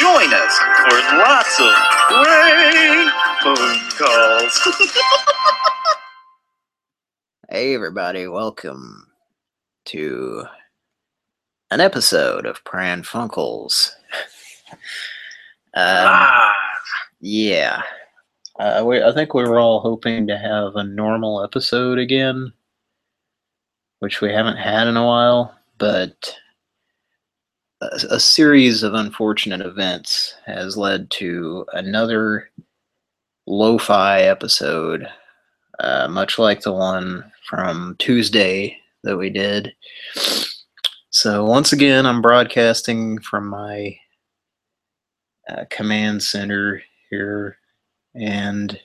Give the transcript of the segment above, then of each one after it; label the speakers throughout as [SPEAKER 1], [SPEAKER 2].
[SPEAKER 1] Join us for lots of great phone calls.
[SPEAKER 2] Hey, everybody, welcome to an episode of Pran Funkels. um,
[SPEAKER 1] ah,
[SPEAKER 2] yeah, uh, we, I think we were all hoping to have a normal episode again, which we haven't had in a while, but a, series of unfortunate events has led to another lo fi episode, uh, much like the one from Tuesday that we did. So, once again, I'm broadcasting from my uh, command center here, and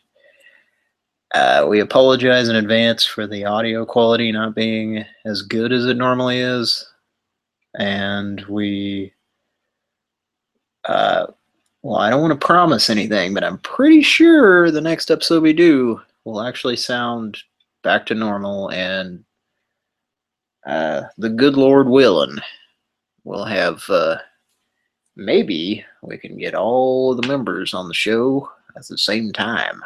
[SPEAKER 2] uh, we apologize in advance for the audio quality not being as good as it normally is. And we, uh, well, I don't want to promise anything, but I'm pretty sure the next episode we do will actually sound back to normal and uh, the good Lord willing, we'll have uh, maybe we can get all the members on the show at the same time.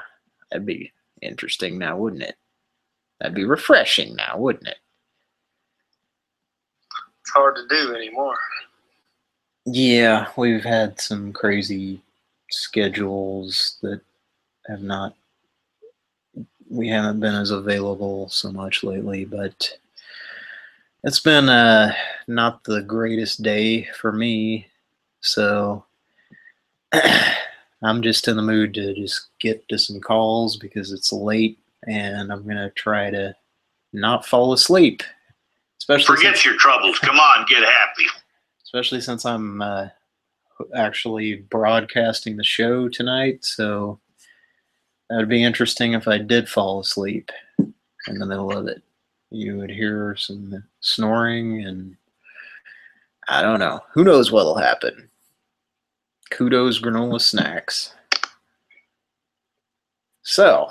[SPEAKER 2] That'd be interesting now, wouldn't it? That'd be refreshing now, wouldn't it?
[SPEAKER 3] Hard to do anymore.
[SPEAKER 2] Yeah, we've had some crazy schedules that have not we haven't been as available so much lately, but it's been uh, not the greatest day for me. So I'm just in the mood to just get to some calls because it's late and I'm going to try to not fall asleep. Especially
[SPEAKER 4] Forget
[SPEAKER 2] since,
[SPEAKER 4] your troubles. Come on, get happy.
[SPEAKER 2] especially since I'm uh, actually broadcasting the show tonight. So that would be interesting if I did fall asleep in the middle of it. You would hear some snoring, and I don't know. Who knows what'll happen? Kudos granola snacks. So,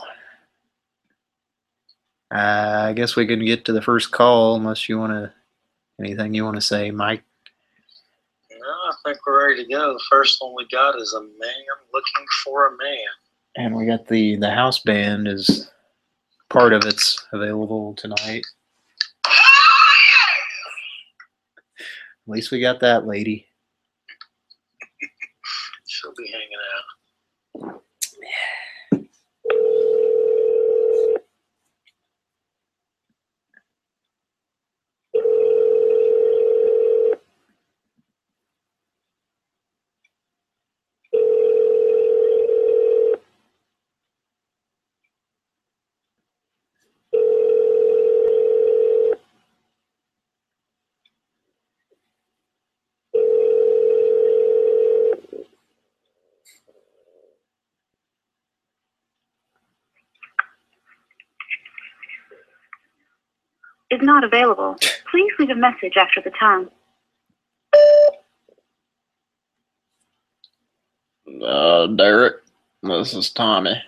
[SPEAKER 2] uh, I guess we can get to the first call, unless you want to. Anything you want to say, Mike?
[SPEAKER 3] No, I think we're ready to go. The first one we got is a man looking for a man.
[SPEAKER 2] And we got the the house band is part of it's available tonight. At least we got that lady.
[SPEAKER 3] She'll be
[SPEAKER 5] not available. Please leave a message after the tone.
[SPEAKER 2] Uh, Derek, this is Tommy.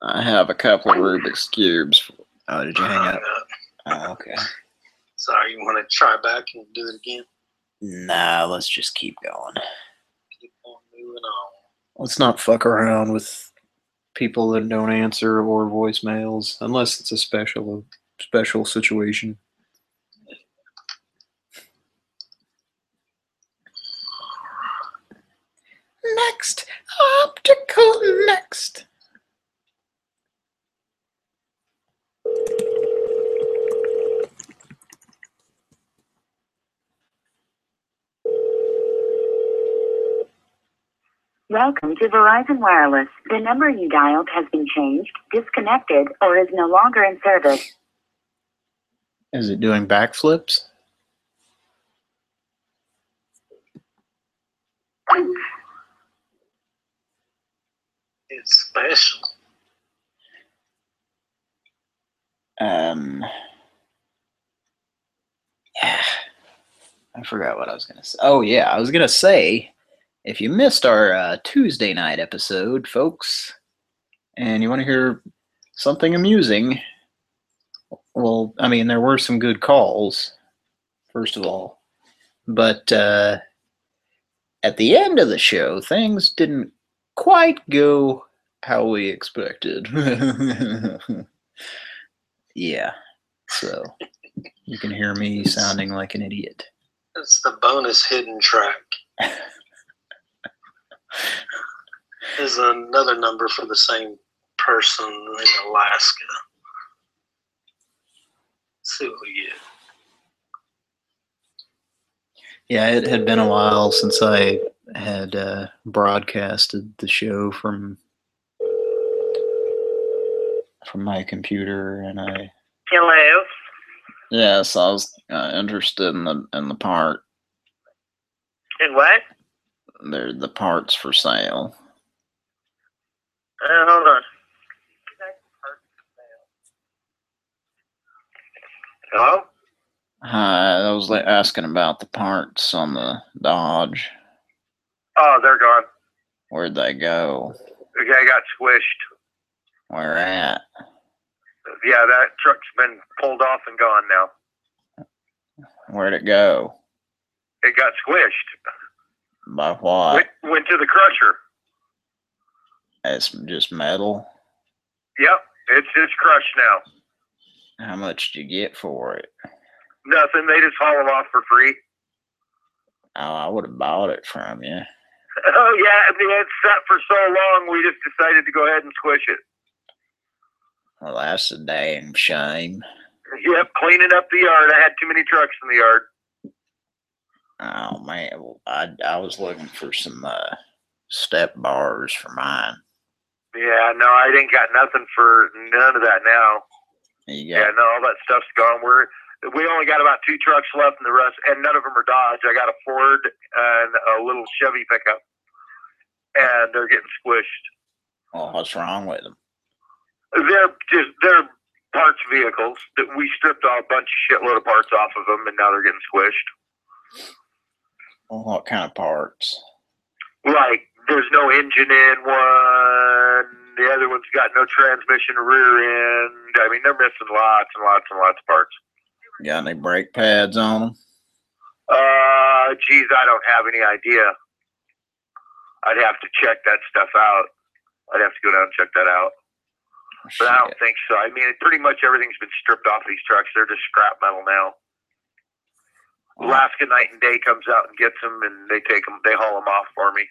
[SPEAKER 2] I have a couple of Rubik's cubes. Oh, did you hang up? Oh, okay.
[SPEAKER 3] Sorry, you want to try back and do it again?
[SPEAKER 2] Nah, let's just keep going.
[SPEAKER 3] Keep on moving on.
[SPEAKER 2] Let's not fuck around with people that don't answer or voicemails unless it's a special special situation. Next, optical next.
[SPEAKER 5] Welcome to Verizon Wireless. The number you dialed has been changed, disconnected, or is no longer in service.
[SPEAKER 2] Is it doing backflips?
[SPEAKER 3] It's special.
[SPEAKER 2] Um, yeah, I forgot what I was gonna say. Oh yeah, I was gonna say, if you missed our uh, Tuesday night episode, folks, and you want to hear something amusing, well, I mean, there were some good calls, first of all, but uh, at the end of the show, things didn't quite go how we expected. yeah, so you can hear me sounding like an idiot.
[SPEAKER 3] It's the bonus hidden track. Is another number for the same person in Alaska. Let's see what we get.
[SPEAKER 2] Yeah, it had been a while since I had uh, broadcasted the show from from my computer, and I
[SPEAKER 6] Hello.
[SPEAKER 2] yes, I was uh, interested in the in the part.
[SPEAKER 6] And what?
[SPEAKER 2] They're the parts for sale.
[SPEAKER 6] Uh, hold on. Hello?
[SPEAKER 2] Hi, I was like, asking about the parts on the Dodge.
[SPEAKER 6] Oh, they're gone.
[SPEAKER 2] Where'd they go?
[SPEAKER 6] The guy got squished.
[SPEAKER 2] Where at?
[SPEAKER 6] Yeah, that truck's been pulled off and gone now.
[SPEAKER 2] Where'd it go?
[SPEAKER 6] It got squished.
[SPEAKER 2] By what?
[SPEAKER 6] Went, went to the crusher.
[SPEAKER 2] It's just metal.
[SPEAKER 6] Yep, it's it's crushed now.
[SPEAKER 2] How much do you get for it?
[SPEAKER 6] Nothing. They just haul them off for free.
[SPEAKER 2] Oh, I would have bought it from you.
[SPEAKER 6] Oh yeah, I mean it's sat for so long. We just decided to go ahead and squish it.
[SPEAKER 2] Well, that's a damn shame.
[SPEAKER 6] Yep, cleaning up the yard. I had too many trucks in the yard.
[SPEAKER 2] Oh man, well, I I was looking for some uh, step bars for mine.
[SPEAKER 6] Yeah, no, I ain't got nothing for none of that now.
[SPEAKER 2] You
[SPEAKER 6] Yeah, no, all that stuff's gone. We're we only got about two trucks left, and the rest, and none of them are Dodge. I got a Ford and a little Chevy pickup, and they're getting squished.
[SPEAKER 2] well, what's wrong with them?
[SPEAKER 6] They're just they're parts vehicles that we stripped off a bunch of shitload of parts off of them, and now they're getting squished.
[SPEAKER 2] Well, what kind of parts?
[SPEAKER 6] Like there's no engine in one. The other one's got no transmission rear end. I mean, they're missing lots and lots and lots of parts.
[SPEAKER 2] Got any brake pads on them?
[SPEAKER 6] Uh, geez, I don't have any idea. I'd have to check that stuff out. I'd have to go down and check that out. But I don't think so. I mean, pretty much everything's been stripped off these trucks. They're just scrap metal now. Alaska Night and Day comes out and gets them, and they take them. They haul them off for me.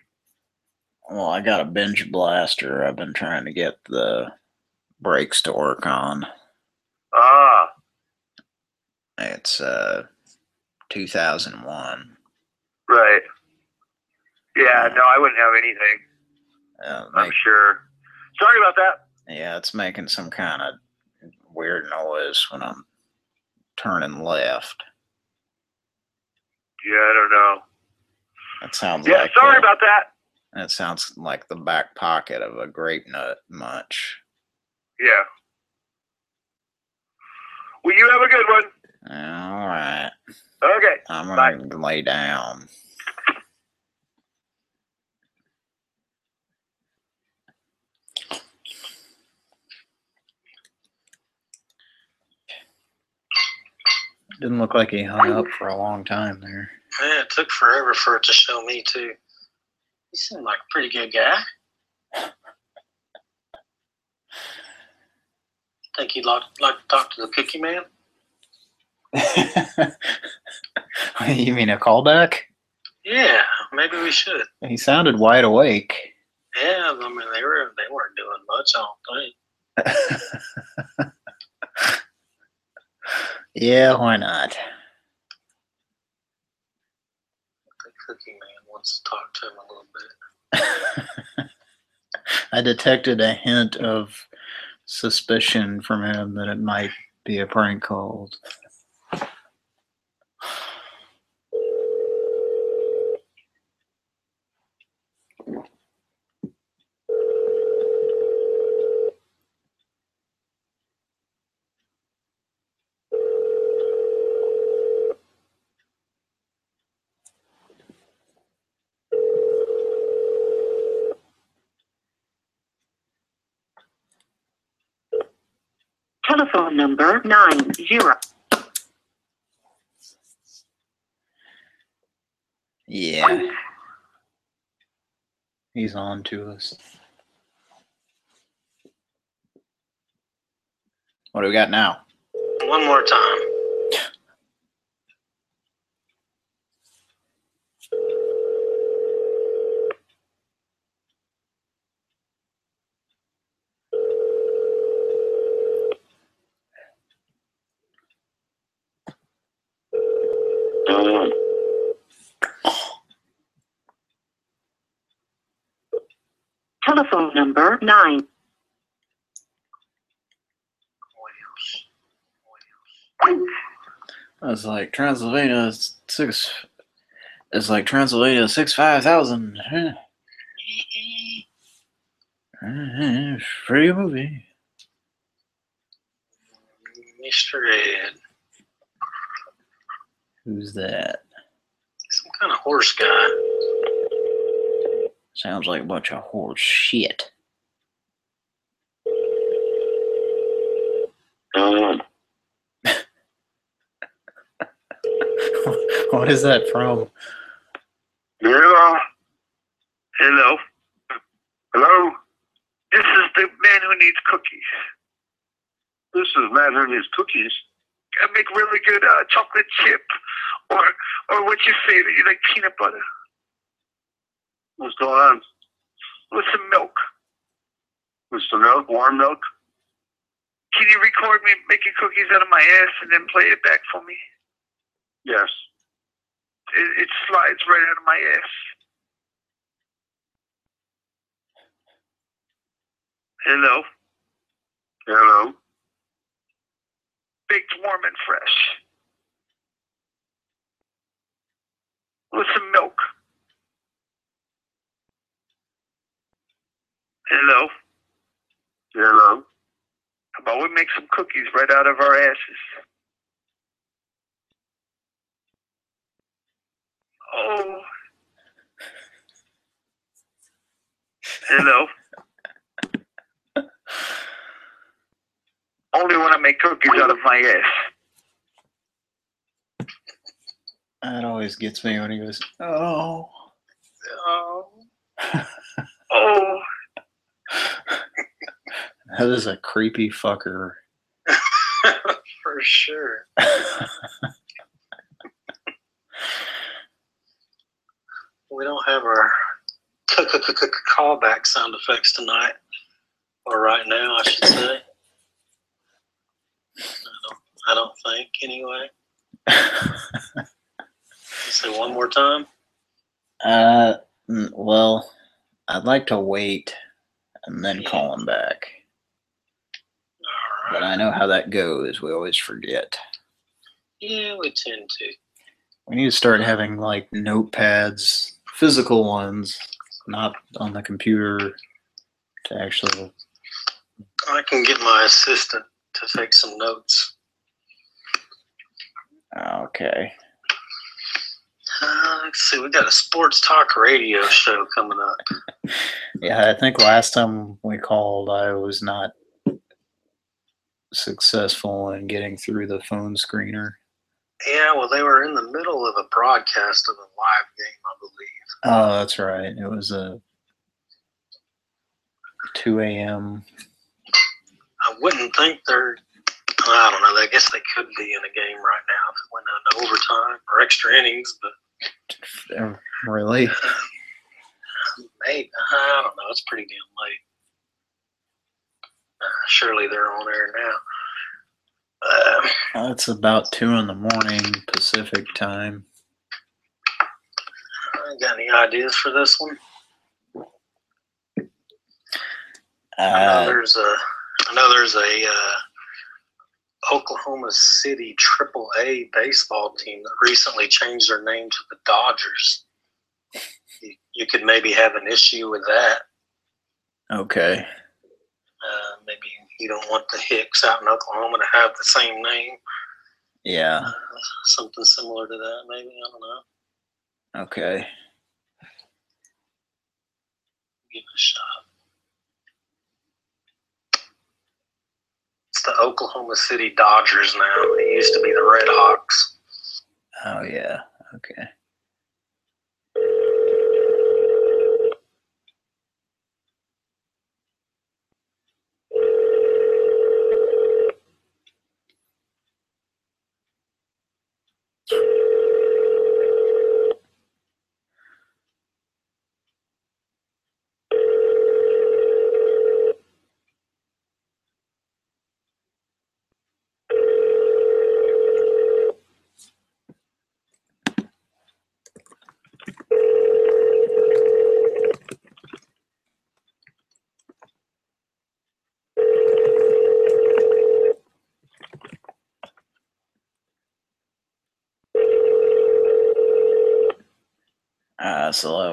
[SPEAKER 2] Well, I got a bench blaster. I've been trying to get the brakes to work on.
[SPEAKER 6] Ah,
[SPEAKER 2] It's uh 2001.
[SPEAKER 6] right. Yeah, no, I wouldn't have anything.
[SPEAKER 2] Uh,
[SPEAKER 6] I'm sure. Sorry about that.
[SPEAKER 2] yeah, it's making some kind of weird noise when I'm turning left.
[SPEAKER 6] Yeah, I don't know.
[SPEAKER 2] That sounds
[SPEAKER 6] Yeah,
[SPEAKER 2] like
[SPEAKER 6] sorry
[SPEAKER 2] the-
[SPEAKER 6] about that.
[SPEAKER 2] That sounds like the back pocket of a grape nut munch.
[SPEAKER 6] Yeah. Well, you have a good one.
[SPEAKER 2] All right,
[SPEAKER 6] Okay.
[SPEAKER 2] I'm gonna lay down. Didn't look like he hung up for a long time there.
[SPEAKER 3] Yeah, it took forever for it to show me too. He seemed like a pretty good guy. Think you'd like, like to talk to the cookie man?
[SPEAKER 2] you mean a callback?
[SPEAKER 3] Yeah, maybe we should.
[SPEAKER 2] He sounded wide awake.
[SPEAKER 3] Yeah, I mean they were they weren't doing much. I don't think.
[SPEAKER 2] yeah, why not?
[SPEAKER 3] The cookie man wants to talk to him a little bit.
[SPEAKER 2] I detected a hint of suspicion from him that it might be a prank call.
[SPEAKER 5] Telephone number nine zero.
[SPEAKER 2] Yeah. He's on to us. What do we got now?
[SPEAKER 3] One more time.
[SPEAKER 7] Number 9.
[SPEAKER 2] It's like Transylvania six. It's like Transylvania six five thousand. Free movie.
[SPEAKER 3] Mr. Ed.
[SPEAKER 2] Who's that?
[SPEAKER 3] Some kind of horse guy.
[SPEAKER 2] Sounds like a bunch of horse shit. what is that from?
[SPEAKER 8] Hello. Hello. Hello. This is the man who needs cookies.
[SPEAKER 6] This is man who needs cookies.
[SPEAKER 8] I make really good uh, chocolate chip, or or what's your favorite? You like peanut butter
[SPEAKER 6] What's going on?
[SPEAKER 8] with some milk.
[SPEAKER 6] With some milk, warm milk?
[SPEAKER 8] Can you record me making cookies out of my ass and then play it back for me?
[SPEAKER 6] Yes.
[SPEAKER 8] It, it slides right out of my ass. Hello.
[SPEAKER 6] Hello.
[SPEAKER 8] baked warm and fresh. With some milk. Hello.
[SPEAKER 6] Hello.
[SPEAKER 8] How about we make some cookies right out of our asses? Oh. Hello. Only when I make cookies out of my ass.
[SPEAKER 2] That always gets me when he goes, "Oh."
[SPEAKER 3] Oh.
[SPEAKER 8] Oh.
[SPEAKER 2] That is a creepy fucker.
[SPEAKER 3] For sure. We don't have our callback sound effects tonight, or right now, I should say. I don't, I don't think, anyway. Say one more time.
[SPEAKER 2] uh, well, I'd like to wait and then call him back.
[SPEAKER 3] All
[SPEAKER 2] But. I know how that goes. We always forget.
[SPEAKER 3] Yeah, we tend to.
[SPEAKER 2] We need to start having like notepads, physical ones, not on the computer, to actually.
[SPEAKER 3] I can get my assistant to take some notes.
[SPEAKER 2] Okay.
[SPEAKER 3] Uh, let's see, we got a sports talk radio show coming up.
[SPEAKER 2] Yeah, I think last time we called, I was not successful in getting through the phone screener.
[SPEAKER 3] Yeah, well, they were in the middle of a broadcast of a live game, I believe.
[SPEAKER 2] Oh, that's right. It was a 2 a.m.
[SPEAKER 3] I wouldn't think they're. I don't know. I guess they could be in a game right now if it went into overtime or extra innings, but
[SPEAKER 2] uh, Really?
[SPEAKER 3] maybe I don't know. It's pretty damn late. Surely they're on air now. Uh,
[SPEAKER 2] It's about 2 in the morning Pacific time.
[SPEAKER 3] got any ideas for this one? I know
[SPEAKER 2] Uh,
[SPEAKER 3] there's a. I know there's a uh, Oklahoma City Triple A baseball team that recently changed their name to the Dodgers. You, you could maybe have an issue with that.
[SPEAKER 2] okay.
[SPEAKER 3] Uh, maybe you don't want the Hicks out in Oklahoma to have the same name.
[SPEAKER 2] Yeah.
[SPEAKER 3] Something similar to that, maybe. I don't know.
[SPEAKER 2] Okay.
[SPEAKER 3] Give it a shot. It's the Oklahoma City Dodgers now. It used to be the Red Hawks.
[SPEAKER 2] Oh, yeah. Okay.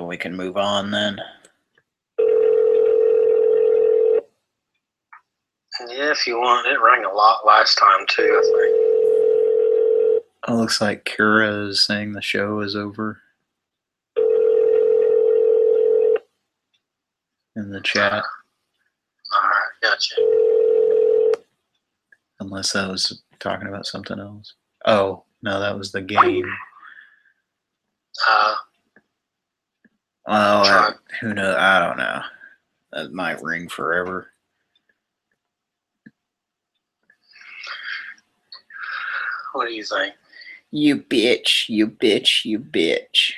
[SPEAKER 2] We can move on then.
[SPEAKER 3] Yeah, if you want. It rang a lot last time too. I think.
[SPEAKER 2] It looks like Kira is saying the show is over. In the chat,
[SPEAKER 3] All right, gotcha.
[SPEAKER 2] unless I was talking about something else. Oh, no, that was the game.
[SPEAKER 3] Uh,
[SPEAKER 2] Oh, uh, who knows? I don't know. That might ring forever.
[SPEAKER 3] what do you think?
[SPEAKER 2] You bitch, you bitch, you bitch.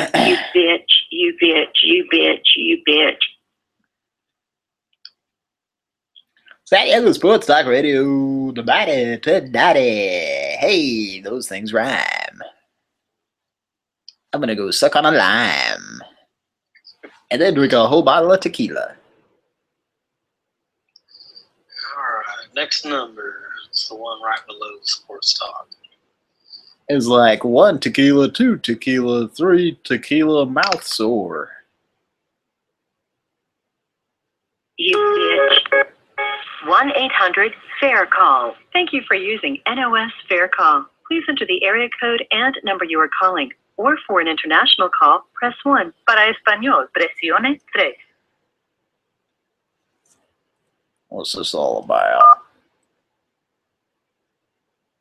[SPEAKER 5] You bitch, you bitch, you bitch, you bitch.
[SPEAKER 2] San Diego Sports Talk Radio, the mighty to daddy. Hey, those things rhyme. I'm gonna go suck on a lime. And then drink a whole bottle of tequila.
[SPEAKER 3] All right, next number. is the one right below the sports talk.
[SPEAKER 2] It's like one tequila, two tequila, three tequila, mouth sore.
[SPEAKER 5] You bitch. 1 800 FAIR CALL. Thank you for using NOS FAIR CALL. Please enter the area code and number you are calling. Or for an international call, press 1. Para español, presione tres.
[SPEAKER 2] What's this all about?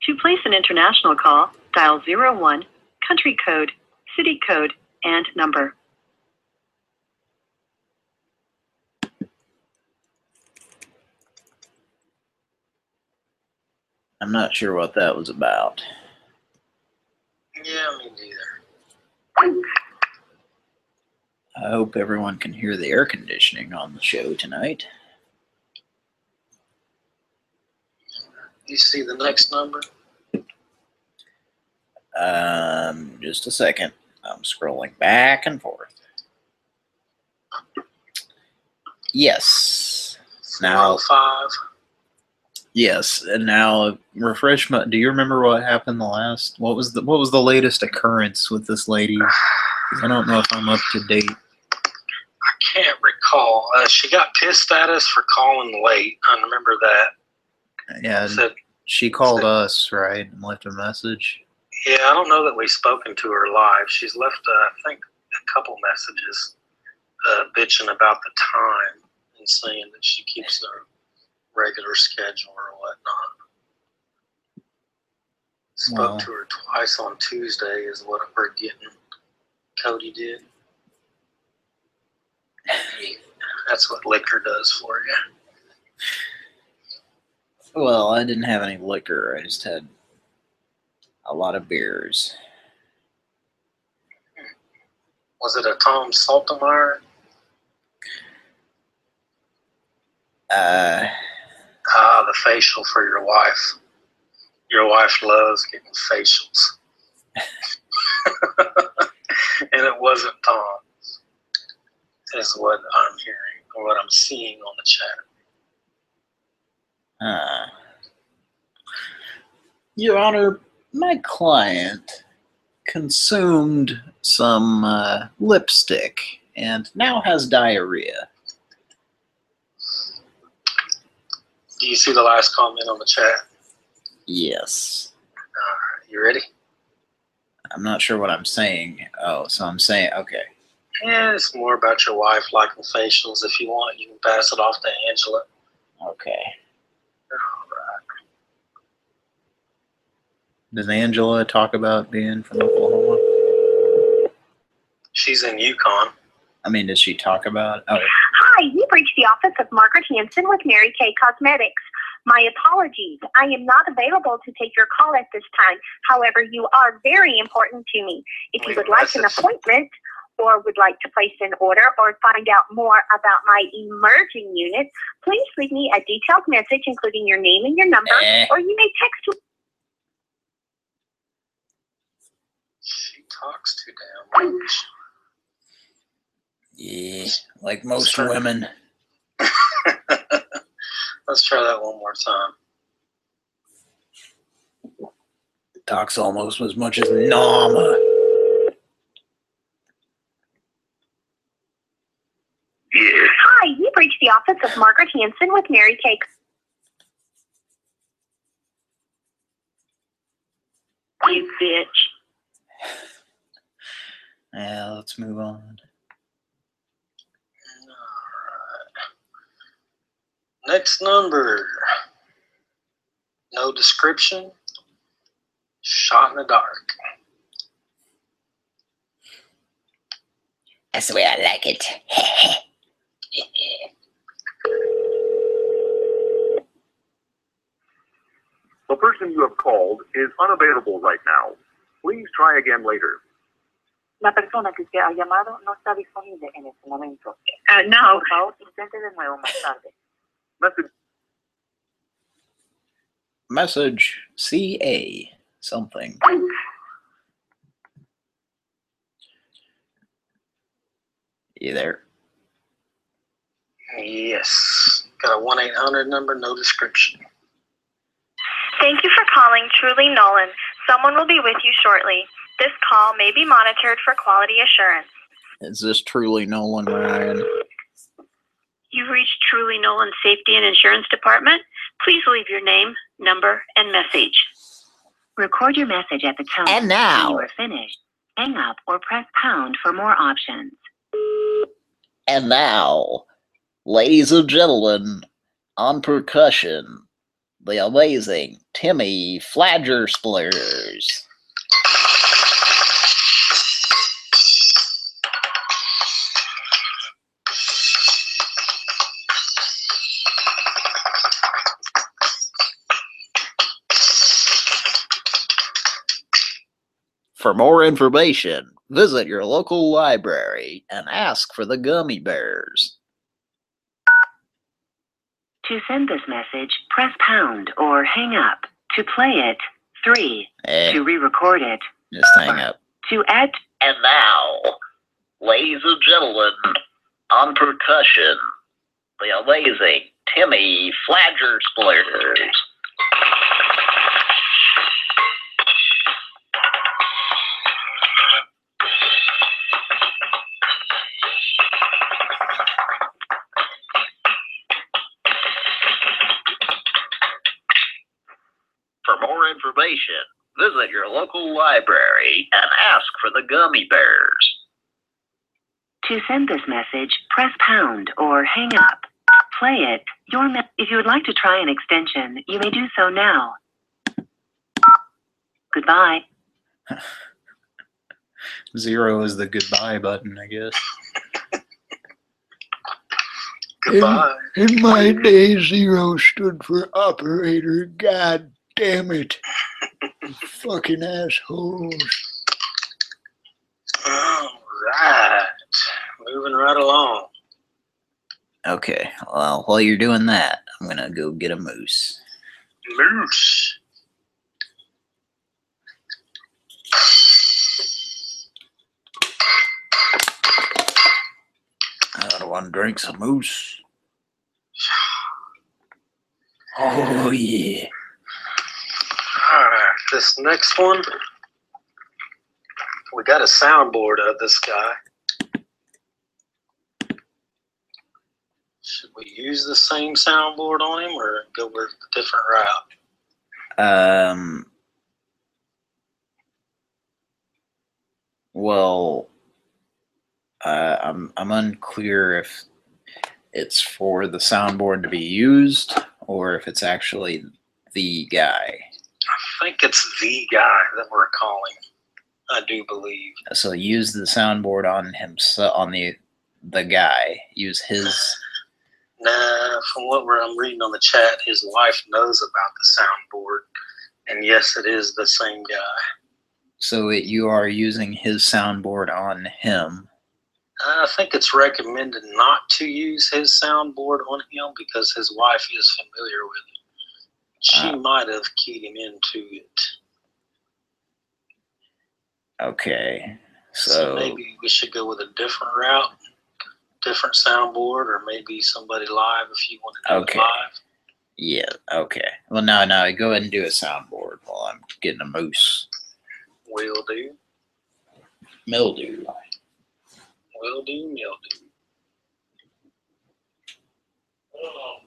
[SPEAKER 5] To place an international call, dial 01, country code, city code, and number.
[SPEAKER 2] I'm not sure what that was about.
[SPEAKER 3] Yeah, me neither.
[SPEAKER 2] I hope everyone can hear the air conditioning on the show tonight.
[SPEAKER 3] You see the next number?
[SPEAKER 2] Um, just a second. I'm scrolling back and forth. Yes. Now-
[SPEAKER 3] 405.
[SPEAKER 2] Yes, and now refresh my. Do you remember what happened the last? What was the What was the latest occurrence with this lady? I don't know if I'm up to date.
[SPEAKER 3] I can't recall. Uh, she got pissed at us for calling late. I remember that.
[SPEAKER 2] Yeah,
[SPEAKER 3] Said,
[SPEAKER 2] she called us right and left a message.
[SPEAKER 3] yeah, I don't know that we've spoken to her live. She's left, uh, I think, a couple messages uh, bitching about the time and saying that she keeps a regular schedule or whatnot. Spoke
[SPEAKER 2] Well.
[SPEAKER 3] to her twice on Tuesday, is what we're getting. Cody did. That's what liquor does for you.
[SPEAKER 2] Well, I didn't have any liquor. I just had a lot of beers.
[SPEAKER 3] Was it a Tom Saltemeyer?
[SPEAKER 2] Uh,
[SPEAKER 3] Ah, the facial for your wife. Your wife loves getting facials. and it wasn't Tom, is what I'm hearing, or what I'm seeing on the chat.
[SPEAKER 2] uh, Your Honor, my client consumed some uh, lipstick and now has diarrhea.
[SPEAKER 3] Do you see the last comment on the chat?
[SPEAKER 2] Yes.
[SPEAKER 3] You ready?
[SPEAKER 2] I'm not sure what I'm saying. Oh, so I'm saying, okay.
[SPEAKER 3] Yeah, it's more about your wife liking facials. If you want, you can pass it off to Angela.
[SPEAKER 2] Okay. Does Angela talk about being from Oklahoma?
[SPEAKER 3] She's in Yukon.
[SPEAKER 2] I mean, does she talk about? Oh,
[SPEAKER 9] Hi, you've reached the office of Margaret Hanson with Mary Kay Cosmetics. My apologies. I am not available to take your call at this time. However, you are very important to me. If you would like an appointment or would like to place an order or find out more about my emerging unit, please leave me a detailed message including your name and your number,
[SPEAKER 2] Eh.
[SPEAKER 9] or you may text
[SPEAKER 3] She talks too damn much.
[SPEAKER 2] Yeah, like most
[SPEAKER 3] Sure.
[SPEAKER 2] women.
[SPEAKER 3] Let's try that one more time.
[SPEAKER 2] Talks almost as much as Nama.
[SPEAKER 6] Yes.
[SPEAKER 9] Hi, you've reached the office of Margaret Hanson with Mary Kay.
[SPEAKER 5] You bitch.
[SPEAKER 2] Yeah, let's move on.
[SPEAKER 3] Next number. No description. Shot in the dark.
[SPEAKER 2] That's the way I like it.
[SPEAKER 6] The person you have called is unavailable right now. Please try again later.
[SPEAKER 10] La persona que usted ha llamado no está disponible en este momento.
[SPEAKER 5] Uh, no.
[SPEAKER 10] Por favor, intente de nuevo más tarde.
[SPEAKER 6] Message
[SPEAKER 2] Message CA something. You there?
[SPEAKER 3] Yes. Got a 1 800 number, no description.
[SPEAKER 11] Thank you for calling Truly Nolen. Someone will be with you shortly. This call may be monitored for quality assurance.
[SPEAKER 2] Is this truly Nolan Ryan?
[SPEAKER 5] You've reached Truly Nolen Safety and Insurance Department. Please leave your name, number, and message.
[SPEAKER 10] Record your message at the tone.
[SPEAKER 2] And now.
[SPEAKER 10] When you are finished, hang up or press pound for more options.
[SPEAKER 2] and now, ladies and gentlemen, on percussion, the amazing Timmy Flagger Splitters. For more information, visit your local library and ask for the gummy bears.
[SPEAKER 10] To send this message, press pound or hang up. To play it, 3.
[SPEAKER 2] Eh,
[SPEAKER 10] To re-record it,
[SPEAKER 2] just hang up.
[SPEAKER 10] to add
[SPEAKER 2] And now, ladies and gentlemen, on percussion, the amazing Timmy Flagger Splitters. Information, visit your local library and ask for the gummy bears.
[SPEAKER 10] To send this message, press pound or hang up. Play it. Your me- if you would like to try an extension, you may do so now. Goodbye.
[SPEAKER 2] Zero is the goodbye button, I guess.
[SPEAKER 3] Goodbye.
[SPEAKER 2] In my day, zero stood for operator. God damn it. Fucking assholes.
[SPEAKER 3] All right. Moving right along.
[SPEAKER 2] Okay, well, while you're doing that, I'm gonna go get a moose.
[SPEAKER 3] Moose.
[SPEAKER 2] I don't want to drink some moose. Oh, yeah.
[SPEAKER 3] This next one, we got a soundboard of this guy. Should we use the same soundboard on him or go with a different route?
[SPEAKER 2] Um. Well, uh, I'm I'm unclear if it's for the soundboard to be used or if it's actually the guy.
[SPEAKER 3] I think it's the guy that we're calling. I do believe.
[SPEAKER 2] So use the soundboard on himself on the the guy. Use his.
[SPEAKER 3] Nah, from what I'm reading on the chat, his wife knows about the soundboard. And yes, it is the same guy.
[SPEAKER 2] So it, you are using his soundboard on him.
[SPEAKER 3] I think it's recommended not to use his soundboard on him because his wife is familiar with it. She
[SPEAKER 2] Ah.
[SPEAKER 3] might have keyed him into it.
[SPEAKER 2] Okay.
[SPEAKER 3] So,
[SPEAKER 2] So
[SPEAKER 3] maybe we should go with a different route, different soundboard, or maybe somebody live if you want to do
[SPEAKER 2] Okay.
[SPEAKER 3] it live.
[SPEAKER 2] yeah. Okay. Well, no, no. Go ahead and do a soundboard while I'm getting a moose.
[SPEAKER 3] will do.
[SPEAKER 2] Mildew.
[SPEAKER 3] Will do, mildew.
[SPEAKER 2] Oh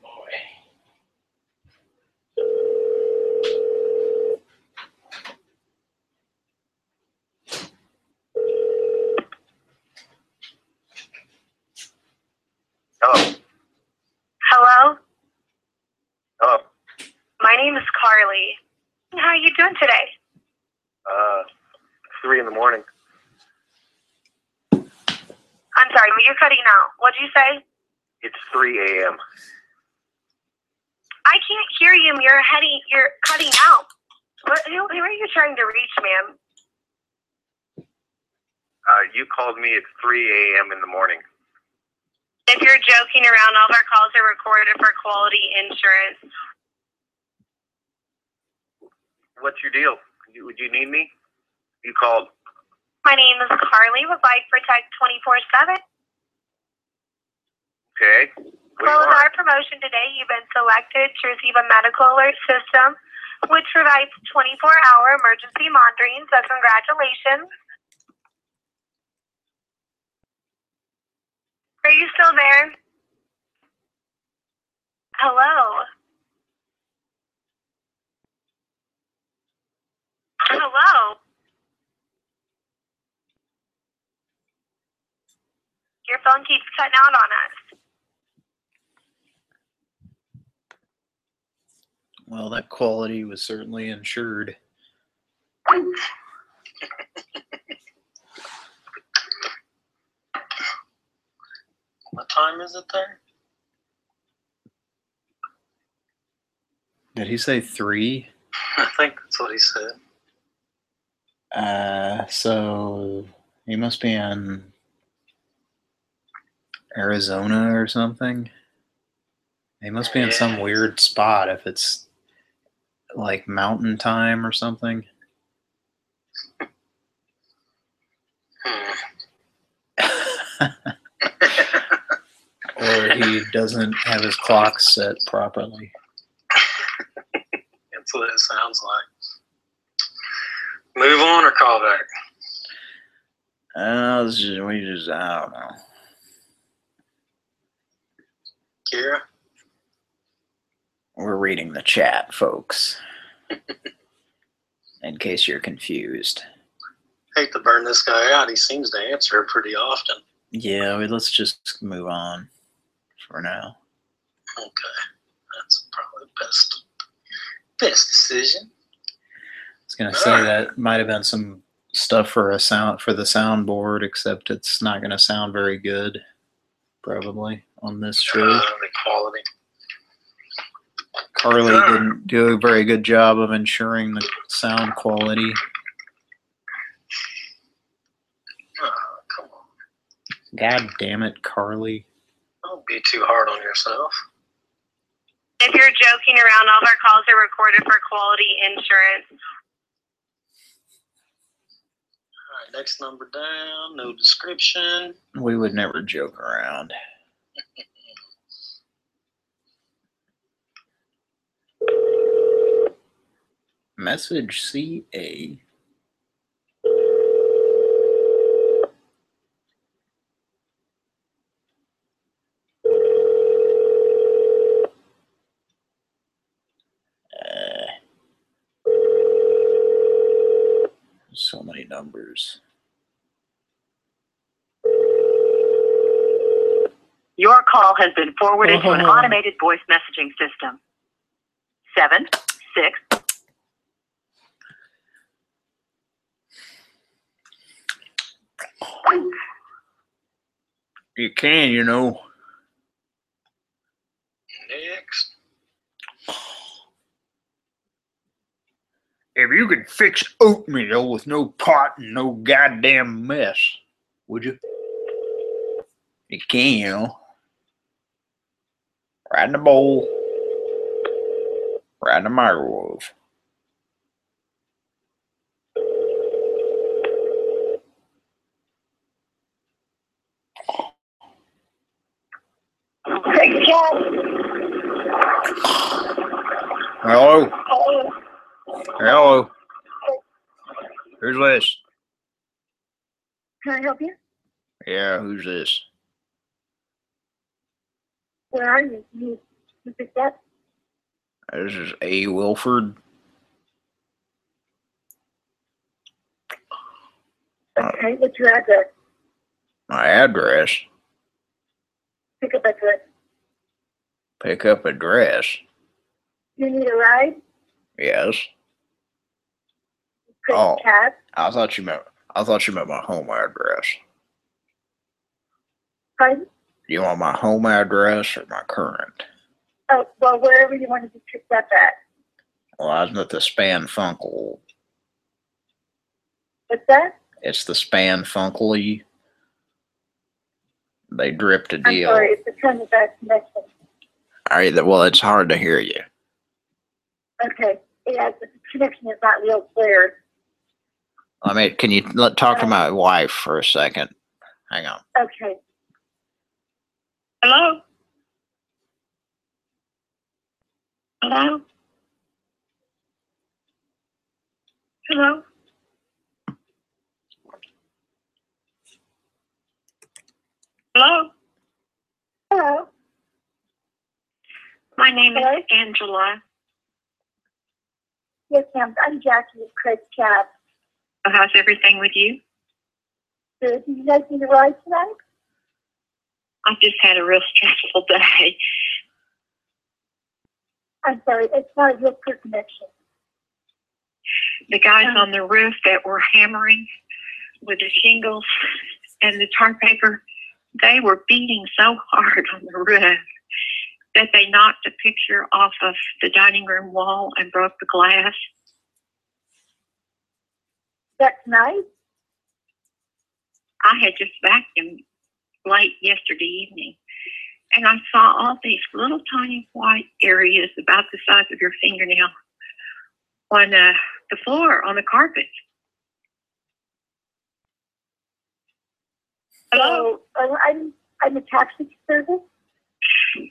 [SPEAKER 6] Hello.
[SPEAKER 12] Hello,
[SPEAKER 6] Hello.
[SPEAKER 12] my name is Carly. How are you doing today?
[SPEAKER 6] Uh, three in the morning.
[SPEAKER 12] I'm sorry, you're cutting out. What'd you say?
[SPEAKER 6] It's 3 a.m.
[SPEAKER 12] I can't hear you. You're heading. You're cutting out. What, who, who are you trying to reach, ma'am?
[SPEAKER 6] Uh, you called me at 3 a.m. in the morning.
[SPEAKER 12] If you're joking around, all of our calls are recorded for quality insurance.
[SPEAKER 6] What's your deal? You- Would you need me? You called.
[SPEAKER 12] My name is Carly with Life Protect 24/7.
[SPEAKER 6] Okay. What
[SPEAKER 12] Well, with our promotion today, you've been selected to receive a medical alert system, which provides 24-hour emergency monitoring. So, congratulations. Are you still there? Hello. Hello. Your phone keeps cutting out on us.
[SPEAKER 2] Well, that quality was certainly insured.
[SPEAKER 3] What time is it there?
[SPEAKER 2] Did he say three?
[SPEAKER 3] I think that's what he said.
[SPEAKER 2] Uh, so he must be in Arizona or something. He must be in some weird spot if it's like mountain time or something.
[SPEAKER 3] Hmm.
[SPEAKER 2] or he doesn't have his clock set properly.
[SPEAKER 3] That's what it sounds like. Move on or call back?
[SPEAKER 2] Uh, this is- we just, I don't know.
[SPEAKER 3] Kira?
[SPEAKER 2] We're reading the chat, folks. In case you're confused.
[SPEAKER 3] Hate to burn this guy out. He seems to answer pretty often.
[SPEAKER 2] Yeah, we- let's just move on for now.
[SPEAKER 3] Okay. That's probably the best best decision.
[SPEAKER 2] I was gonna say that might have been some stuff for a sound for the soundboard, except it's not gonna sound very good, probably on this show.
[SPEAKER 3] Uh, the quality.
[SPEAKER 2] Carly didn't do a very good job of ensuring the sound quality.
[SPEAKER 3] Oh, come on.
[SPEAKER 2] God damn it, Carly.
[SPEAKER 3] Don't be too hard on yourself.
[SPEAKER 12] If you're joking around, all of our calls are recorded for quality insurance.
[SPEAKER 3] All right, next number down. No description.
[SPEAKER 2] We would never joke around. Message CA. so many numbers.
[SPEAKER 5] Your call has been forwarded to an
[SPEAKER 2] Oh.
[SPEAKER 5] automated voice messaging system. Seven, six,
[SPEAKER 2] You can, you know.
[SPEAKER 3] Next.
[SPEAKER 2] If you could fix oatmeal with no pot and no goddamn mess, would you? You can. Right in the bowl. Right in the microwave. Hello? Hello? Who's this?
[SPEAKER 9] Can I help you?
[SPEAKER 2] Yeah, who's this?
[SPEAKER 9] Where are you? You, you picked up?
[SPEAKER 2] This is A. Wilford.
[SPEAKER 9] Okay, what's your address?
[SPEAKER 2] My address.
[SPEAKER 9] Pick up address.
[SPEAKER 2] Pick up address.
[SPEAKER 9] You need a ride?
[SPEAKER 2] Yes. Oh.
[SPEAKER 9] cab.
[SPEAKER 2] I thought you meant I thought you meant my home address.
[SPEAKER 9] Pardon?
[SPEAKER 2] Do you want my home address or my current?
[SPEAKER 9] Oh, well, wherever you want to be picked up at.
[SPEAKER 2] Well, I was at the Pran Funkel.
[SPEAKER 9] What's that?
[SPEAKER 2] It's the Pran Funkel. They dripped a
[SPEAKER 9] I'm
[SPEAKER 2] deal.
[SPEAKER 9] sorry, it's a kind of bad connection.
[SPEAKER 2] All right, well, it's hard to hear you.
[SPEAKER 9] Okay, yeah, the connection is not real clear.
[SPEAKER 2] I mean, can you let, talk to my wife for a second? Hang on.
[SPEAKER 9] Okay.
[SPEAKER 13] Hello? Hello? Hello? Hello?
[SPEAKER 9] Hello.
[SPEAKER 13] My name
[SPEAKER 9] Hello?
[SPEAKER 13] is Angela.
[SPEAKER 9] Yes, ma'am. I'm Jackie with Craig Cab.
[SPEAKER 13] How's everything with you?
[SPEAKER 9] Good. You guys need a ride tonight?
[SPEAKER 13] I just had a real stressful day.
[SPEAKER 9] I'm sorry, it's not a real clear connection.
[SPEAKER 13] The guys um, on the roof that were hammering with the shingles and the tar paper, they were beating so hard on the roof that they knocked a picture off of the dining room wall and broke the glass.
[SPEAKER 9] That tonight?
[SPEAKER 13] I had just vacuumed late yesterday evening, and I saw all these little tiny white areas about the size of your fingernail on uh, the floor, on the carpet. Hello?
[SPEAKER 9] So, I'm, I'm a taxi service.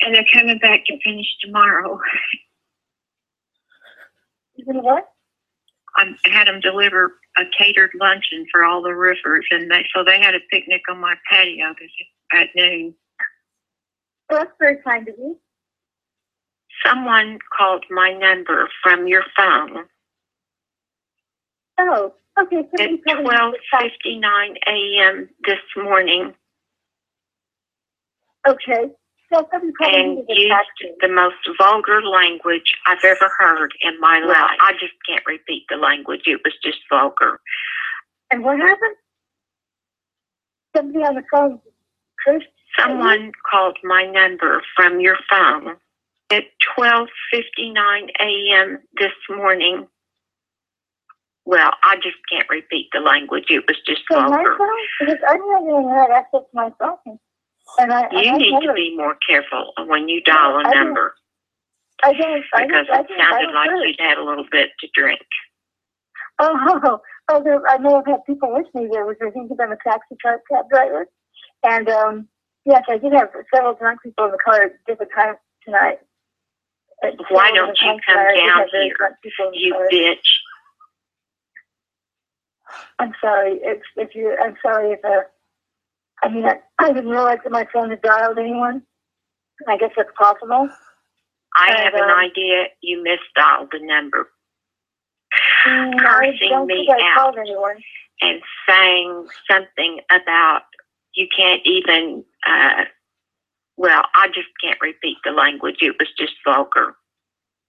[SPEAKER 13] And they're coming back to finish tomorrow.
[SPEAKER 9] You know what?
[SPEAKER 13] I had them deliver a catered luncheon for all the roofers, and they so they had a picnic on my patio this, at noon.
[SPEAKER 9] Well, that's very kind of you.
[SPEAKER 13] Someone called my number from your phone
[SPEAKER 9] Oh, okay.
[SPEAKER 13] at
[SPEAKER 9] Somebody probably
[SPEAKER 13] twelve
[SPEAKER 9] needs a taxi.
[SPEAKER 13] fifty nine a.m. this morning,
[SPEAKER 9] Okay.
[SPEAKER 13] And used the most vulgar language I've ever heard in my life. I just can't repeat the language; it was just vulgar.
[SPEAKER 9] And what happened? Somebody on the phone cursed.
[SPEAKER 13] Someone called my number from your phone at 12:59 a.m. this morning. Well, I just can't repeat the language. It was just
[SPEAKER 9] So my
[SPEAKER 13] vulgar.
[SPEAKER 9] phone? Because I never even had access to my phone. And I, and
[SPEAKER 13] You
[SPEAKER 9] I
[SPEAKER 13] need to be more careful when you dial a
[SPEAKER 9] I
[SPEAKER 13] number
[SPEAKER 9] I don't, I
[SPEAKER 13] because
[SPEAKER 9] I
[SPEAKER 13] it sounded like you'd had a little bit to drink.
[SPEAKER 9] Oh, oh, there, I know I've had people with me there was, I think I'm a taxi cab, cab driver. And, um, yes, I did have several drunk people in the car at different times tonight. At
[SPEAKER 13] Why don't you come
[SPEAKER 9] tonight,
[SPEAKER 13] down here,
[SPEAKER 9] drunk people in the
[SPEAKER 13] You
[SPEAKER 9] car.
[SPEAKER 13] bitch.
[SPEAKER 9] I'm sorry if, if you, I'm sorry if, uh, I mean, I, I didn't realize that my phone had dialed anyone. I guess that's possible.
[SPEAKER 13] I
[SPEAKER 9] And,
[SPEAKER 13] have an
[SPEAKER 9] um,
[SPEAKER 13] idea you misdialed the number
[SPEAKER 9] Mm, I
[SPEAKER 13] Cursing
[SPEAKER 9] don't
[SPEAKER 13] me
[SPEAKER 9] think I
[SPEAKER 13] out.
[SPEAKER 9] called anyone.
[SPEAKER 13] and saying something about you can't even uh well i just can't repeat the language it was just vulgar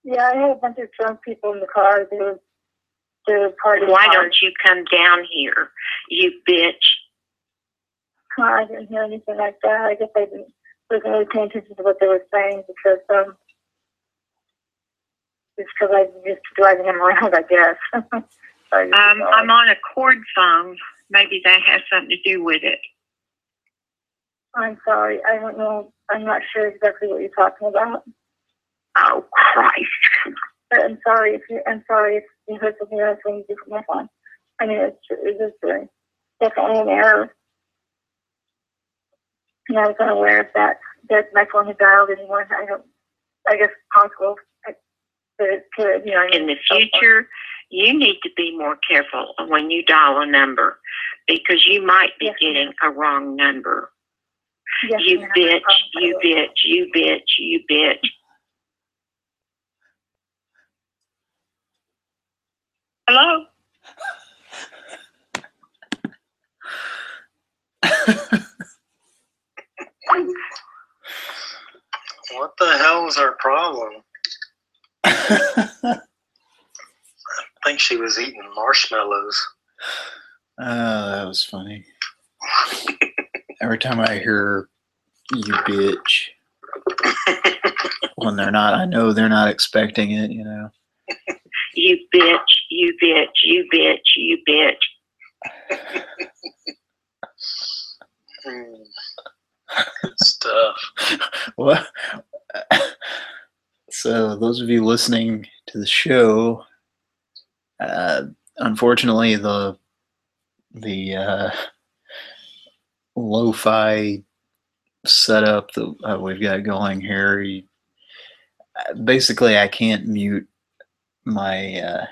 [SPEAKER 9] Yeah, I had a bunch of drunk people in the car. They were, they were partying
[SPEAKER 13] why
[SPEAKER 9] hard.
[SPEAKER 13] don't you come down here you bitch
[SPEAKER 9] I didn't hear anything like that. I guess I didn't wasn't really paying attention to what they were saying because um, just because I was just driving them around, I guess. So I
[SPEAKER 13] um
[SPEAKER 9] uh,
[SPEAKER 13] i'm on a cord phone maybe that has something to do with it
[SPEAKER 9] I'm sorry. I don't know. I'm not sure exactly what you're talking about.
[SPEAKER 13] oh christ
[SPEAKER 9] I'm sorry if you. I'm sorry if you heard something else when you did my phone. I mean, it's it's just uh, definitely an error. And I was unaware of that. That my phone had dialed anyone. I don't. I guess possible. It could. You know.
[SPEAKER 13] In the future
[SPEAKER 14] you need to be more careful when you dial a number because you might be
[SPEAKER 9] Yes,
[SPEAKER 14] getting a wrong number.
[SPEAKER 9] Yes,
[SPEAKER 14] You bitch,
[SPEAKER 9] Um,
[SPEAKER 14] you bitch, you bitch, you bitch. Hello?
[SPEAKER 3] What the hell is our problem? I think she was eating marshmallows.
[SPEAKER 2] Oh, that was funny. Every time I hear you bitch, when they're not, I know they're not expecting it, you know.
[SPEAKER 14] You bitch, you bitch, you bitch, you bitch.
[SPEAKER 3] Hmm. Stuff.
[SPEAKER 2] What? So, those of you listening to the show, uh, unfortunately, the the uh, lo-fi setup that uh, we've got going here, you, basically, I can't mute my uh,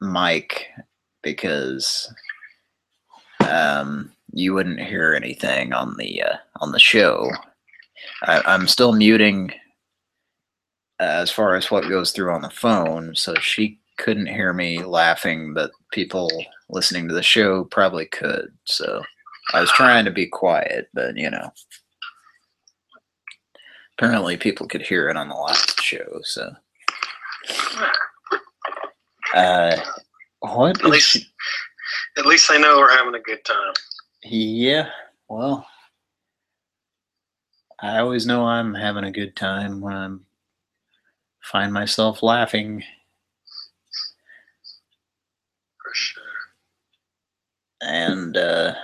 [SPEAKER 2] mic because um, you wouldn't hear anything on the uh, on the show. I, I'm still muting uh, as far as what goes through on the phone, so she couldn't hear me laughing, but people listening to the show probably could. So I was trying to be quiet, but you know, apparently people could hear it on the last show. So, uh, what?
[SPEAKER 3] At least,
[SPEAKER 2] she-
[SPEAKER 3] at least they know we're having a good time.
[SPEAKER 2] Yeah, well, I always know I'm having a good time when I find myself laughing.
[SPEAKER 3] For sure.
[SPEAKER 2] and uh,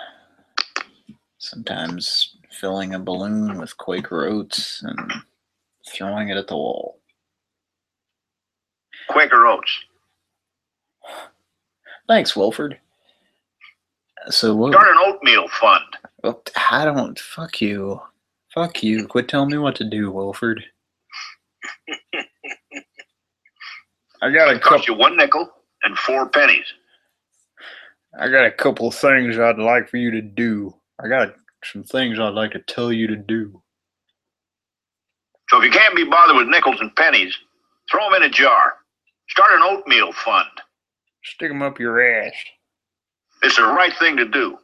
[SPEAKER 2] sometimes filling a balloon with Quaker oats and throwing it at the wall.
[SPEAKER 4] Quaker Oats.
[SPEAKER 2] Thanks, Wilford. So what?
[SPEAKER 4] Start an oatmeal fund.
[SPEAKER 2] I don't. Fuck you. Fuck you. Quit telling me what to do, Wilford. I got a
[SPEAKER 4] costs you one nickel and four pennies.
[SPEAKER 2] I got a couple things I'd like for you to do. I got some things I'd like to tell you to do.
[SPEAKER 4] So if you can't be bothered with nickels and pennies, throw them in a jar. Start an oatmeal fund.
[SPEAKER 2] Stick 'em up your ass.
[SPEAKER 4] It's the right thing to do.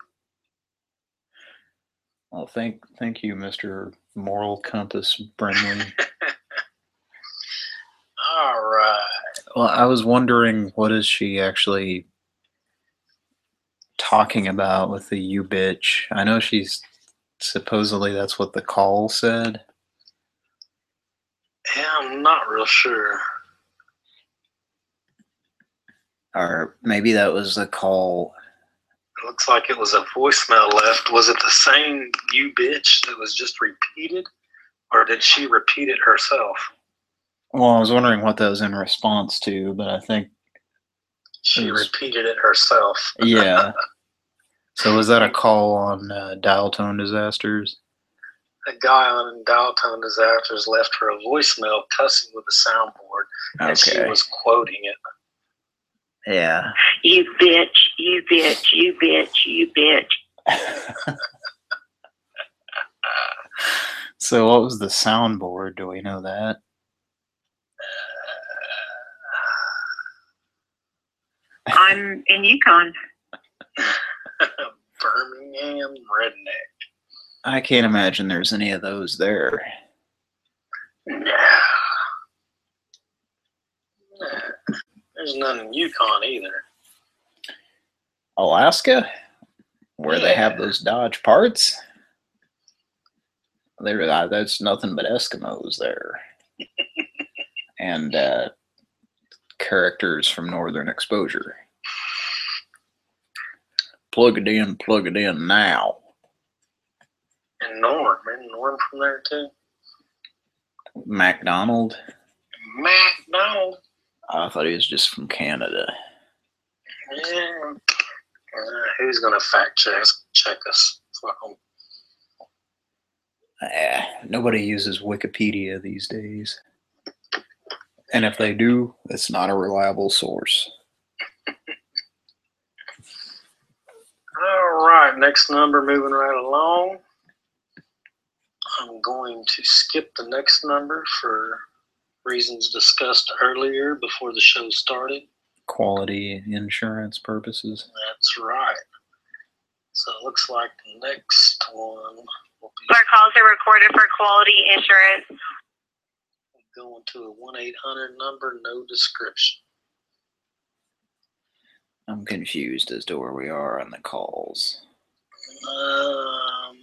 [SPEAKER 2] Well, thank thank you, Mister Moral Compass Brimley.
[SPEAKER 3] All right.
[SPEAKER 2] well, I was wondering what is she actually talking about with the "you bitch"? I know she's supposedly that's what the call said.
[SPEAKER 3] Yeah, I'm not real sure.
[SPEAKER 2] Or maybe that was the call.
[SPEAKER 3] It looks like it was a voicemail left. Was it the same you bitch that was just repeated? Or did she repeat it herself?
[SPEAKER 2] Well, I was wondering what that was in response to, but I think
[SPEAKER 3] She
[SPEAKER 2] was-
[SPEAKER 3] repeated it herself.
[SPEAKER 2] yeah. so was that a call on uh, dial tone disasters?
[SPEAKER 3] A guy on Dial Tone Disasters left her a voicemail cussing with a soundboard, and she was quoting it.
[SPEAKER 2] Yeah.
[SPEAKER 14] You bitch, you bitch, you bitch, you bitch.
[SPEAKER 2] so what was the soundboard? Do we know that?
[SPEAKER 14] I'm in Yukon.
[SPEAKER 3] Birmingham redneck.
[SPEAKER 2] I can't imagine there's any of those there.
[SPEAKER 3] Nah. Nah. There's none in Yukon either.
[SPEAKER 2] Alaska, where they have those Dodge parts. There, uh, that's nothing but Eskimos there, and uh, characters from Northern Exposure. Plug it in, plug it in now.
[SPEAKER 3] And Norm. Isn't Norm from there too?
[SPEAKER 2] MacDonald.
[SPEAKER 3] McDonald.
[SPEAKER 2] I thought he was just from Canada.
[SPEAKER 3] Yeah. Uh, who's gonna fact check? Check us?
[SPEAKER 2] Eh, nobody uses Wikipedia these days, and if they do, it's not a reliable source.
[SPEAKER 3] All right, next number, moving right along. I'm going to skip the next number for reasons discussed earlier before the show started.
[SPEAKER 2] Quality insurance purposes.
[SPEAKER 3] That's right. So it looks like the next one will be
[SPEAKER 12] Our calls are recorded for quality insurance.
[SPEAKER 3] going to a 1 800 number, no description.
[SPEAKER 2] I'm confused as to where we are on the calls.
[SPEAKER 3] Um,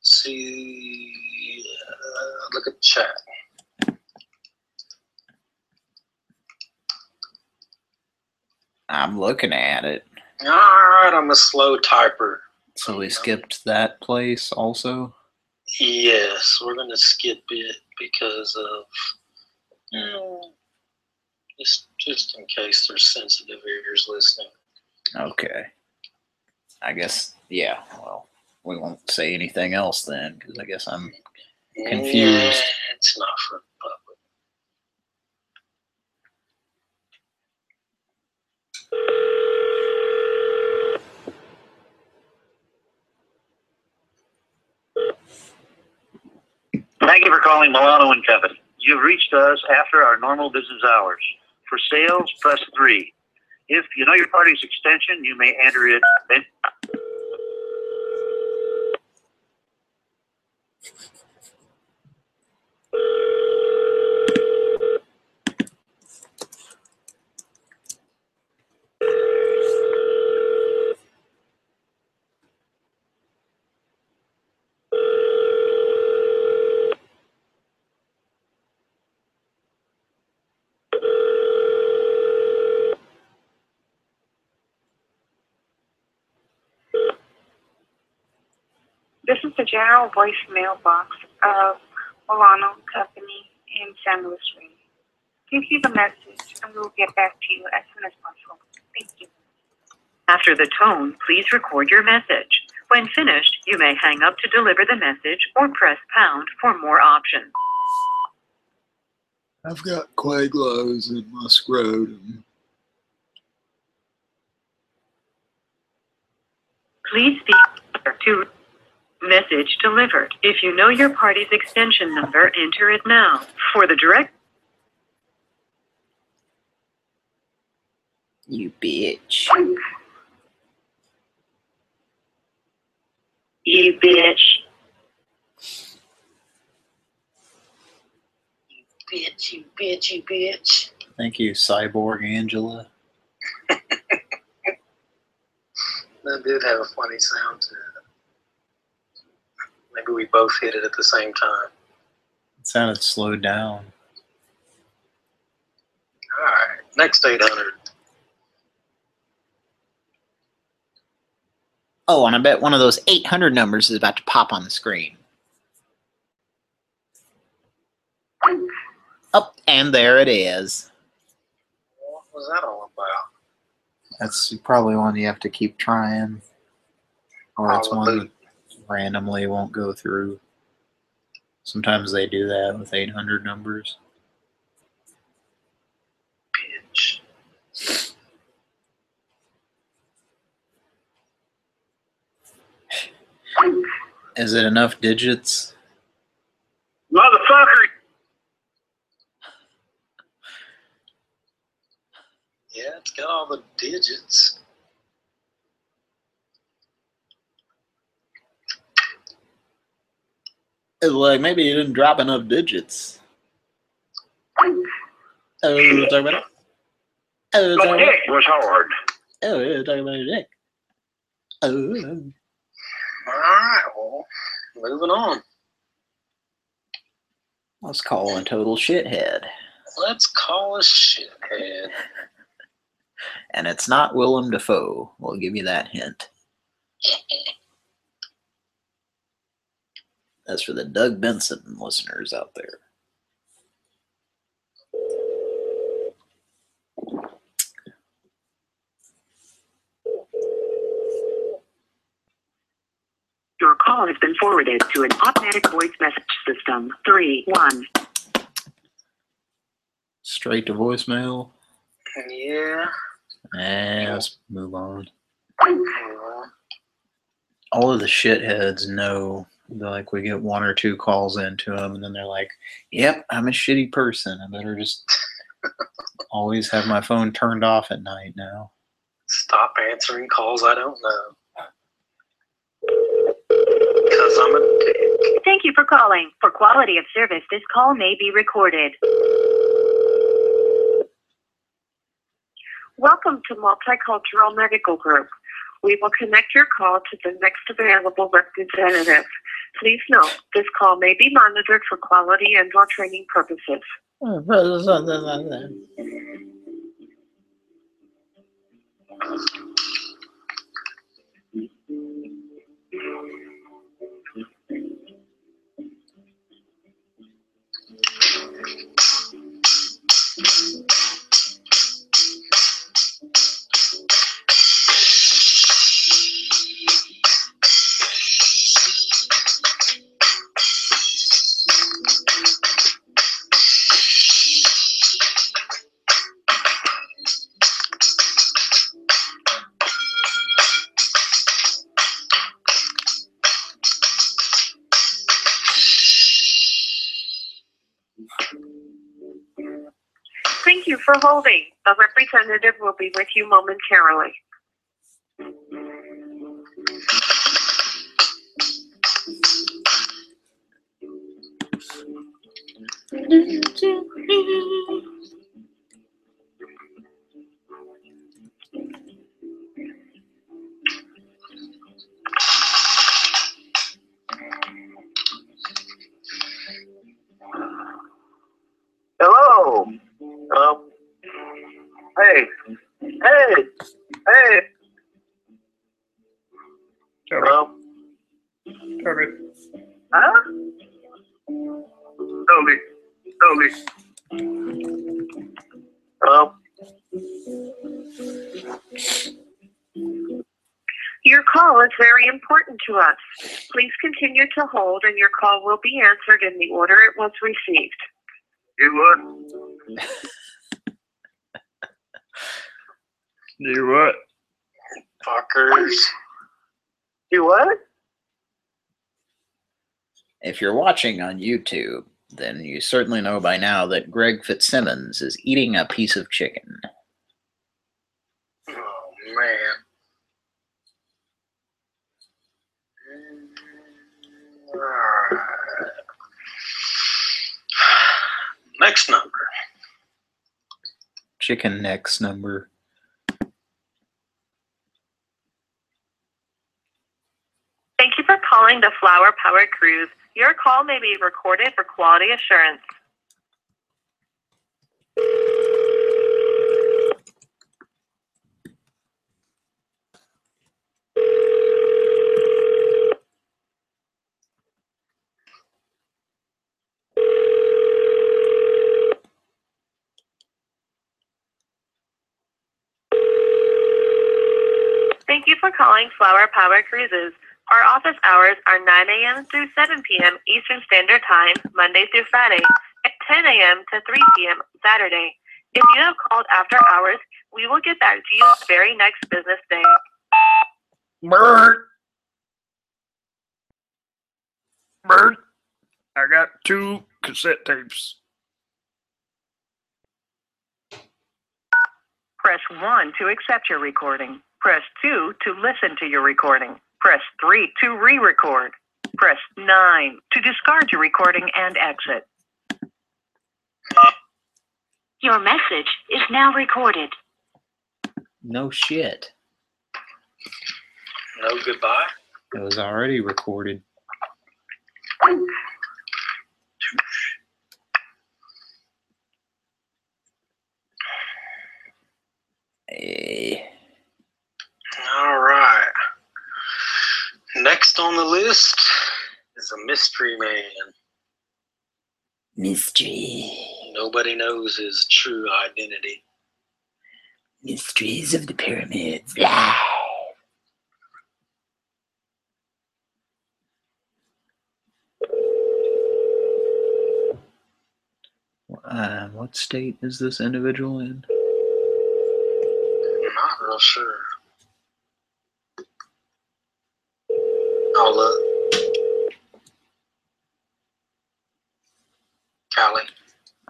[SPEAKER 3] see, uh, look at the chat.
[SPEAKER 2] I'm looking at it.
[SPEAKER 3] All right, I'm a slow typer.
[SPEAKER 2] So we skipped that place also.
[SPEAKER 3] Yes, we're going to skip it because of mm, just just in case there's sensitive ears listening.
[SPEAKER 2] Okay. I guess, yeah, well, we won't say anything else then, because I guess I'm confused.
[SPEAKER 3] Yeah, it's not for the public.
[SPEAKER 1] Thank you for calling Milano and Company. You've reached us after our normal business hours. For sales, press 3. If you know your party's extension, you may enter it. Then
[SPEAKER 15] This is the general voicemail box of Milano Company in San Luis Rey. Please leave a message and we will get back to you as soon as possible. Thank you.
[SPEAKER 5] After the tone, please record your message. When finished, you may hang up to deliver the message or press pound for more options.
[SPEAKER 16] I've got quaglos in my scrotum.
[SPEAKER 5] Please speak to message delivered. If you know your party's extension number, enter it now. For the direct
[SPEAKER 2] You bitch.
[SPEAKER 14] You bitch.
[SPEAKER 3] You Bitch, you bitch, you bitch.
[SPEAKER 2] Thank you, Cyborg Angela.
[SPEAKER 3] That did have a funny sound to it. Maybe we both hit it at the same time.
[SPEAKER 2] It sounded slowed down.
[SPEAKER 3] All right, next 800.
[SPEAKER 2] Oh, and I bet one of those 800 numbers is about to pop on the screen. Oh, and there it is.
[SPEAKER 3] What was that all about?
[SPEAKER 2] That's probably one you have to keep trying. Or it's one that randomly won't go through. Sometimes they do that with 800 numbers.
[SPEAKER 3] Bitch.
[SPEAKER 2] Is it enough digits?
[SPEAKER 1] Motherfucker!
[SPEAKER 3] Yeah, it's got all the digits.
[SPEAKER 2] Like maybe you didn't drop enough digits. Oh, talk about it. Oh,
[SPEAKER 1] My dick
[SPEAKER 2] it.
[SPEAKER 1] was hard.
[SPEAKER 2] Oh, yeah, talk about your dick. Oh,
[SPEAKER 3] All right, well, moving on.
[SPEAKER 2] let's call a total shithead.
[SPEAKER 3] Let's call a shithead.
[SPEAKER 2] And it's not Willem Dafoe. We'll give you that hint. That's for the Doug Benson listeners out there.
[SPEAKER 5] Your call has been forwarded to an automatic voice message system. Three one.
[SPEAKER 2] Straight to voicemail.
[SPEAKER 3] Yeah.
[SPEAKER 2] Eh, let's move on. all of the shitheads know they're like we get one or two calls into them and then they're like yep i'm a shitty person i better just always have my phone turned off at night now
[SPEAKER 3] Stop answering calls I don't know. Because I'm a dick.
[SPEAKER 5] Thank you for calling. For quality of service, this call may be recorded.
[SPEAKER 15] Welcome to Multicultural Medical Group. We will connect your call to the next available representative. Please note, this call may be monitored for quality and or training purposes. For holding. A representative will be with you momentarily. Important to us. Please continue to hold and your call will be answered in the order it was received.
[SPEAKER 6] You what?
[SPEAKER 17] You what?
[SPEAKER 3] Fuckers.
[SPEAKER 6] You what?
[SPEAKER 2] if you're watching on youtube then you certainly know by now that greg fitzsimmons is eating a piece of chicken
[SPEAKER 3] Oh, man. Alright. Next number.
[SPEAKER 2] chicken necks number
[SPEAKER 5] Thank you for calling the Flower Power Cruise. Your call may be recorded for quality assurance. Thank you for calling Flower Power Cruises. Our office hours are 9 a.m. through 7 p.m. Eastern Standard Time, Monday through Friday, and 10 a.m. to 3 p.m. Saturday. If you have called after hours, we will get back to you the very next business day.
[SPEAKER 17] Bert. Bert. I got two cassette tapes.
[SPEAKER 5] Press 1 to accept your recording. Press 2 to listen to your recording. Press 3 to re record. Press 9 to discard your recording and exit.
[SPEAKER 10] Your message is now recorded.
[SPEAKER 2] no shit
[SPEAKER 3] No goodbye.
[SPEAKER 2] it was already recorded Eh,
[SPEAKER 3] All right. Next on the list is a mystery man.
[SPEAKER 2] mystery
[SPEAKER 3] Nobody knows his true identity.
[SPEAKER 2] mysteries of the pyramids Uh, what state is this individual in?
[SPEAKER 3] I'm not real sure. Paula, Callie.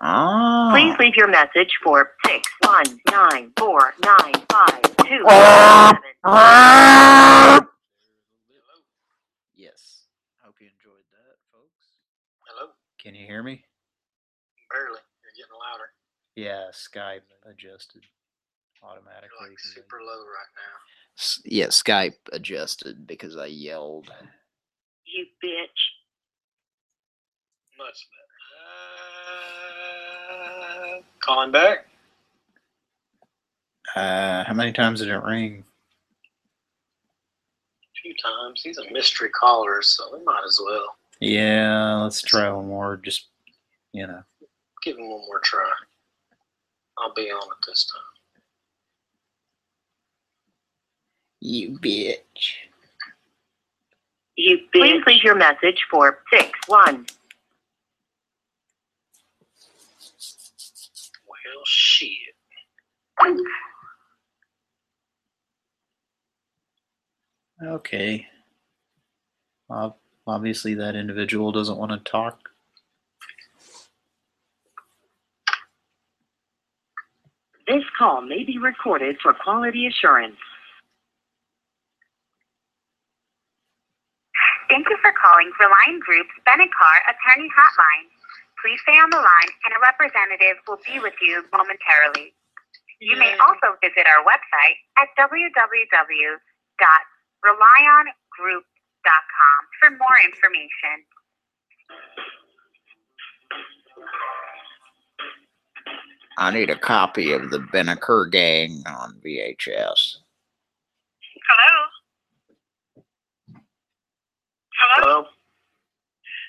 [SPEAKER 3] Oh.
[SPEAKER 2] Ah.
[SPEAKER 10] Please leave your message for six one nine four nine five two
[SPEAKER 2] uh,
[SPEAKER 10] seven. Ah.
[SPEAKER 2] Yes. Hope you enjoyed that, folks.
[SPEAKER 3] Hello.
[SPEAKER 2] Can you hear me?
[SPEAKER 3] Barely. You're getting louder.
[SPEAKER 2] Yeah, Skype adjusted automatically. You're like
[SPEAKER 3] super low right now.
[SPEAKER 2] S- Yeah, Skype adjusted because I yelled.
[SPEAKER 14] You bitch.
[SPEAKER 3] Much better. Uh, calling back.
[SPEAKER 2] Uh, how many times did it ring?
[SPEAKER 3] A few times. He's a mystery caller, so we might as well
[SPEAKER 2] Yeah, let's try one more. Just, you know.
[SPEAKER 3] give him one more try. I'll be on it this time.
[SPEAKER 2] You bitch.
[SPEAKER 14] You bitch.
[SPEAKER 10] Please leave your message for six one.
[SPEAKER 3] Well, shit.
[SPEAKER 2] Okay. Ob- obviously, that individual doesn't want to talk.
[SPEAKER 10] This call may be recorded for quality assurance.
[SPEAKER 11] Thank you for calling Reliant Group's Benicar Attorney Hotline. Please stay on the line and a representative will be with you momentarily. You may also visit our website at www.reliongroup.com for more information.
[SPEAKER 2] I need a copy of the Benaker Gang on VHS.
[SPEAKER 11] Hello? Hello?
[SPEAKER 6] Hello?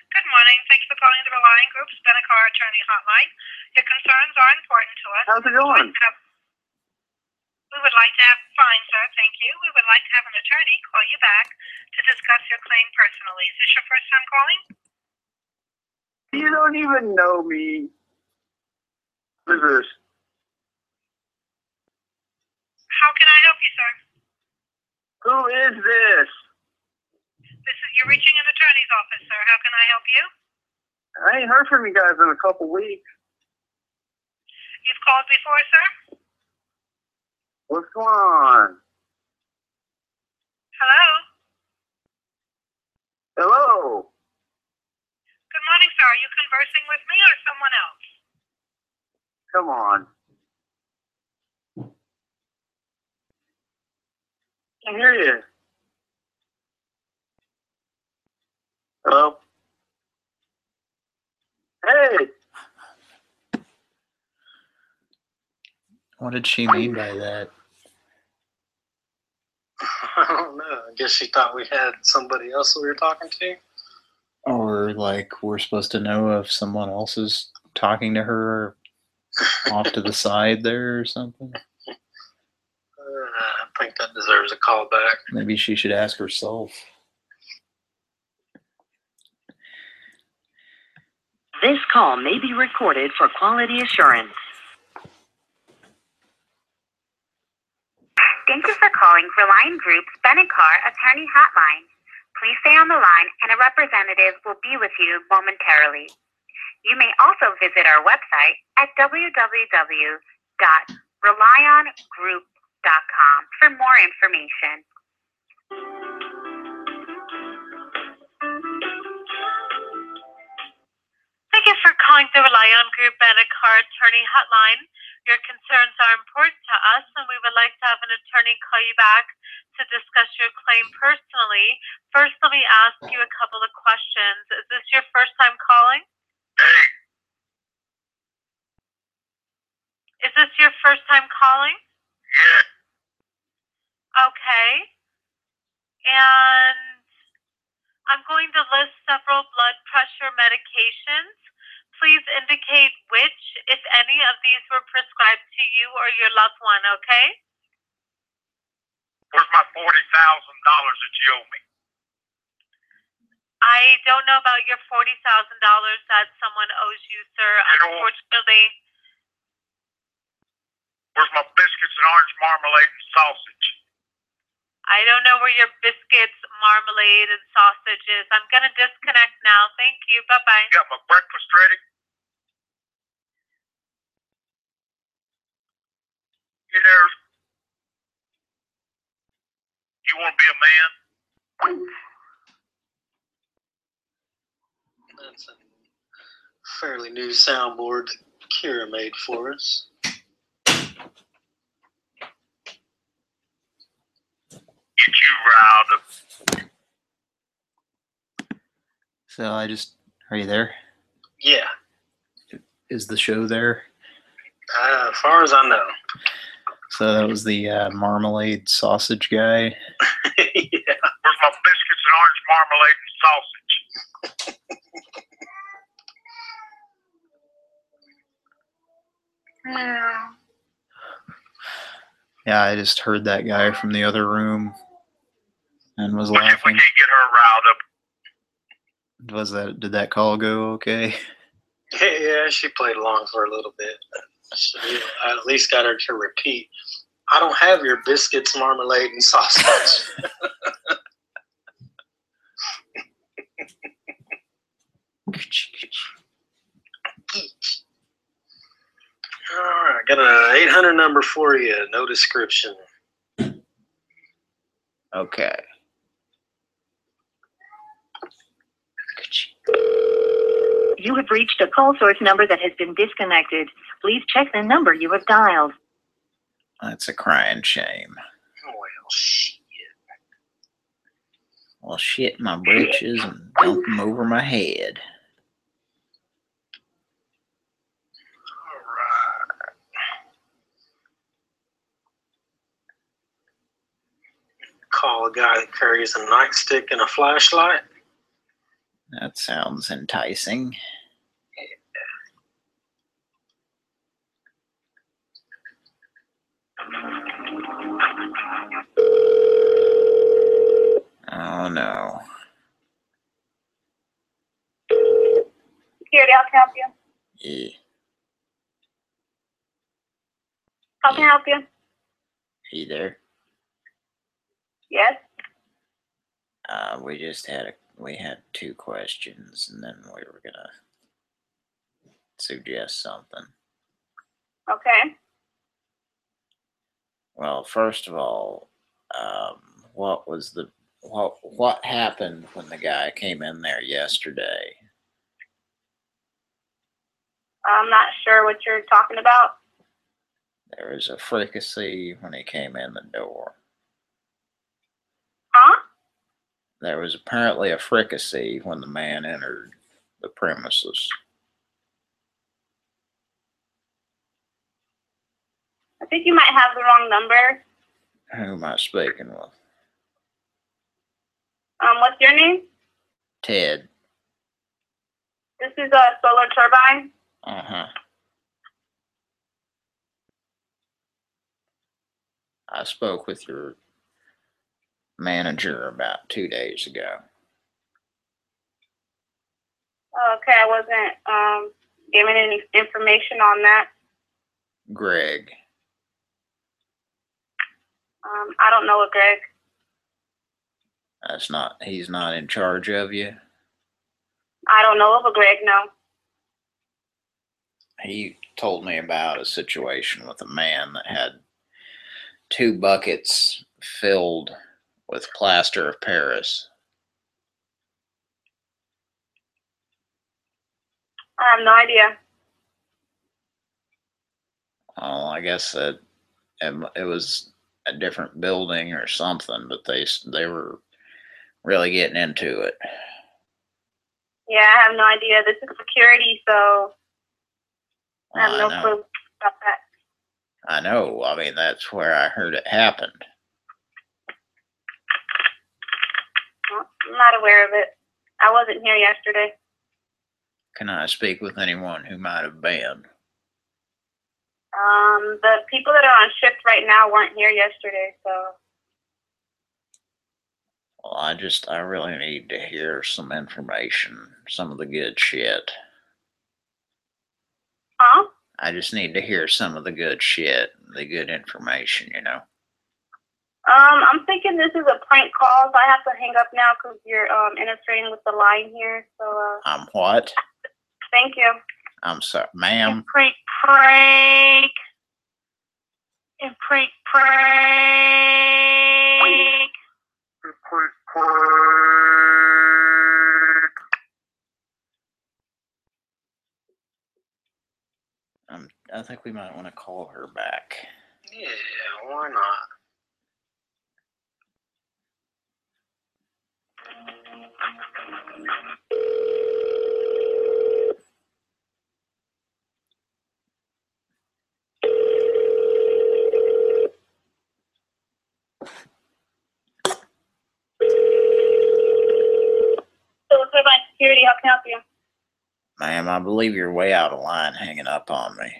[SPEAKER 11] Good morning. Thanks for calling the Reliant Group's Benicar Attorney Hotline. Your concerns are important to us.
[SPEAKER 6] How's it going?
[SPEAKER 11] We would like to have, fine, sir, thank you. We would like to have an attorney call you back to discuss your claim personally. Is this your first time calling?
[SPEAKER 6] You don't even know me. Who's this?
[SPEAKER 11] How can I help you, sir?
[SPEAKER 6] Who is this?
[SPEAKER 11] This is, you're reaching an attorney's office, sir. How can I help you?
[SPEAKER 6] I ain't heard from you guys in a couple weeks.
[SPEAKER 11] You've called before, sir?
[SPEAKER 6] What's going on?
[SPEAKER 11] Hello?
[SPEAKER 6] Hello?
[SPEAKER 11] Good morning, sir. Are you conversing with me or someone else?
[SPEAKER 6] Come on. Can't hear you. Hello? Hey!
[SPEAKER 2] What did she mean by that?
[SPEAKER 3] I don't know. I guess she thought we had somebody else we were talking to.
[SPEAKER 2] Or like we're supposed to know if someone else is talking to her off to the side there or something?
[SPEAKER 3] Uh, I think that deserves a call back.
[SPEAKER 2] Maybe she should ask herself.
[SPEAKER 10] This call may be recorded for quality assurance.
[SPEAKER 11] Thank you for calling Reliant Group's Benicar Attorney Hotline. Please stay on the line and a representative will be with you momentarily. You may also visit our website at www.reliongroup.com for more information. Thank you for calling the Reliant Group Benicar Attorney Hotline. Your concerns are important to us, and we would like to have an attorney call you back to discuss your claim personally. First, let me ask you a couple of questions. Is this your first time calling? Is this your first time calling?
[SPEAKER 18] Yeah.
[SPEAKER 11] Okay. And I'm going to list several blood pressure medications. Please indicate which, if any, of these were prescribed to you or your loved one, okay?
[SPEAKER 18] Where's my forty thousand dollars that you owe me?
[SPEAKER 11] I don't know about your $40,000 that someone owes you, sir.
[SPEAKER 18] You
[SPEAKER 11] Unfortunately,
[SPEAKER 18] Where's my biscuits and orange marmalade and sausage?
[SPEAKER 11] I don't know where your biscuits, marmalade, and sausage is. I'm going to disconnect now. Thank you. Bye bye.
[SPEAKER 18] Got my breakfast ready. You know, you want to be a man?
[SPEAKER 3] That's a fairly new soundboard that Kira made for us.
[SPEAKER 18] Get you riled up.
[SPEAKER 2] So I just are you there?
[SPEAKER 3] Yeah,
[SPEAKER 2] Is the show there?
[SPEAKER 3] uh, as far as I know.
[SPEAKER 2] So that was the uh, marmalade sausage guy.
[SPEAKER 3] yeah.
[SPEAKER 18] Where's my biscuits and orange marmalade and sausage?
[SPEAKER 2] Yeah, I just heard that guy from the other room and was
[SPEAKER 18] We can't, we
[SPEAKER 2] laughing.
[SPEAKER 18] can't get her riled up.
[SPEAKER 2] Was that did that call go okay?
[SPEAKER 3] Yeah, she played along for a little bit. So, you know, I at least got her to repeat. I don't have your biscuits, marmalade, and sausage. All right, got an 800 number for you. No description.
[SPEAKER 2] Okay.
[SPEAKER 7] You have reached a call source number that has been disconnected. Please check the number you have dialed.
[SPEAKER 2] That's a crying shame.
[SPEAKER 3] Oh, well, shit.
[SPEAKER 2] Well, shit my britches and dump them over my head.
[SPEAKER 3] All right. Call a guy that carries a nightstick and a flashlight.
[SPEAKER 2] That sounds enticing. Oh no.
[SPEAKER 19] Security, how can I help you?
[SPEAKER 2] Yeah.
[SPEAKER 19] How can I help you?
[SPEAKER 2] He there?
[SPEAKER 19] Yes.
[SPEAKER 2] Uh, we just had a we had two questions, and then we were gonna suggest something.
[SPEAKER 19] Okay.
[SPEAKER 2] Well, first of all, um, what was the what what happened when the guy came in there yesterday?
[SPEAKER 19] I'm not sure what you're talking about.
[SPEAKER 2] There was a fricassee when he came in the door.
[SPEAKER 19] Huh?
[SPEAKER 2] There was apparently a fricassee when the man entered the premises.
[SPEAKER 19] I think you might have the wrong number.
[SPEAKER 2] Who am I speaking with?
[SPEAKER 19] Um, what's your name?
[SPEAKER 2] Ted.
[SPEAKER 19] This is a solar turbine.
[SPEAKER 2] Uh huh. I spoke with your manager about two days ago.
[SPEAKER 19] Okay, I wasn't um given any information on that.
[SPEAKER 2] Greg.
[SPEAKER 19] Um, I don't know a Greg.
[SPEAKER 2] That's not he's not in charge of you.
[SPEAKER 19] I don't know of a Greg. No.
[SPEAKER 2] He told me about a situation with a man that had two buckets filled with plaster of Paris.
[SPEAKER 19] I have no idea.
[SPEAKER 2] Oh, I guess that it, it was a different building or something, but they they were really getting into it.
[SPEAKER 19] Yeah, I have no idea. This is security, so I have
[SPEAKER 2] I
[SPEAKER 19] no
[SPEAKER 2] know.
[SPEAKER 19] clue about that.
[SPEAKER 2] I know. I mean, that's where I heard it happened.
[SPEAKER 19] Well, I'm not aware of it. I wasn't here yesterday.
[SPEAKER 2] Can I speak with anyone who might have been?
[SPEAKER 19] Um, the people that are on shift right now weren't here yesterday, so
[SPEAKER 2] Well, I just, I really need to hear some information, some of the good shit.
[SPEAKER 19] huh?
[SPEAKER 2] I just need to hear some of the good shit, the good information, you know.
[SPEAKER 19] Um, I'm thinking this is a prank call, so I have to hang up now because you're um interfering with the line here. So, uh,
[SPEAKER 2] I'm what?
[SPEAKER 19] thank you.
[SPEAKER 2] I'm sorry, ma'am.
[SPEAKER 20] Prank, prank.
[SPEAKER 19] And prank, prank.
[SPEAKER 2] Prank, Um, I think we might want to call her back.
[SPEAKER 3] Yeah, why not?
[SPEAKER 19] So it's by security. How can I help you?
[SPEAKER 2] Ma'am, I believe you're way out of line hanging up on me.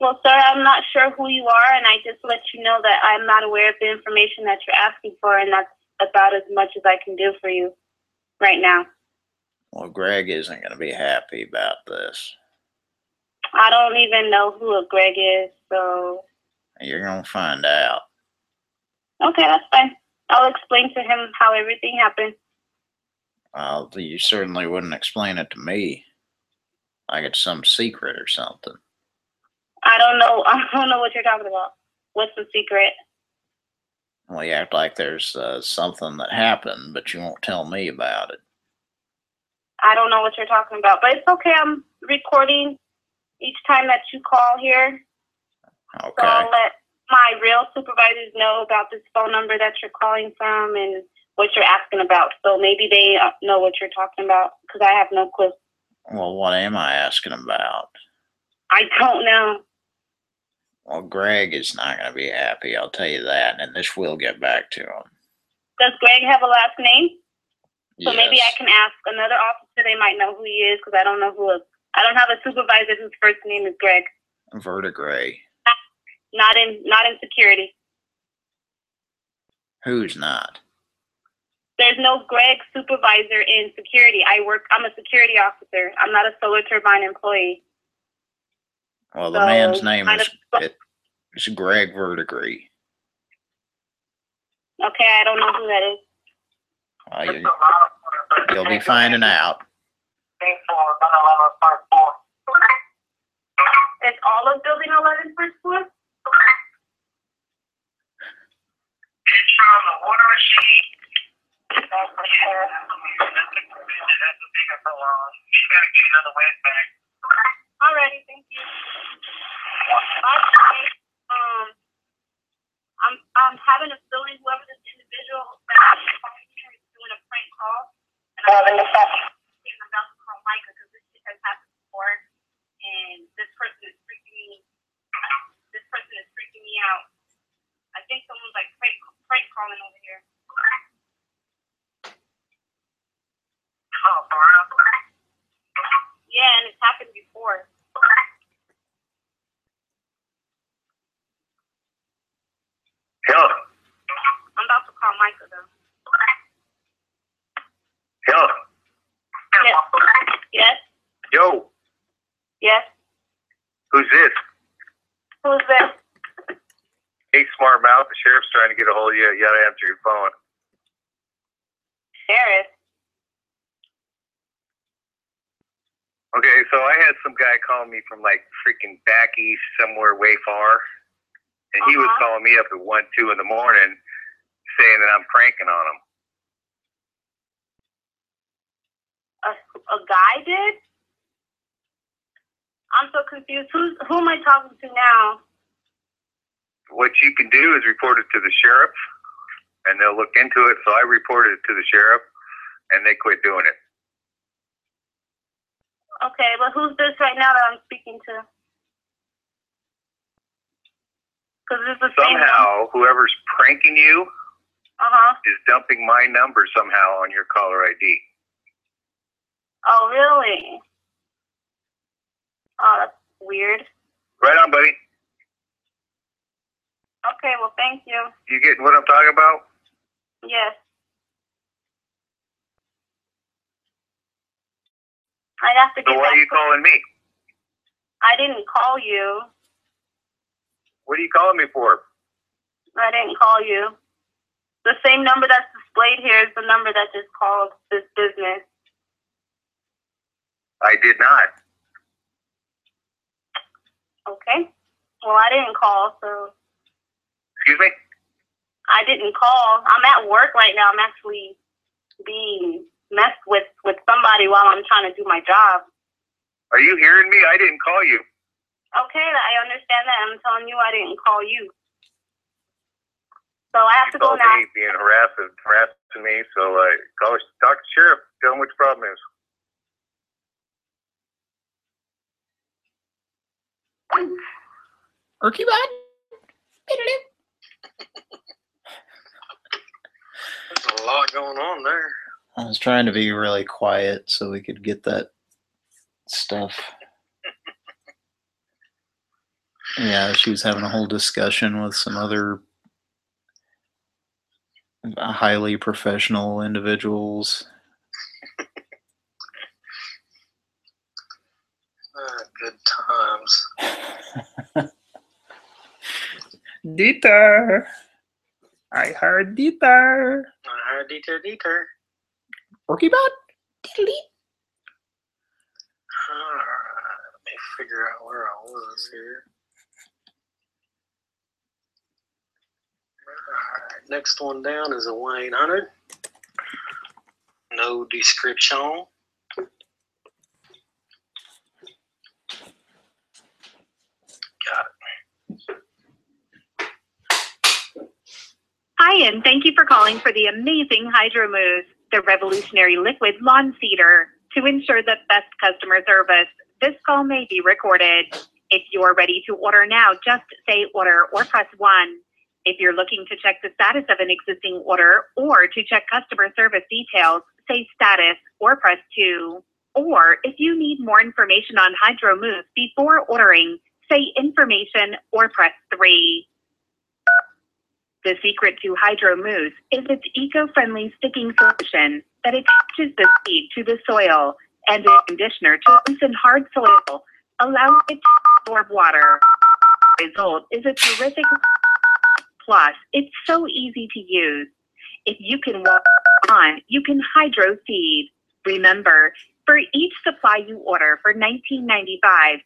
[SPEAKER 19] Well, sir, I'm not sure who you are, and I just let you know that I'm not aware of the information that you're asking for, and that's about as much as I can do for you right now.
[SPEAKER 2] Well, Greg isn't going to be happy about this.
[SPEAKER 19] I don't even know who a Greg is, so
[SPEAKER 2] You're going to find out.
[SPEAKER 19] okay, that's fine. I'll explain to him how everything happened.
[SPEAKER 2] Well, you certainly wouldn't explain it to me. Like it's some secret or something.
[SPEAKER 19] I don't know. I don't know what you're talking about. What's the secret?
[SPEAKER 2] Well, you act like there's uh, something that happened, but you won't tell me about it.
[SPEAKER 19] I don't know what you're talking about, but it's okay. I'm recording each time that you call here. So I'll let my real supervisors know about this phone number that you're calling from and what you're asking about. So maybe they uh, know what you're talking about because I have no clue.
[SPEAKER 2] Well, what am I asking about?
[SPEAKER 19] I don't know.
[SPEAKER 2] Well, Greg is not going to be happy, I'll tell you that, and this will get back to him.
[SPEAKER 19] Does Greg have a last name? So
[SPEAKER 2] Yes.
[SPEAKER 19] maybe I can ask another officer. They might know who he is because I don't know who. I don't have a supervisor whose first name is Greg.
[SPEAKER 2] Vertigray.
[SPEAKER 19] Not in not in security.
[SPEAKER 2] Who's not?
[SPEAKER 19] There's no Greg supervisor in security. I work. I'm a security officer. I'm not a solar turbine employee.
[SPEAKER 2] Well, the
[SPEAKER 19] So,
[SPEAKER 2] man's name
[SPEAKER 19] kind
[SPEAKER 2] is
[SPEAKER 19] of-
[SPEAKER 2] it, it's Greg Vertigray.
[SPEAKER 19] Okay, I don't know who that is.
[SPEAKER 2] Well, you, you'll be finding out.
[SPEAKER 19] Is all of Building 11 first floor?
[SPEAKER 1] It's from the water machine. That's for sure. That's a bigger for long. You gotta get another wet back.
[SPEAKER 19] Alrighty, thank you. Okay, um, I'm I'm having a feeling whoever this individual is calling here is doing a prank call, and I'm I'm about to call Micah because this shit has happened before, and this person is freaking me. This person is freaking me out. I think someone's like prank prank calling over here.
[SPEAKER 1] Oh, for real?
[SPEAKER 19] Yeah, and it's happened before.
[SPEAKER 1] Hello.
[SPEAKER 19] I'm about to call Micah though.
[SPEAKER 1] Hello.
[SPEAKER 19] Yes. Yes.
[SPEAKER 1] Yo,
[SPEAKER 19] Yes.
[SPEAKER 1] who's this?
[SPEAKER 19] Who's this?
[SPEAKER 6] Hey, smart mouth. The sheriff's trying to get a hold of you. You gotta answer your phone.
[SPEAKER 19] Sheriff.
[SPEAKER 6] Okay, so I had some guy calling me from like freaking back east somewhere way far, and he was
[SPEAKER 19] Uh-huh.
[SPEAKER 6] calling me up at one, two in the morning, saying that I'm pranking on him.
[SPEAKER 19] A, a guy did? I'm so confused. Who's who am I talking to now?
[SPEAKER 6] What you can do is report it to the sheriff, and they'll look into it. So I reported it to the sheriff, and they quit doing it.
[SPEAKER 19] Okay, but who's this right now that I'm speaking to? Because the same.
[SPEAKER 6] Somehow, whoever's pranking you
[SPEAKER 19] Uh huh.
[SPEAKER 6] is dumping my number somehow on your caller ID.
[SPEAKER 19] Oh really? Oh, that's weird.
[SPEAKER 6] Right on, buddy.
[SPEAKER 19] Okay, well, thank you.
[SPEAKER 6] You getting what I'm talking about?
[SPEAKER 19] Yes. I'd have to
[SPEAKER 6] So why are you calling me?
[SPEAKER 19] I didn't call you.
[SPEAKER 6] What are you calling me for?
[SPEAKER 19] I didn't call you. The same number that's displayed here is the number that just called this business.
[SPEAKER 6] I did not.
[SPEAKER 19] Okay. Well, I didn't call, so
[SPEAKER 6] Excuse me?
[SPEAKER 19] I didn't call. I'm at work right now. I'm actually being messed with with somebody while I'm trying to do my job.
[SPEAKER 6] Are you hearing me? I didn't call you.
[SPEAKER 19] Okay, I understand that. I'm telling you, I didn't call you. So I have to go
[SPEAKER 6] called
[SPEAKER 19] now.
[SPEAKER 6] me being harassing, harassing me, so uh, call, talk to the sheriff. Tell him what your problem is.
[SPEAKER 2] Erky bot.
[SPEAKER 3] There's a lot going on there.
[SPEAKER 2] I was trying to be really quiet so we could get that stuff. Yeah, she was having a whole discussion with some other highly professional individuals.
[SPEAKER 3] Ah, good times.
[SPEAKER 17] Dieter. I heard Dieter.
[SPEAKER 3] I heard Dieter Dieter.
[SPEAKER 2] Erky bot.
[SPEAKER 3] Alright, let me figure out where I was here. Alright, next one down is a 1 800. No description. Got.
[SPEAKER 21] Hi, and thank you for calling for the amazing Hydro Mousse, the revolutionary liquid lawn seeder. To ensure the best customer service, this call may be recorded. If you're ready to order now, just say order or press 1. If you're looking to check the status of an existing order or to check customer service details, say status or press 2. Or if you need more information on Hydro Mousse before ordering, say information or press 3. The secret to Hydro Mousse is its eco-friendly sticking solution that attaches the seed to the soil and a conditioner to loosen hard soil, allowing it to absorb water. The result is a terrific plus. It's so easy to use. If you can walk on, you can hydro seed. Remember, for each supply you order for $19.95,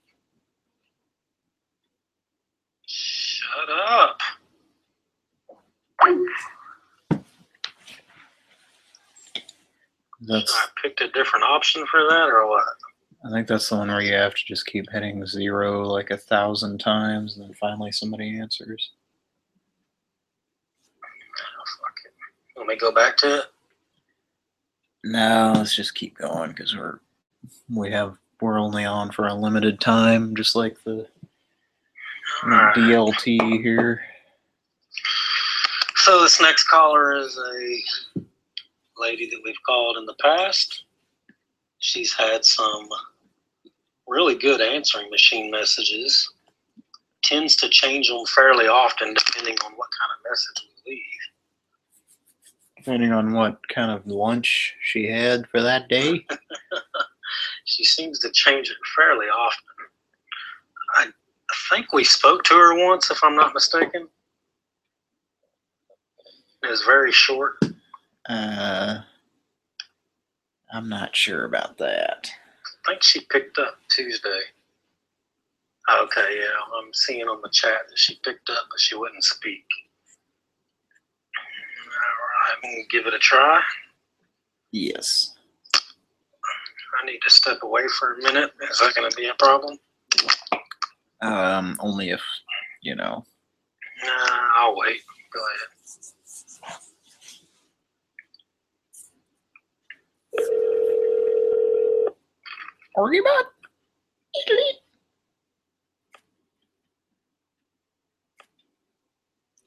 [SPEAKER 3] Shut up.
[SPEAKER 2] That's
[SPEAKER 3] I picked a different option for that or what?
[SPEAKER 2] I think that's the one where you have to just keep hitting zero like a thousand times and then finally somebody answers.
[SPEAKER 3] Let me go back to it.
[SPEAKER 2] No, let's just keep going because we're we have we're only on for a limited time, just like the DLT here.
[SPEAKER 3] So this next caller is a lady that we've called in the past. She's had some really good answering machine messages. Tends to change them fairly often depending on what kind of message we leave.
[SPEAKER 2] Depending on what kind of lunch she had for that day.
[SPEAKER 3] She seems to change it fairly often. I think we spoke to her once, if I'm not mistaken. It was very short.
[SPEAKER 2] Uh, I'm not sure about that.
[SPEAKER 3] I think she picked up Tuesday. Okay, yeah, I'm seeing on the chat that she picked up, but she wouldn't speak. All right, I'm gonna give it a try.
[SPEAKER 2] Yes.
[SPEAKER 3] I need to step away for a minute. Is that gonna be a problem?
[SPEAKER 2] Um, only if you know.
[SPEAKER 3] Nah, I'll wait. Go ahead.
[SPEAKER 2] Argument.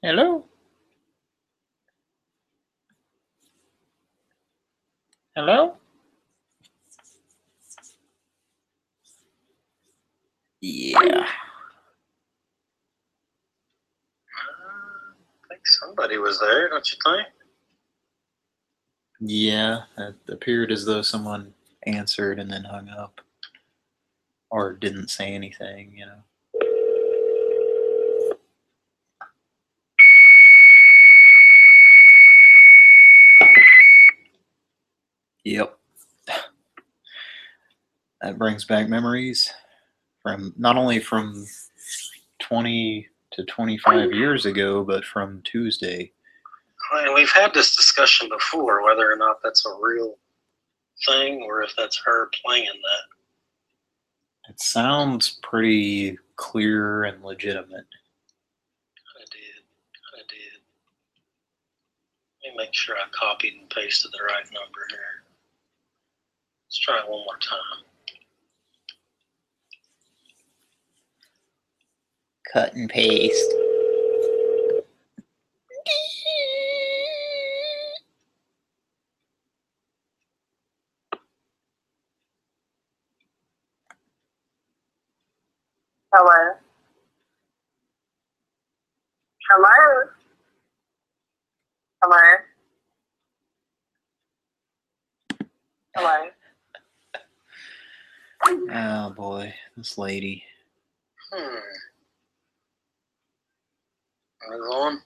[SPEAKER 2] Hello. Hello. Yeah.
[SPEAKER 3] I think somebody was there, don't you think?
[SPEAKER 2] Yeah, it appeared as though someone answered and then hung up. Or didn't say anything, you know. Yep. That brings back memories from not only from 20 to 25 years ago, but from Tuesday.
[SPEAKER 3] And we've had this discussion before, whether or not that's a real thing or if that's her playing that.
[SPEAKER 2] It sounds pretty clear and legitimate.
[SPEAKER 3] I did. I did. Let me make sure I copied and pasted the right number here. Let's try it one more time.
[SPEAKER 2] Cut and paste.
[SPEAKER 19] Hello. Hello. Hello. Hello.
[SPEAKER 2] Oh boy, this lady.
[SPEAKER 3] Hmm. Move on.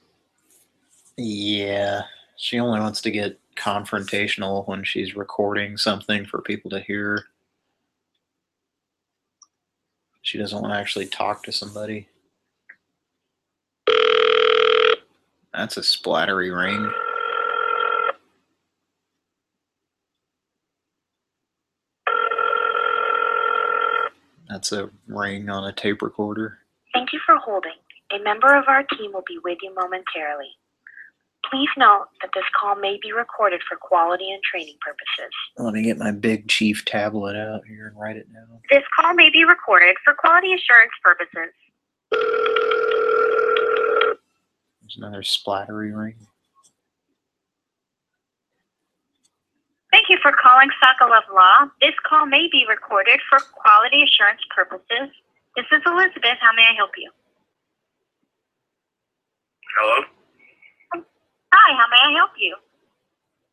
[SPEAKER 2] Yeah, she only wants to get confrontational when she's recording something for people to hear. She doesn't want to actually talk to somebody. That's a splattery ring. That's a ring on a tape recorder.
[SPEAKER 22] Thank you for holding. A member of our team will be with you momentarily. Please note that this call may be recorded for quality and training purposes.
[SPEAKER 2] Let me get my big chief tablet out here and write it down.
[SPEAKER 23] This call may be recorded for quality assurance purposes.
[SPEAKER 2] There's another splattery ring.
[SPEAKER 23] Thank you for calling Sokolov Law. This call may be recorded for quality assurance purposes. This is Elizabeth. How may I help you?
[SPEAKER 6] Hello?
[SPEAKER 23] Hi, how may I help you?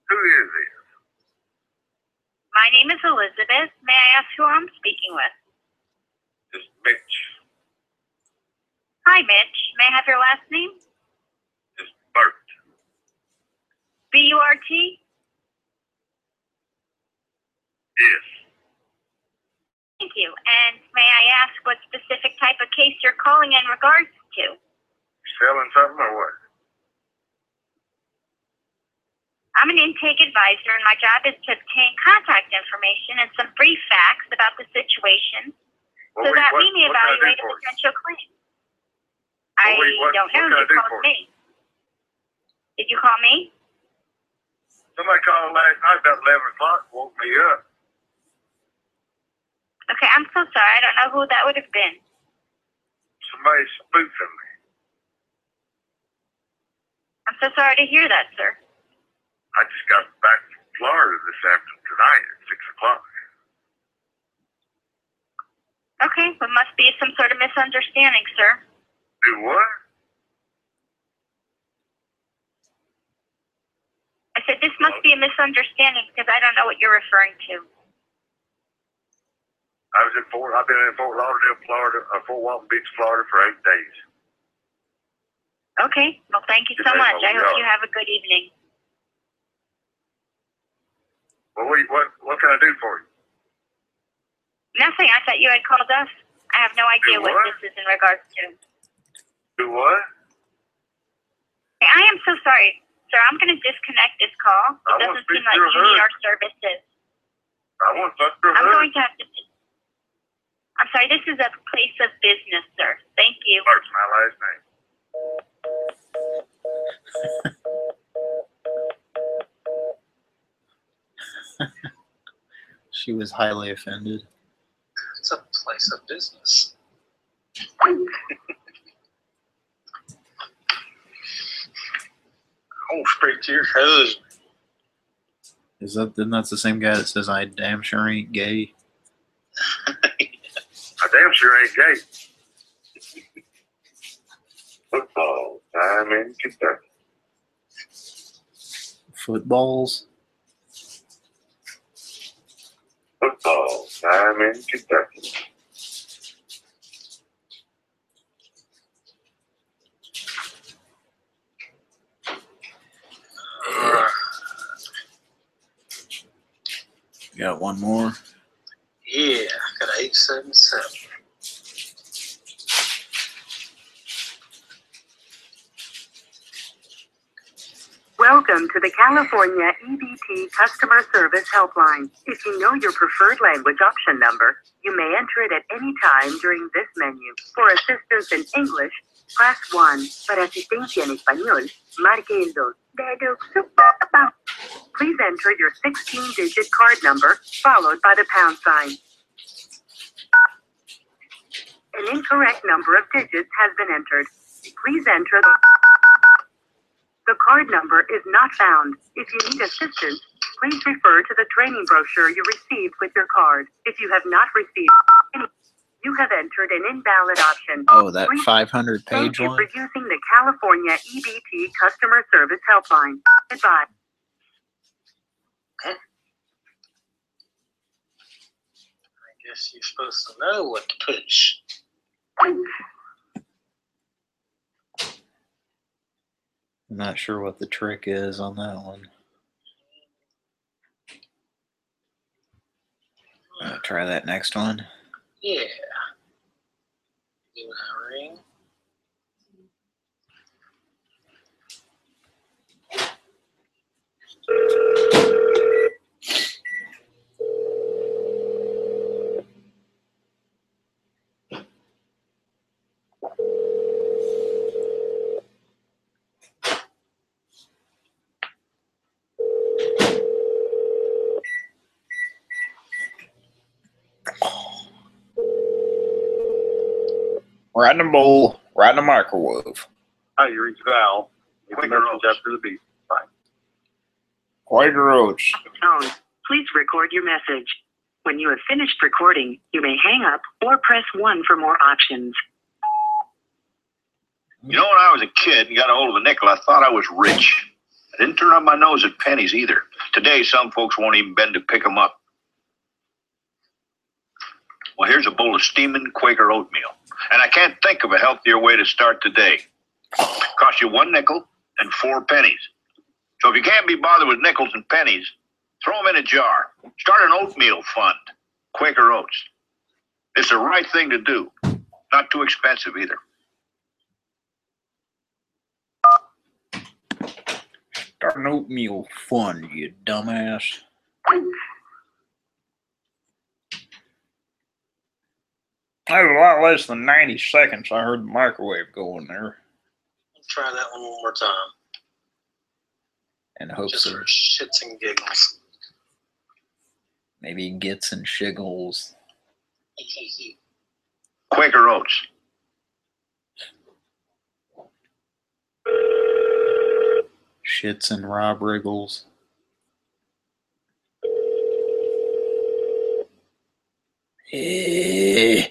[SPEAKER 6] Who is this?
[SPEAKER 23] My name is Elizabeth. May I ask who I'm speaking with?
[SPEAKER 6] It's Mitch.
[SPEAKER 23] Hi, Mitch. May I have your last name?
[SPEAKER 6] It's Bert.
[SPEAKER 23] B U R T?
[SPEAKER 6] Yes.
[SPEAKER 23] Thank you. And may I ask what specific type of case you're calling in regards to?
[SPEAKER 6] Selling something or what?
[SPEAKER 23] I'm an intake advisor, and my job is to obtain contact information and some brief facts about the situation so that
[SPEAKER 6] what-
[SPEAKER 23] we may
[SPEAKER 6] what can I do
[SPEAKER 23] evaluate a potential claim. I
[SPEAKER 6] what-
[SPEAKER 23] don't know. You called me. Did you call me?
[SPEAKER 6] Somebody called last night about 11 o'clock, woke me up.
[SPEAKER 23] Okay, I'm so sorry. I don't know who that would have been.
[SPEAKER 6] Somebody spoofing me.
[SPEAKER 23] I'm so sorry to hear that, sir.
[SPEAKER 6] I just got back from Florida this afternoon, tonight at 6 o'clock.
[SPEAKER 23] Okay, well, must be some sort of misunderstanding, sir.
[SPEAKER 6] Do what?
[SPEAKER 23] I said this must be a misunderstanding because I don't know what you're referring to.
[SPEAKER 6] I was in Fort, I've been in Fort Lauderdale, Florida, uh, Fort Walton Beach, Florida for eight days.
[SPEAKER 23] Okay, well, thank you so much. I hope you have a good evening.
[SPEAKER 6] Well, what, what, what can I do for you?
[SPEAKER 23] Nothing. I thought you had called us. I have no idea what
[SPEAKER 6] what?
[SPEAKER 23] this is in regards to.
[SPEAKER 6] Do what?
[SPEAKER 23] Hey, I am so sorry, sir. I'm going to disconnect this call. It
[SPEAKER 6] I
[SPEAKER 23] doesn't seem like you need
[SPEAKER 6] her.
[SPEAKER 23] our services.
[SPEAKER 6] I want to talk to
[SPEAKER 23] I'm
[SPEAKER 6] her.
[SPEAKER 23] going to have to. I'm sorry. This is a place of business, sir. Thank you.
[SPEAKER 6] Bert's my last name.
[SPEAKER 2] She was highly offended.
[SPEAKER 3] It's a place of business. oh, straight to your husband.
[SPEAKER 2] Is that then that's the same guy that says I damn sure ain't gay?
[SPEAKER 6] I damn sure ain't gay. Football time in Kentucky.
[SPEAKER 2] Footballs?
[SPEAKER 6] Football time in Kentucky.
[SPEAKER 2] Got one more.
[SPEAKER 3] Yeah, I got 877.
[SPEAKER 5] Welcome to the California EBT Customer Service Helpline. If you know your preferred language option number, you may enter it at any time during this menu. For assistance in English, press 1. Para asistencia en español, marque el 2. Please enter your 16-digit card number, followed by the pound sign. An incorrect number of digits has been entered. Please enter the... The card number is not found. If you need assistance, please refer to the training brochure you received with your card. If you have not received any, you have entered an invalid option.
[SPEAKER 2] Oh, that
[SPEAKER 5] Please
[SPEAKER 2] 500
[SPEAKER 5] Thank
[SPEAKER 2] page
[SPEAKER 5] you
[SPEAKER 2] one?
[SPEAKER 5] for using the California EBT Customer Service Helpline. Goodbye.
[SPEAKER 3] I guess you're supposed to know what to push.
[SPEAKER 2] I'm not sure what the trick is on that one. Uh, try that next one.
[SPEAKER 3] Yeah. A
[SPEAKER 17] Right in the bowl, right in the microwave.
[SPEAKER 6] Hi, you reached Val. Leave a message after the beep. Bye.
[SPEAKER 17] Quaker Oats.
[SPEAKER 10] Tone. Please record your message. When you have finished recording, you may hang up or press 1 for more options.
[SPEAKER 4] You know, when I was a kid and got a hold of a nickel, I thought I was rich. I didn't turn up my nose at pennies either. Today, some folks won't even bend to pick 'em up. Well, here's a bowl of steaming Quaker oatmeal. And I can't think of a healthier way to start the day. Cost you one nickel and four pennies. So if you can't be bothered with nickels and pennies, throw them in a jar. Start an oatmeal fund. Quaker Oats. It's the right thing to do. Not too expensive either.
[SPEAKER 2] Start an oatmeal fund, you dumbass.
[SPEAKER 17] That was a lot less than 90 seconds. I heard the microwave go in there.
[SPEAKER 3] Try that one one more time.
[SPEAKER 2] And hopes
[SPEAKER 3] Just for shits and giggles.
[SPEAKER 2] maybe gets and shiggles.
[SPEAKER 4] Quaker Oats.
[SPEAKER 2] Shits and Rob Riggles. Eh.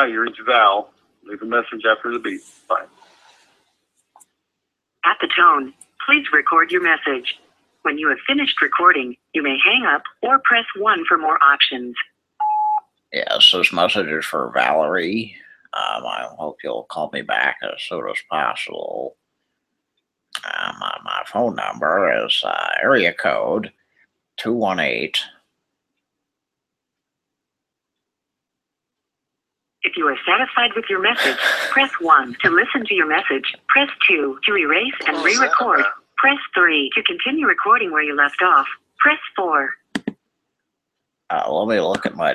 [SPEAKER 6] Hi, you reached Val. Leave a message after the beep. Bye.
[SPEAKER 10] At the tone, please record your message. When you have finished recording, you may hang up or press 1 for more options.
[SPEAKER 2] Yes, this message is for Valerie. Um, I hope you'll call me back as soon as possible. Uh, my, my phone number is uh, area code 218.
[SPEAKER 10] If you are satisfied with your message, press 1 to listen to your message. Press 2 to erase and
[SPEAKER 3] What was that
[SPEAKER 10] re-record. Press 3 to continue recording where you left off. Press 4.
[SPEAKER 2] Uh, let me look at my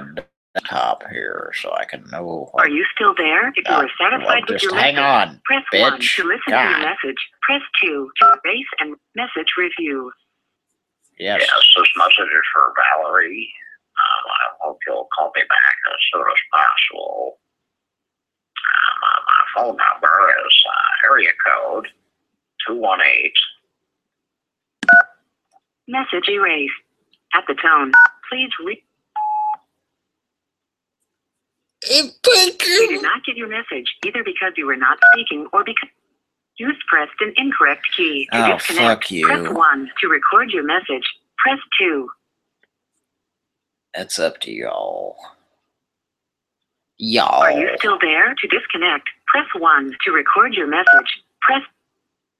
[SPEAKER 2] desktop here so I can know. What,
[SPEAKER 10] Are you still there? If you
[SPEAKER 2] Uh,
[SPEAKER 10] are satisfied
[SPEAKER 2] well,
[SPEAKER 10] with
[SPEAKER 2] just
[SPEAKER 10] your
[SPEAKER 2] hang
[SPEAKER 10] message,
[SPEAKER 2] on,
[SPEAKER 10] press 1 to listen to your message. Press 2 to erase and message review.
[SPEAKER 2] yes.
[SPEAKER 4] this message is for Valerie. Um, I hope you'll call me back as soon as possible. Um, uh, my phone number is uh, area code 218.
[SPEAKER 10] Message erased. At the tone, please re- You did not get your message, either because you were not speaking or because you pressed an incorrect key. To
[SPEAKER 2] Oh,
[SPEAKER 10] disconnect,
[SPEAKER 2] fuck you.
[SPEAKER 10] press 1 to record your message. Press 2.
[SPEAKER 2] It's up to y'all. Y'all.
[SPEAKER 10] Are you still there? To disconnect, press 1 to record your message. Press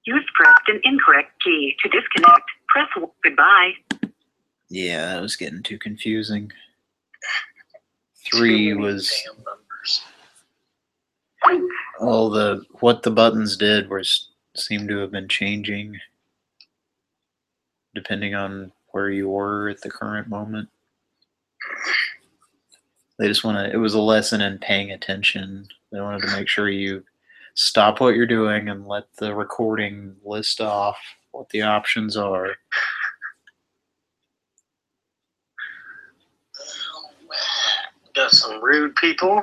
[SPEAKER 10] You've pressed an incorrect key. To disconnect, press one. Goodbye.
[SPEAKER 2] Yeah, that was getting too confusing. Three was all the what the buttons did was seemed to have been changing depending on where you were at the current moment. They just want to. It was a lesson in paying attention. They wanted to make sure you stop what you're doing and let the recording list off what the options are.
[SPEAKER 3] Got some rude people.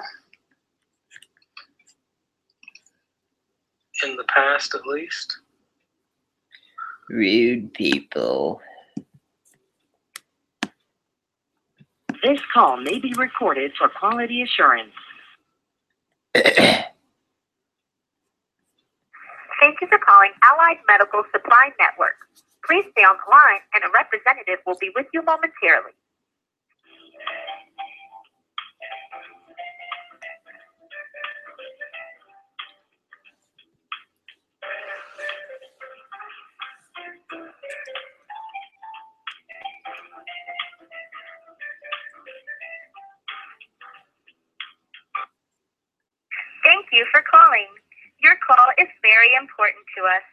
[SPEAKER 3] In the past, at least.
[SPEAKER 2] Rude people.
[SPEAKER 10] This call may be recorded for quality assurance.
[SPEAKER 23] Thank you for calling Allied Medical Supply Network. Please stay on the line and a representative will be with you momentarily. You for calling. Your call is very important to us.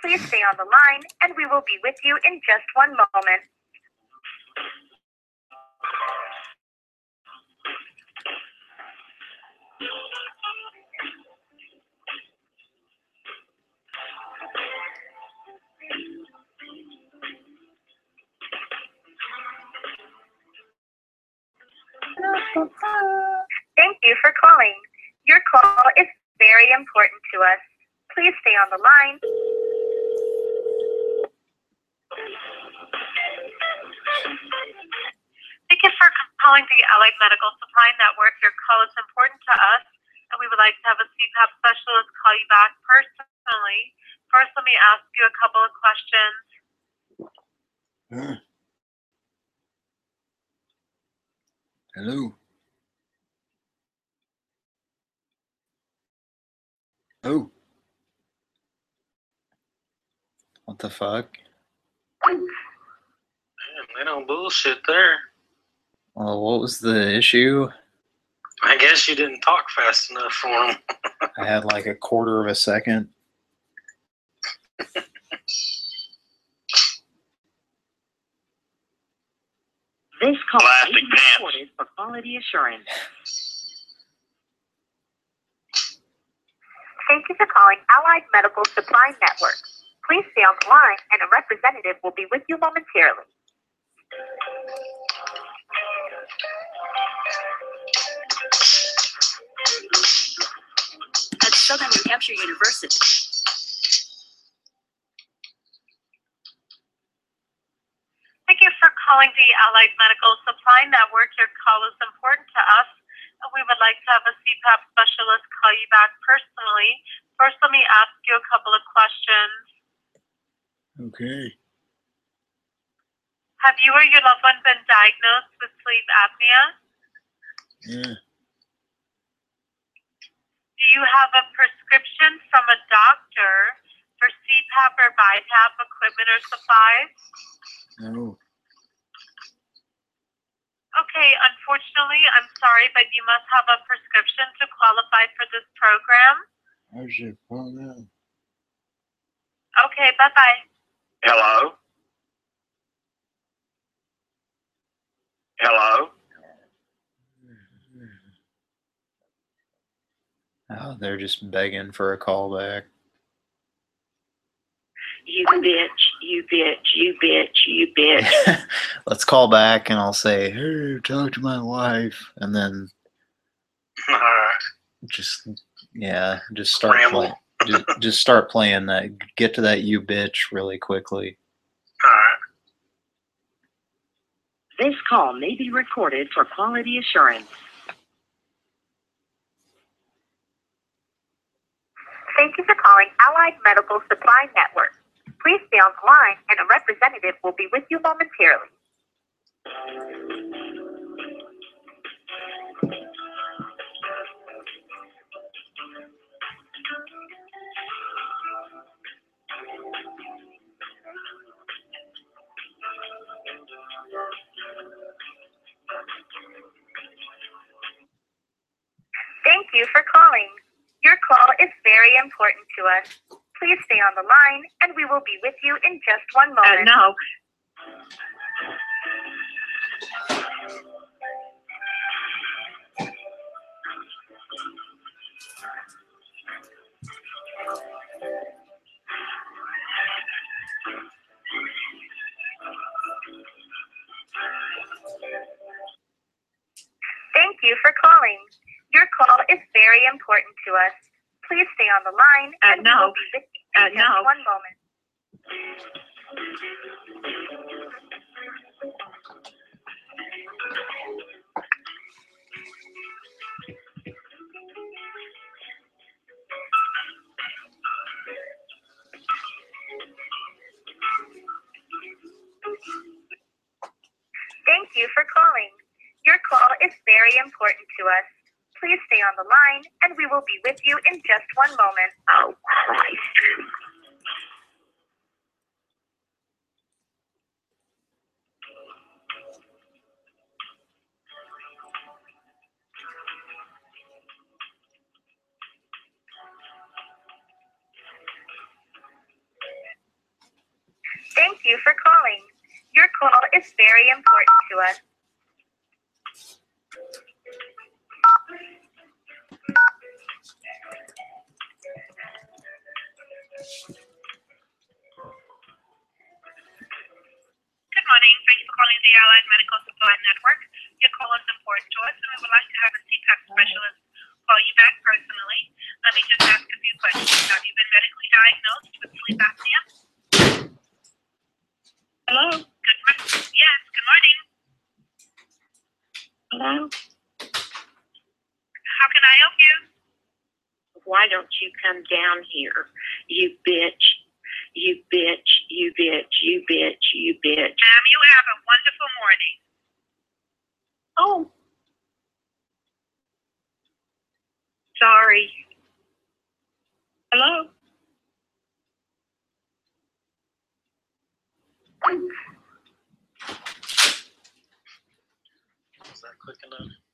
[SPEAKER 23] Please stay on the line and we will be with you in just one moment. To us. Please stay on the line.
[SPEAKER 11] Thank you for calling the Allied Medical Supply Network. Your call is important to us, and we would like to have a CPAP specialist call you back personally. First, let me ask you a couple of questions. Hmm.
[SPEAKER 2] Hello. Oh. What the fuck?
[SPEAKER 3] Man, they don't bullshit there.
[SPEAKER 2] Well, what was the issue?
[SPEAKER 3] I guess you didn't talk fast enough for them.
[SPEAKER 2] I had like a quarter of a second.
[SPEAKER 10] This call may
[SPEAKER 24] Plastic
[SPEAKER 10] be
[SPEAKER 24] pants.
[SPEAKER 10] recorded for quality assurance.
[SPEAKER 23] Thank you for calling Allied Medical Supply Network. Please stay on the line and a representative will be with you momentarily.
[SPEAKER 10] At Southern New Hampshire University.
[SPEAKER 11] Thank you for calling the Allied Medical Supply Network. Your call is important to us, and we would like to have a CPAP specialist call you back personally. First, let me ask you a couple of questions.
[SPEAKER 2] Okay.
[SPEAKER 11] Have you or your loved one been diagnosed with sleep apnea?
[SPEAKER 2] Yeah.
[SPEAKER 11] Do you have a prescription from a doctor for CPAP or BiPAP equipment or supplies?
[SPEAKER 2] No.
[SPEAKER 11] Okay, unfortunately, I'm sorry, but you must have a prescription to qualify for this program.
[SPEAKER 2] I should phone out.
[SPEAKER 11] Okay, bye bye.
[SPEAKER 6] Hello? Hello?
[SPEAKER 2] Oh, they're just begging for a call back.
[SPEAKER 14] You bitch, you bitch, you bitch, you bitch.
[SPEAKER 2] Let's call back and I'll say, hey, talk to my wife. And then
[SPEAKER 3] Alright.
[SPEAKER 2] just, yeah, just start
[SPEAKER 3] Ramble.
[SPEAKER 2] playing. Just, just start playing that. Get to that you bitch really quickly.
[SPEAKER 3] Alright.
[SPEAKER 10] This call may be recorded for quality assurance.
[SPEAKER 23] Thank you for calling Allied Medical Supply Network. Please stay on the line and a representative will be with you momentarily. Thank you for calling. Your call is very important to us. Please stay on the line, and we will be with you in just one uh, moment.
[SPEAKER 25] no.
[SPEAKER 23] Thank you for calling. Your call is very important to us. Please stay on the line, and we will be with you in
[SPEAKER 25] Uh,
[SPEAKER 23] just
[SPEAKER 25] no.
[SPEAKER 23] one moment. Thank you for calling. Your call is very important to us. Please stay on the line, and we will be with you in just one moment.
[SPEAKER 14] Oh, Christ.
[SPEAKER 23] Thank you for calling. Your call is very important to us.
[SPEAKER 11] Good morning. Thank you for calling the Allied Medical Supply Network. Your call is important to us, and we would like to have a CPAP specialist call you back personally. Let me just ask a few questions. Have you been medically diagnosed with sleep apnea?
[SPEAKER 14] Hello?
[SPEAKER 11] Good morning. Yes, good morning.
[SPEAKER 14] Hello?
[SPEAKER 11] How can I help you?
[SPEAKER 14] Why don't you come down here, you bitch? You bitch, you bitch, you bitch, you bitch.
[SPEAKER 11] Ma'am, you have a wonderful morning.
[SPEAKER 14] Oh,
[SPEAKER 25] Sorry.
[SPEAKER 14] hello?
[SPEAKER 3] Is that quick enough?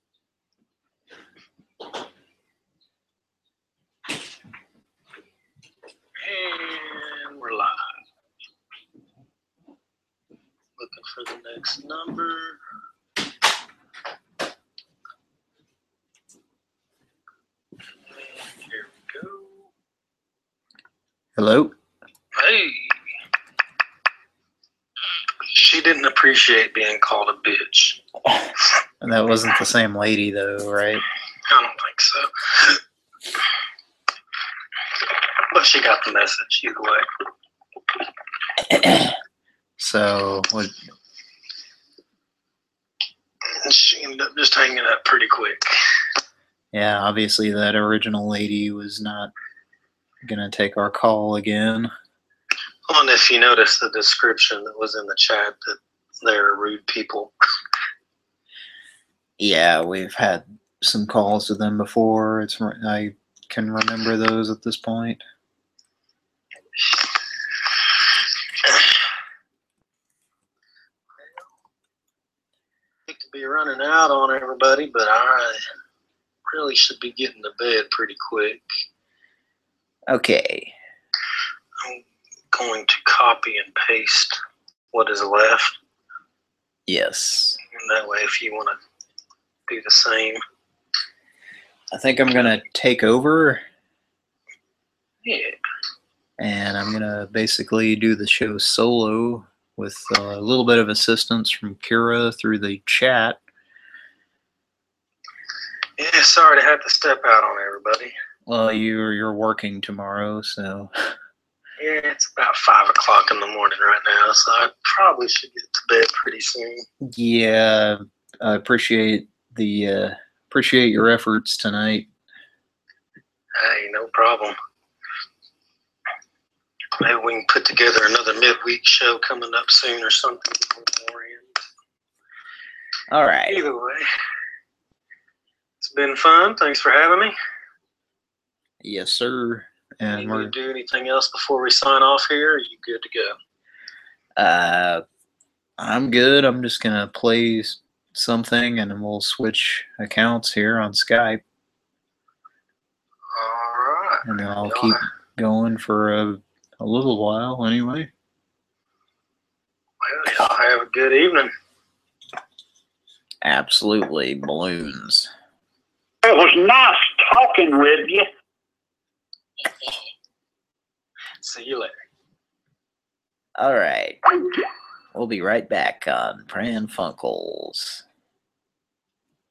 [SPEAKER 3] And we're live. Looking for the next number. And here we go.
[SPEAKER 2] Hello?
[SPEAKER 3] Hey. She didn't appreciate being called a bitch.
[SPEAKER 2] And that wasn't the same lady, though, right?
[SPEAKER 3] I don't think so. But she got the message either way.
[SPEAKER 2] So, what,
[SPEAKER 3] And she ended up just hanging up pretty quick.
[SPEAKER 2] yeah, obviously that original lady was not gonna take our call again.
[SPEAKER 3] Well, and if you notice the description that was in the chat that they're rude people.
[SPEAKER 2] Yeah, we've had some calls to them before. It's I can remember those at this point.
[SPEAKER 3] Hate to be running out on everybody, but I really should be getting to bed pretty quick.
[SPEAKER 2] Okay.
[SPEAKER 3] I'm going to copy and paste what is left.
[SPEAKER 2] Yes.
[SPEAKER 3] And that way, if you want to do the same.
[SPEAKER 2] I think I'm gonna take over
[SPEAKER 3] Yeah.
[SPEAKER 2] And I'm gonna basically do the show solo with a little bit of assistance from Kira through the chat.
[SPEAKER 3] Yeah, sorry to have to step out on everybody.
[SPEAKER 2] Well, you're you're working tomorrow, so
[SPEAKER 3] Yeah, it's about five o'clock in the morning right now, so I probably should get to bed pretty soon.
[SPEAKER 2] yeah, I appreciate the uh, appreciate your efforts tonight.
[SPEAKER 3] Hey, no problem. Maybe we can put together another midweek show coming up soon or something.
[SPEAKER 2] All right.
[SPEAKER 3] Either way, it's been fun. Thanks for having me.
[SPEAKER 2] Yes, sir. And we're
[SPEAKER 3] do anything else before we sign off here? Are you good to go?
[SPEAKER 2] Uh, I'm good. I'm just gonna play something, and then we'll switch accounts here on Skype. All right. And I'll keep going for a, a little while anyway.
[SPEAKER 3] Well, y'all have a good evening.
[SPEAKER 2] Absolutely, balloons.
[SPEAKER 26] It was nice talking with you.
[SPEAKER 3] See you later.
[SPEAKER 2] All right. We'll be right back on Pran Funkels.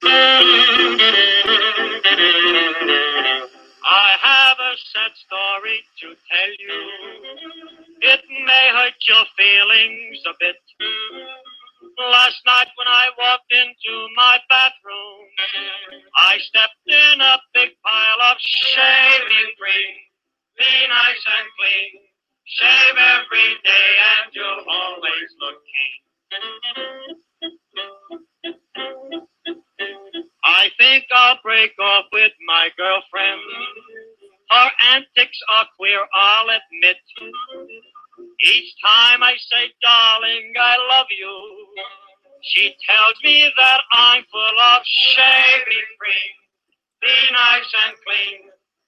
[SPEAKER 27] I have a sad story to tell you. It may hurt your feelings a bit. Last night when I walked into my bathroom, I stepped in a big pile of shaving cream. Be nice and clean. Shave every day and you'll always look keen. I think I'll break off with my girlfriend. Her antics are queer, I'll admit. Each time I say, darling, I love you, she tells me that I'm full of shaving cream. Be nice and clean.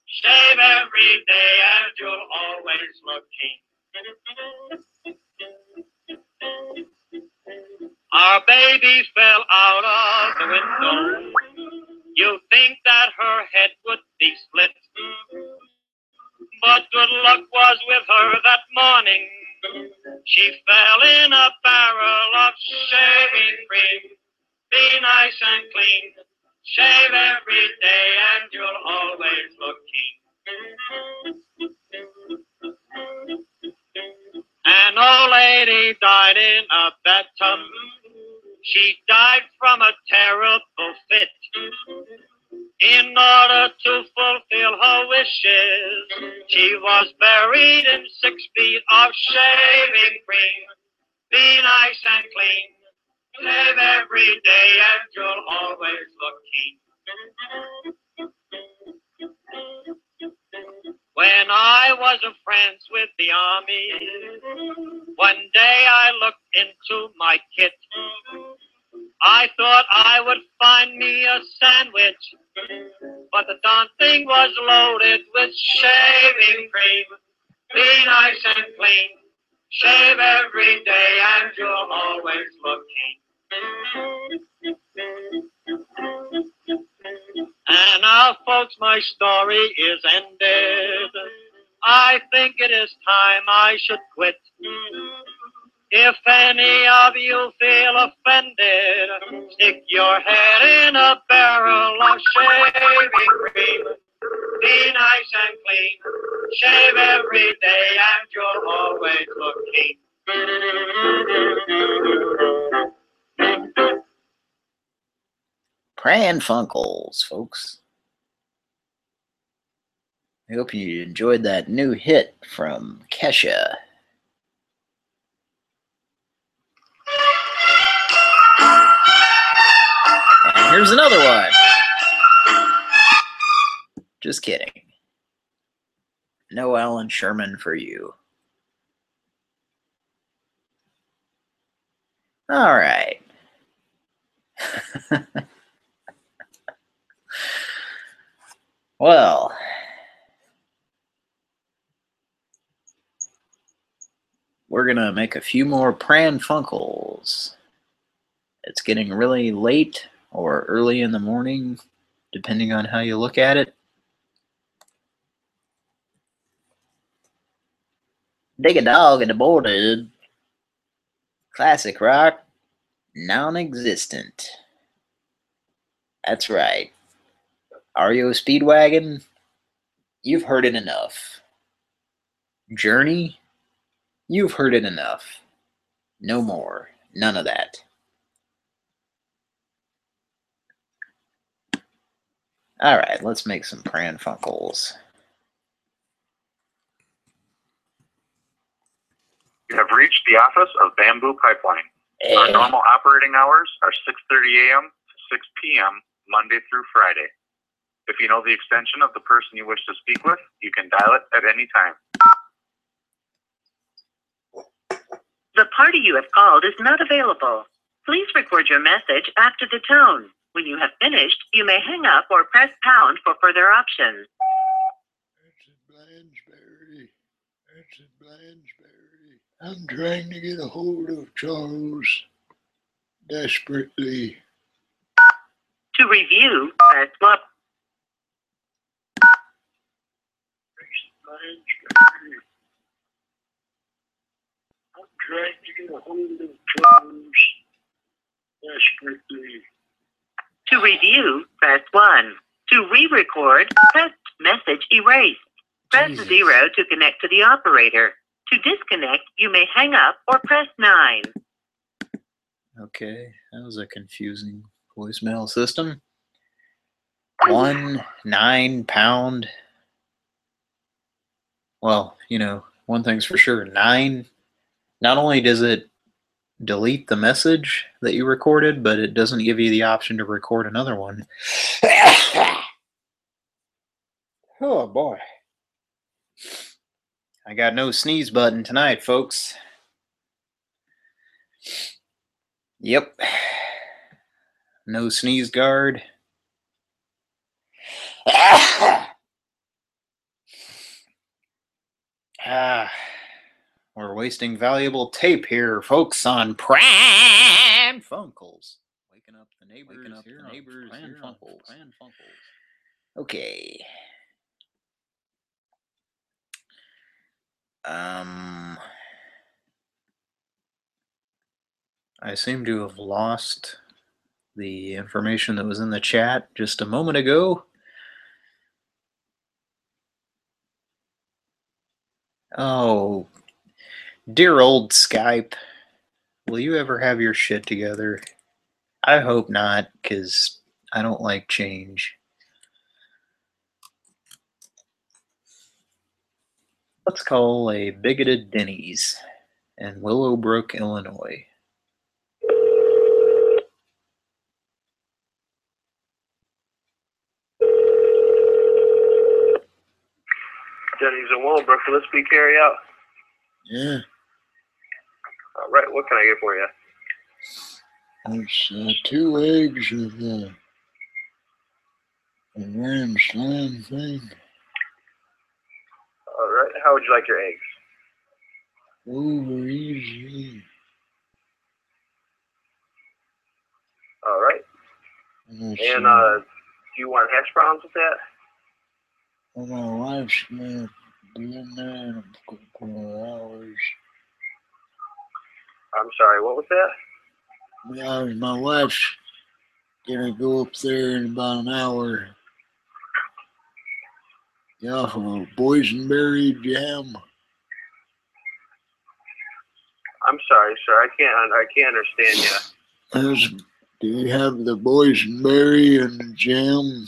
[SPEAKER 27] Shave every day and you'll always look keen. Our baby fell out of the window. You think that her head would be split. But good luck was with her that morning. She fell in a barrel of shaving cream. Be nice and clean. Shave every day and you'll always look keen. An old lady died in a bathtub. She died from a terrible fit. In order to fulfill her wishes, she was buried in six feet of shaving cream. Be nice and clean. Shave every day and you'll always look keen. When I was a friends with the army, one day I looked into my kit. I thought I would find me a sandwich, but the darn thing was loaded with shaving cream. Be nice and clean. Shave every day and you'll always look keen. And now, folks, my story is ended. I think it is time I should quit. If any of you feel offended, stick your head in a barrel of shaving cream. Be nice and clean. Shave every day and you'll always look keen.
[SPEAKER 2] Pran Funkels, folks. I hope you enjoyed that new hit from Kesha. And here's another one. Just kidding. No Allan Sherman for you. All right. well, we're going to make a few more Pran Funkels. It's getting really late or early in the morning, depending on how you look at it. Dig a dog in the border. Classic rock, non existent. That's right. REO Speedwagon, you've heard it enough. Journey, you've heard it enough. No more. None of that. All right, let's make some Pran Funkels.
[SPEAKER 28] You have reached the office of Bamboo Pipeline. Our eh. normal operating hours are 6:30 a.m. to 6 p.m. Monday through Friday. If you know the extension of the person you wish to speak with, you can dial it at any time.
[SPEAKER 5] The party you have called is not available. Please record your message after the tone. When you have finished, you may hang up or press pound for further options.
[SPEAKER 16] That's a Blansberry. I'm trying to get a hold of Charles desperately.
[SPEAKER 5] To review, press 1.
[SPEAKER 16] I'm trying to get a hold of Charles desperately.
[SPEAKER 5] To review, press 1. To re-record, press message erased. Press
[SPEAKER 2] Jesus.
[SPEAKER 5] 0 to connect to the operator. To disconnect, you may hang up or press 9.
[SPEAKER 2] Okay, that was a confusing voicemail system. One nine pound. Well, you know, one thing's for sure. Nine. Not only does it delete the message that you recorded, but it doesn't give you the option to record another one. oh boy. I got no sneeze button tonight, folks. Yep. No sneeze guard. Ah, we're wasting valuable tape here, folks, on Pran Funkels. Waking up the neighbors, Waking up
[SPEAKER 29] here
[SPEAKER 2] the neighbors,
[SPEAKER 29] Pran
[SPEAKER 2] here on Pran Funkels. Okay. Um, I seem to have lost the information that was in the chat just a moment ago. Oh, dear old Skype. Will you ever have your shit together? I hope not, because I don't like change. Let's call a bigoted Denny's in Willowbrook, Illinois.
[SPEAKER 30] In Willowbrook. Will this be carry out?
[SPEAKER 16] Yeah,
[SPEAKER 30] All right. What can I get for you?
[SPEAKER 16] there's uh, two eggs of the, the Grand Slam thing.
[SPEAKER 30] All right. How would you like your eggs?
[SPEAKER 16] Over easy.
[SPEAKER 30] All right.
[SPEAKER 16] And,
[SPEAKER 30] And uh, do you want hash browns with that?
[SPEAKER 16] My wife's gonna be in there in a couple of hours.
[SPEAKER 30] I'm sorry. What was that?
[SPEAKER 16] Yeah, my wife's gonna go up there in about an hour. Yeah, for a boysenberry jam.
[SPEAKER 30] I'm sorry, sir. I can't. I can't understand you.
[SPEAKER 16] Do you have the boysenberry and the jam?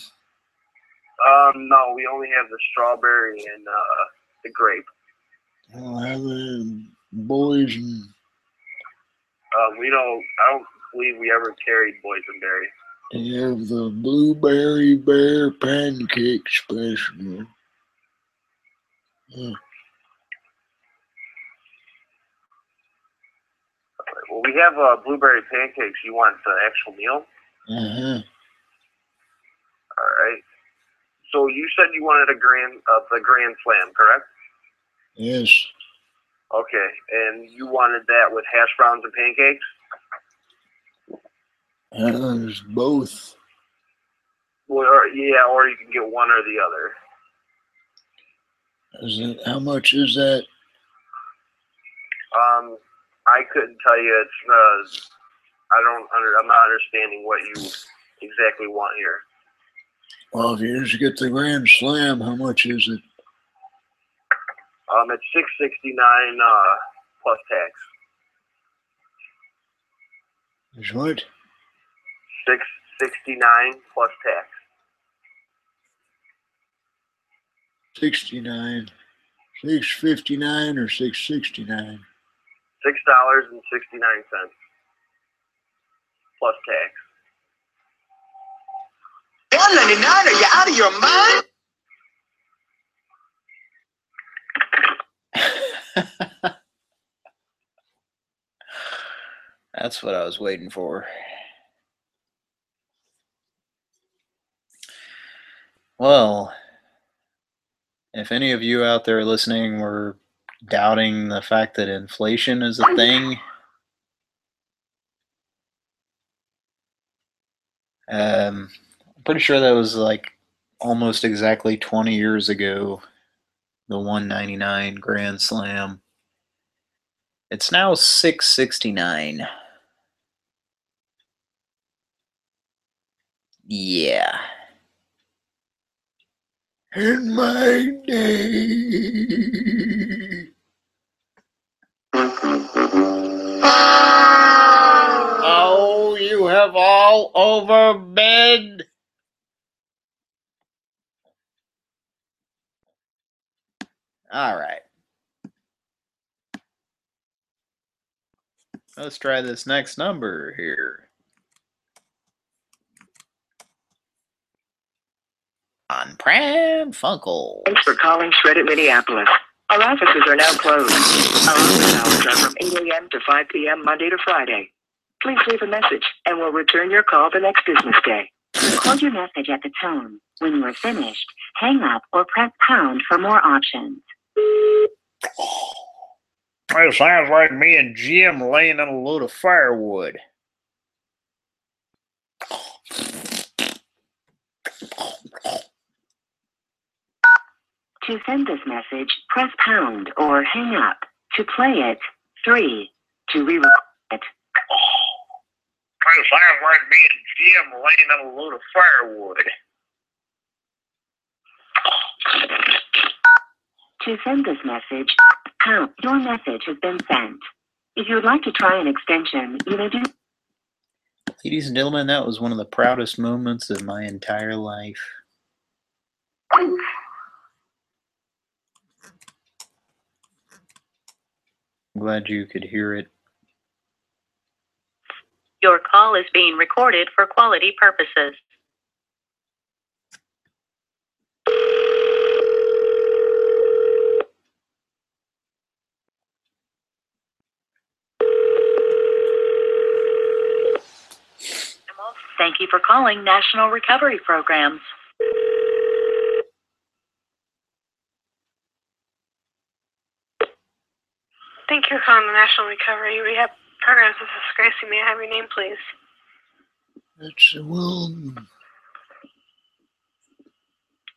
[SPEAKER 30] Um, no, we only have the strawberry and uh, the grape.
[SPEAKER 16] I'll have the boysen.
[SPEAKER 30] Um, we don't. I don't believe we ever carried boysenberry.
[SPEAKER 16] We have the blueberry bear pancake special. Yeah.
[SPEAKER 30] Well, we have uh, blueberry pancakes. You want the actual meal?
[SPEAKER 16] Uh-huh.
[SPEAKER 30] All right. So you said you wanted a grand, uh, the grand slam, correct?
[SPEAKER 16] Yes.
[SPEAKER 30] Okay. And you wanted that with hash browns and pancakes?
[SPEAKER 16] Uh, there's both.
[SPEAKER 30] Well, or, yeah, or you can get one or the other.
[SPEAKER 16] Is it, how much is that?
[SPEAKER 30] Um, I couldn't tell you. It's uh, I don't under. I'm not understanding what you exactly want here.
[SPEAKER 16] Well, if you just get the Grand Slam, how much is it?
[SPEAKER 30] Um, it's six sixty nine uh plus tax.
[SPEAKER 16] Is what?
[SPEAKER 30] Six sixty nine plus tax.
[SPEAKER 16] 69. 659 or 669?
[SPEAKER 30] Six dollars and sixty nine cents plus tax.
[SPEAKER 31] Are you out of your mind?
[SPEAKER 2] That's what I was waiting for. Well, if any of you out there listening were doubting the fact that inflation is a thing. Um, pretty sure that was like almost exactly 20 years ago, the 199 Grand Slam. It's now 669. Yeah.
[SPEAKER 16] In my day.
[SPEAKER 2] Oh, you have all overbid. All right. Let's try this next number here. On Pran Funkel.
[SPEAKER 32] Thanks for calling Shred-it Minneapolis. Our offices are now closed. Our office hours are from 8 a.m. to 5 p.m. Monday to Friday. Please leave a message and we'll return your call the next business day.
[SPEAKER 10] Record your message at the tone. When you are finished, hang up or press pound for more options.
[SPEAKER 18] It sounds like me and Jim laying in a load of firewood.
[SPEAKER 10] To send this message, press pound or hang up. To play it, 3. To re-record it,
[SPEAKER 18] It sounds like me and Jim laying in a load of firewood.
[SPEAKER 10] To send this message, pound. Your message has been sent. If you would like to try an extension, you may do
[SPEAKER 2] Ladies and gentlemen, that was one of the proudest moments of my entire life. I'm glad you could hear it.
[SPEAKER 5] Your call is being recorded for quality purposes. Thank you for calling National Recovery Programs.
[SPEAKER 33] Thank you for calling the National Recovery Rehab Programs. This is Gracie. May I have your name, please?
[SPEAKER 16] It's William.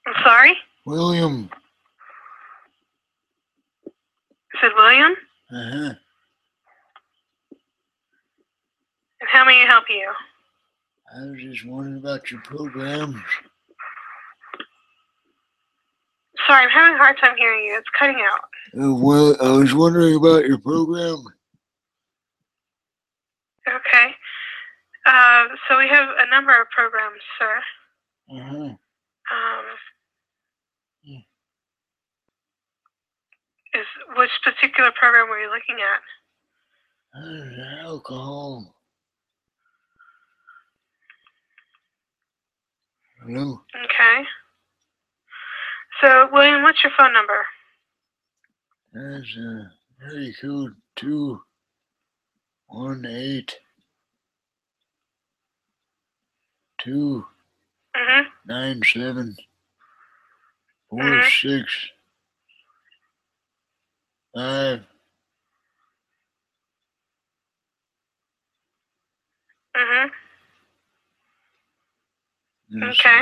[SPEAKER 33] I'm sorry?
[SPEAKER 16] William.
[SPEAKER 33] You said William?
[SPEAKER 16] Uh-huh.
[SPEAKER 33] And how may I help you?
[SPEAKER 16] I was just wondering about your programs.
[SPEAKER 33] Sorry, I'm having a hard time hearing you. It's cutting out.
[SPEAKER 16] Uh, well, I was wondering about your program.
[SPEAKER 33] Okay. Uh, so we have a number of programs, sir.
[SPEAKER 16] Uh-huh.
[SPEAKER 33] Um, is which particular program were you looking at?
[SPEAKER 16] Uh, alcohol.
[SPEAKER 33] Okay. So, William, what's your phone number?
[SPEAKER 16] That's uh, area code two one eight two
[SPEAKER 33] Mm-hmm.
[SPEAKER 16] nine seven four
[SPEAKER 33] Mhm.
[SPEAKER 16] six five
[SPEAKER 33] Mm-hmm.
[SPEAKER 16] Yes,
[SPEAKER 33] Okay.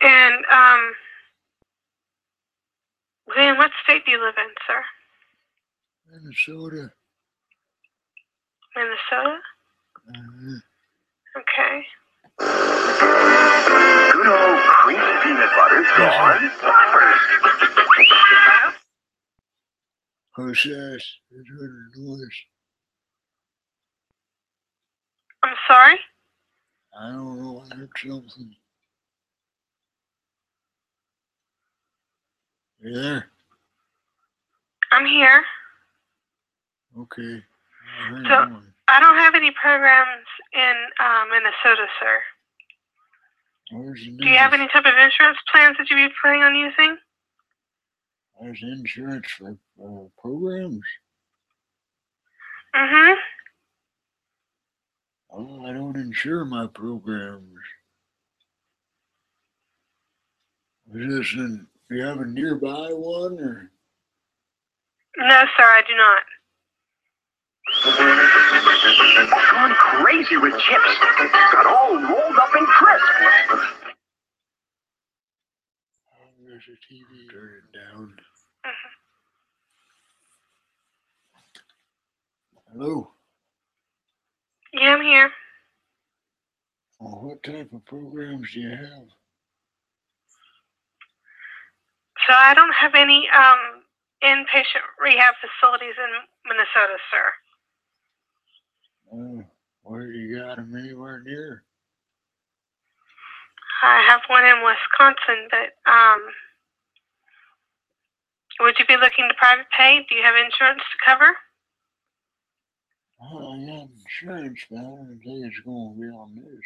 [SPEAKER 33] And, um, William, what state do you live in, sir?
[SPEAKER 16] Minnesota.
[SPEAKER 33] Minnesota?
[SPEAKER 16] Uh,
[SPEAKER 33] Okay.
[SPEAKER 34] Good old creamy peanut butter gone. First.
[SPEAKER 16] who's this? Is heard a noise?
[SPEAKER 33] I'm sorry?
[SPEAKER 16] I don't know. I heard something. You there?
[SPEAKER 33] I'm here.
[SPEAKER 16] Okay. I
[SPEAKER 33] So-. I don't have any programs in uh, Minnesota, sir.
[SPEAKER 16] Where's
[SPEAKER 33] Do you have any type of insurance plans that you'd be planning on using?
[SPEAKER 16] There's insurance for uh, programs.
[SPEAKER 33] Mm-hmm.
[SPEAKER 16] Oh, I don't insure my programs. Is this in Do you have a nearby one or?
[SPEAKER 11] No, sir, I do not.
[SPEAKER 35] Gone crazy with chips. Got all rolled up and crisp.
[SPEAKER 16] Oh, there's a TV. Turn it down. Uh-huh. Hello.
[SPEAKER 11] Yeah, I'm here.
[SPEAKER 16] Oh, what type of programs do you have?
[SPEAKER 11] So I don't have any um, inpatient rehab facilities in Minnesota, sir.
[SPEAKER 16] Oh, where do you got them anywhere near?
[SPEAKER 11] I have one in Wisconsin, but um, would you be looking to private pay? Do you have insurance to cover?
[SPEAKER 16] Oh, I got insurance, but I don't think it's going to be on this.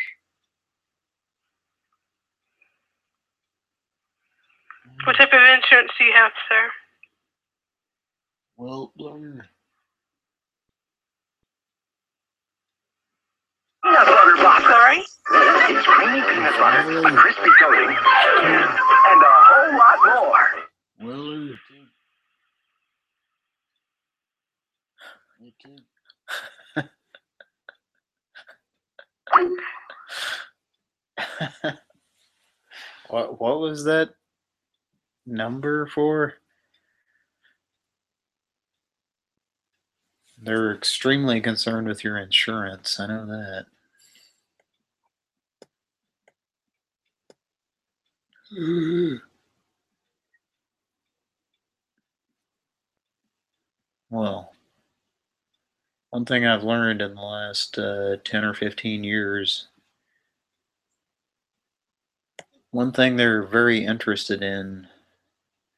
[SPEAKER 11] What type of insurance do you have, sir?
[SPEAKER 16] Well, Blair,
[SPEAKER 35] Peanut butter box.
[SPEAKER 11] Sorry?
[SPEAKER 35] It's creamy peanut butter, a crispy coating, and a whole lot more.
[SPEAKER 16] Weller. Me too.
[SPEAKER 2] What what was that number for? They're extremely concerned with your insurance. I know that. Well, one thing I've learned in the last uh, 10 or 15 years, one thing they're very interested in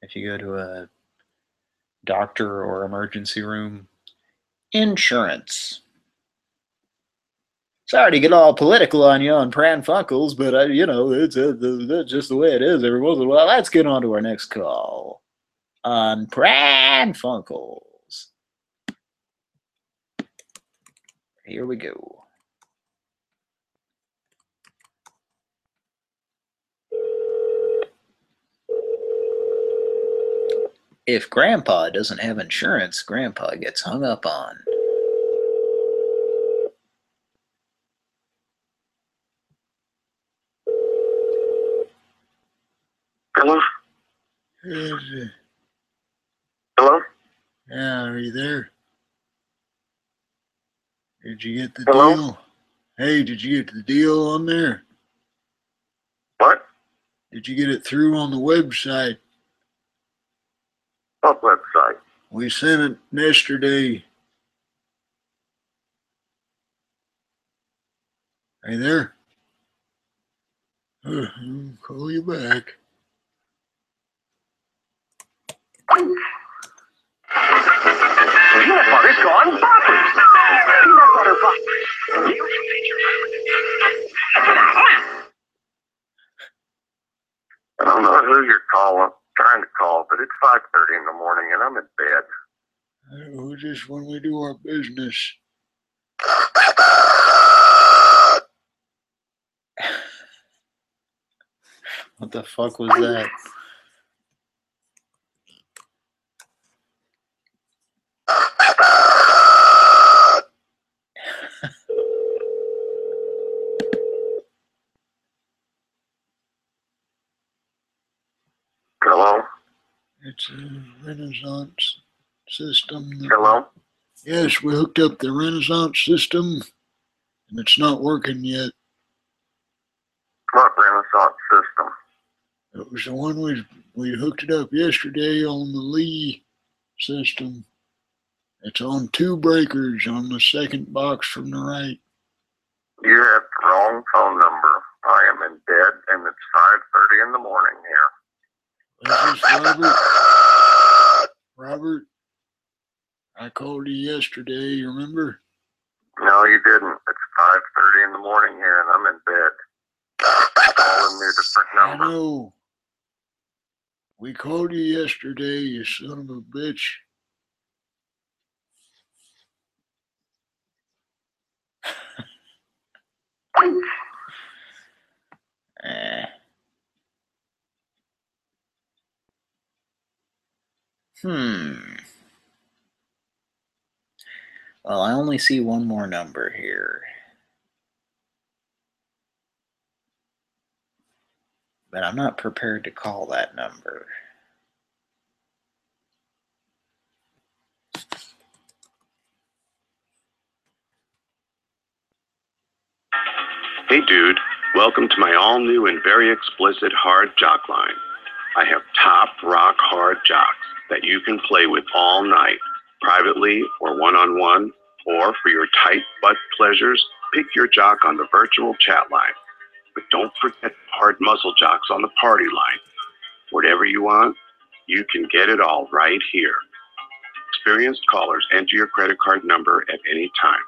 [SPEAKER 2] if you go to a doctor or emergency room, insurance. Sorry to get all political on you on Pran Funkels, but I, you know, it's, uh, that's just the way it is every once in a while. Let's get on to our next call on Pran Here we go. If Grandpa doesn't have insurance, Grandpa gets hung up on.
[SPEAKER 6] Hello? Hello?
[SPEAKER 16] Yeah, are you there? Did you get the
[SPEAKER 6] Hello?
[SPEAKER 16] deal? Hey, did you get the deal on there?
[SPEAKER 6] What?
[SPEAKER 16] Did you get it through on the website?
[SPEAKER 6] What website?
[SPEAKER 16] We sent it yesterday. You there? Uh, I'll call you back.
[SPEAKER 35] Peanut butter's gone bonkers. Peanut butter bonkers. You
[SPEAKER 6] I don't know who you're calling, trying to call, but it's 5.30 in the morning and I'm in bed.
[SPEAKER 16] Uh, just when we do our business.
[SPEAKER 2] What the fuck was that?
[SPEAKER 16] It's a Renaissance system.
[SPEAKER 6] Hello?
[SPEAKER 16] Yes, we hooked up the Renaissance system, and it's not working yet.
[SPEAKER 6] What Renaissance system?
[SPEAKER 16] It was the one we we hooked it up yesterday on the Lee system. It's on two breakers on the second box from the right.
[SPEAKER 6] You have the wrong phone number. I am in bed and it's 5.30 in the morning here.
[SPEAKER 16] This is Robert. Robert, I called you yesterday. You remember?
[SPEAKER 6] No, you didn't. It's 5.30 in the morning here and I'm in bed. Calling me a different
[SPEAKER 16] I
[SPEAKER 6] number.
[SPEAKER 16] know. We called you yesterday, you son of a bitch.
[SPEAKER 2] Eh. Hmm. Well, I only see one more number here. But I'm not prepared to call that number.
[SPEAKER 36] Hey dude, welcome to my all new and very explicit hard jock line. I have top rock hard jocks that you can play with all night, privately or one on one, or for your tight butt pleasures, pick your jock on the virtual chat line. But don't forget hard muscle jocks on the party line. Whatever you want, you can get it all right here. Experienced callers enter your credit card number at any time.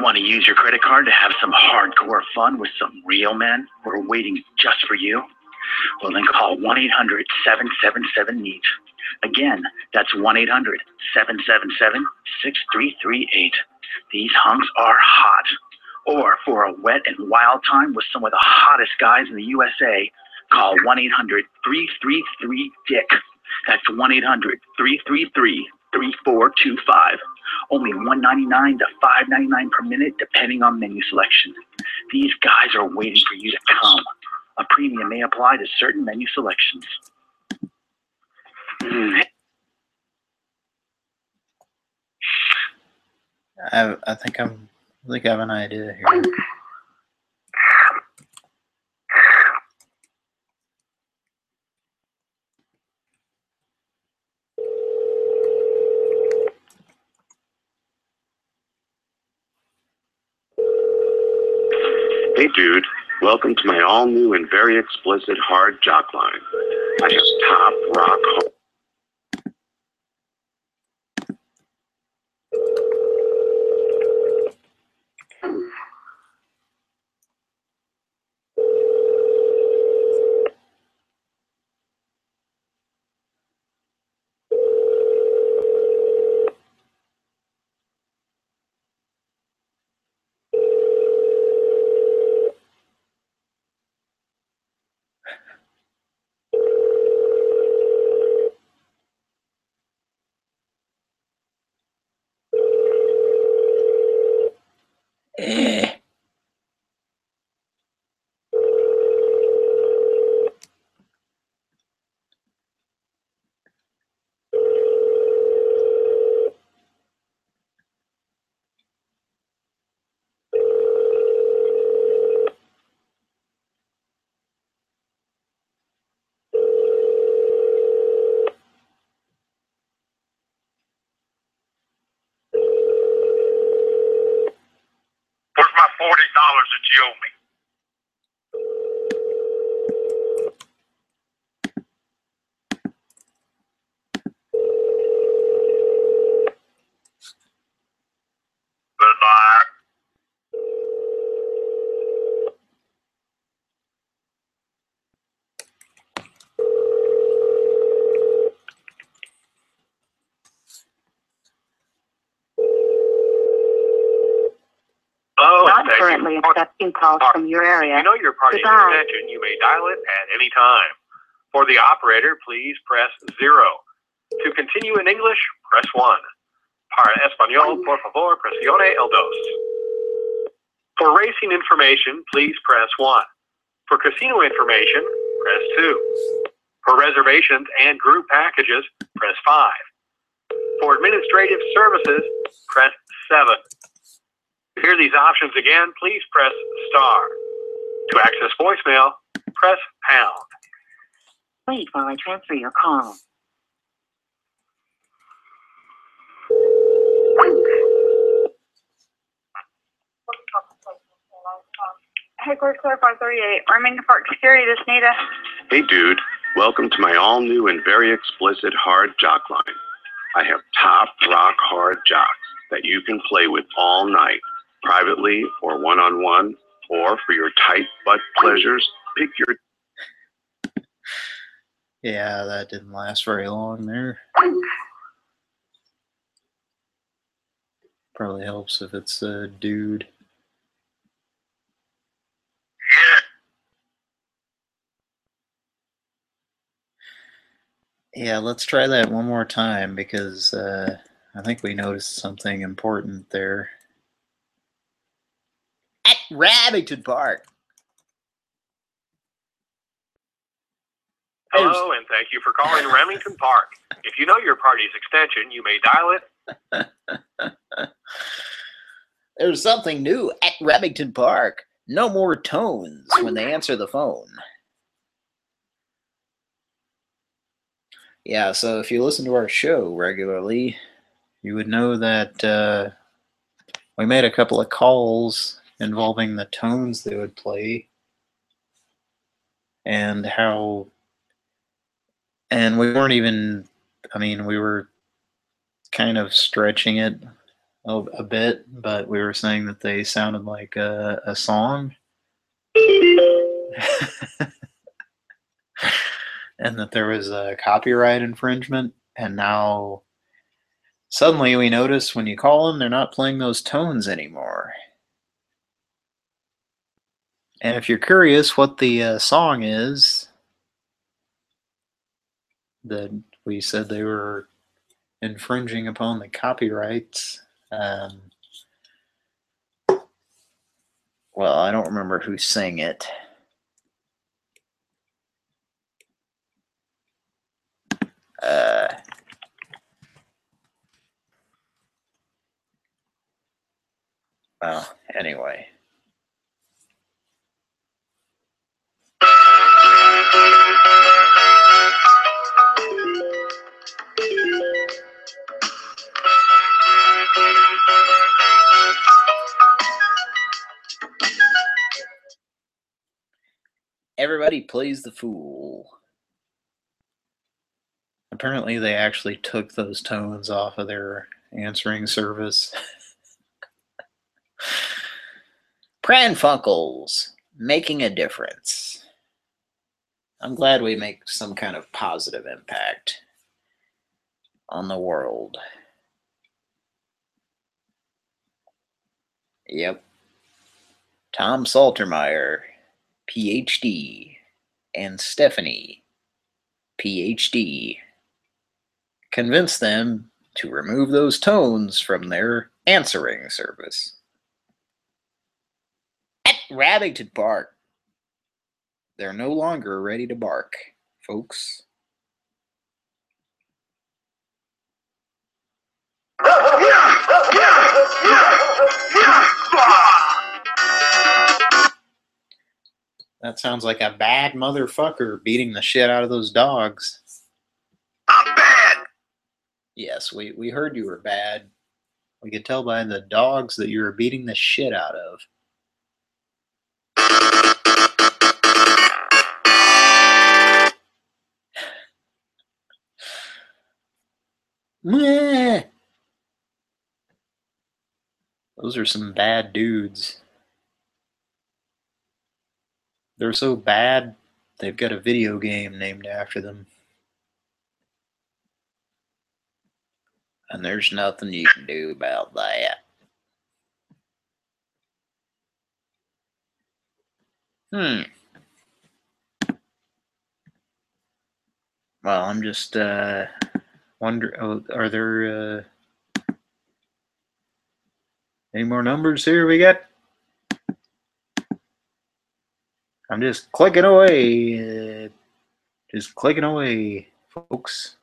[SPEAKER 37] Want to use your credit card to have some hardcore fun with some real men who are waiting just for you? Well, then call 1 800 777 NEAT. Again, that's 1 800 777 6338. These hunks are hot. Or for a wet and wild time with some of the hottest guys in the USA, call 1 800 333 DICK. That's 1 800 333 3425. Only 199 to 599 per minute, depending on menu selection. These guys are waiting for you to come. A premium may apply to certain menu selections. Mm.
[SPEAKER 2] I, I think I'm. I think I have an idea here.
[SPEAKER 36] Hey dude, welcome to my all new and very explicit hard jock line. I have top rock hard.
[SPEAKER 2] Eh.
[SPEAKER 6] Where's my forty dollars that you owe me? Goodbye.
[SPEAKER 38] Oh,
[SPEAKER 7] Not
[SPEAKER 38] thank you.
[SPEAKER 7] currently accepting calls from your area.
[SPEAKER 38] If you know your party's
[SPEAKER 7] Goodbye.
[SPEAKER 38] extension, you may dial it at any time. For the operator, please press zero. To continue in English, press one. Para español, por favor, presione el dos. For racing information, please press one. For casino information, press two. For reservations and group packages, press five. For administrative services, press seven. To hear these options again, please press star. To access voicemail, press pound.
[SPEAKER 10] Wait while I transfer your call.
[SPEAKER 19] Headquarters Clear 538, Remington Park Security, this is Nita.
[SPEAKER 36] Hey dude, welcome to my all new and very explicit hard jock line. I have top rock hard jocks that you can play with all night, privately or one on one, or for your tight butt pleasures, pick your
[SPEAKER 2] Yeah, that didn't last very long there. Probably helps if it's a dude. Yeah, let's try that one more time because uh, I think we noticed something important there. At Park.
[SPEAKER 38] Hello, and thank you for calling Remington Park. If you know your party's extension, you may dial it.
[SPEAKER 2] There's something new at Remington Park. No more tones when they answer the phone. Yeah, so if you listen to our show regularly, you would know that uh, we made a couple of calls involving the tones they would play and how and we weren't even i mean we were kind of stretching it a, a bit but we were saying that they sounded like a, a song. And that there was a copyright infringement and now suddenly we notice when you call them they're not playing those tones anymore and if you're curious what the uh, song is that we said they were infringing upon the copyrights. Um, well, I don't remember who sang it. Uh, well, anyway. Everybody plays the fool. Apparently, they actually took those tones off of their answering service. Pran Funkels making a difference. I'm glad we make some kind of positive impact on the world. Yep. Tom Saltermeyer, PhD, and Stephanie, PhD, convinced them to remove those tones from their answering service. At Rabbington Park, they're no longer ready to bark, folks. That sounds like a bad motherfucker beating the shit out of those dogs. I'm bad. Yes, we, we heard you were bad. We could tell by the dogs that you were beating the shit out of. Those are some bad dudes. They're so bad, they've got a video game named after them. And there's nothing you can do about that. Hmm. Well, I'm just uh wonder oh, are there uh any more numbers here we got? I'm just clicking away. Just clicking away, folks.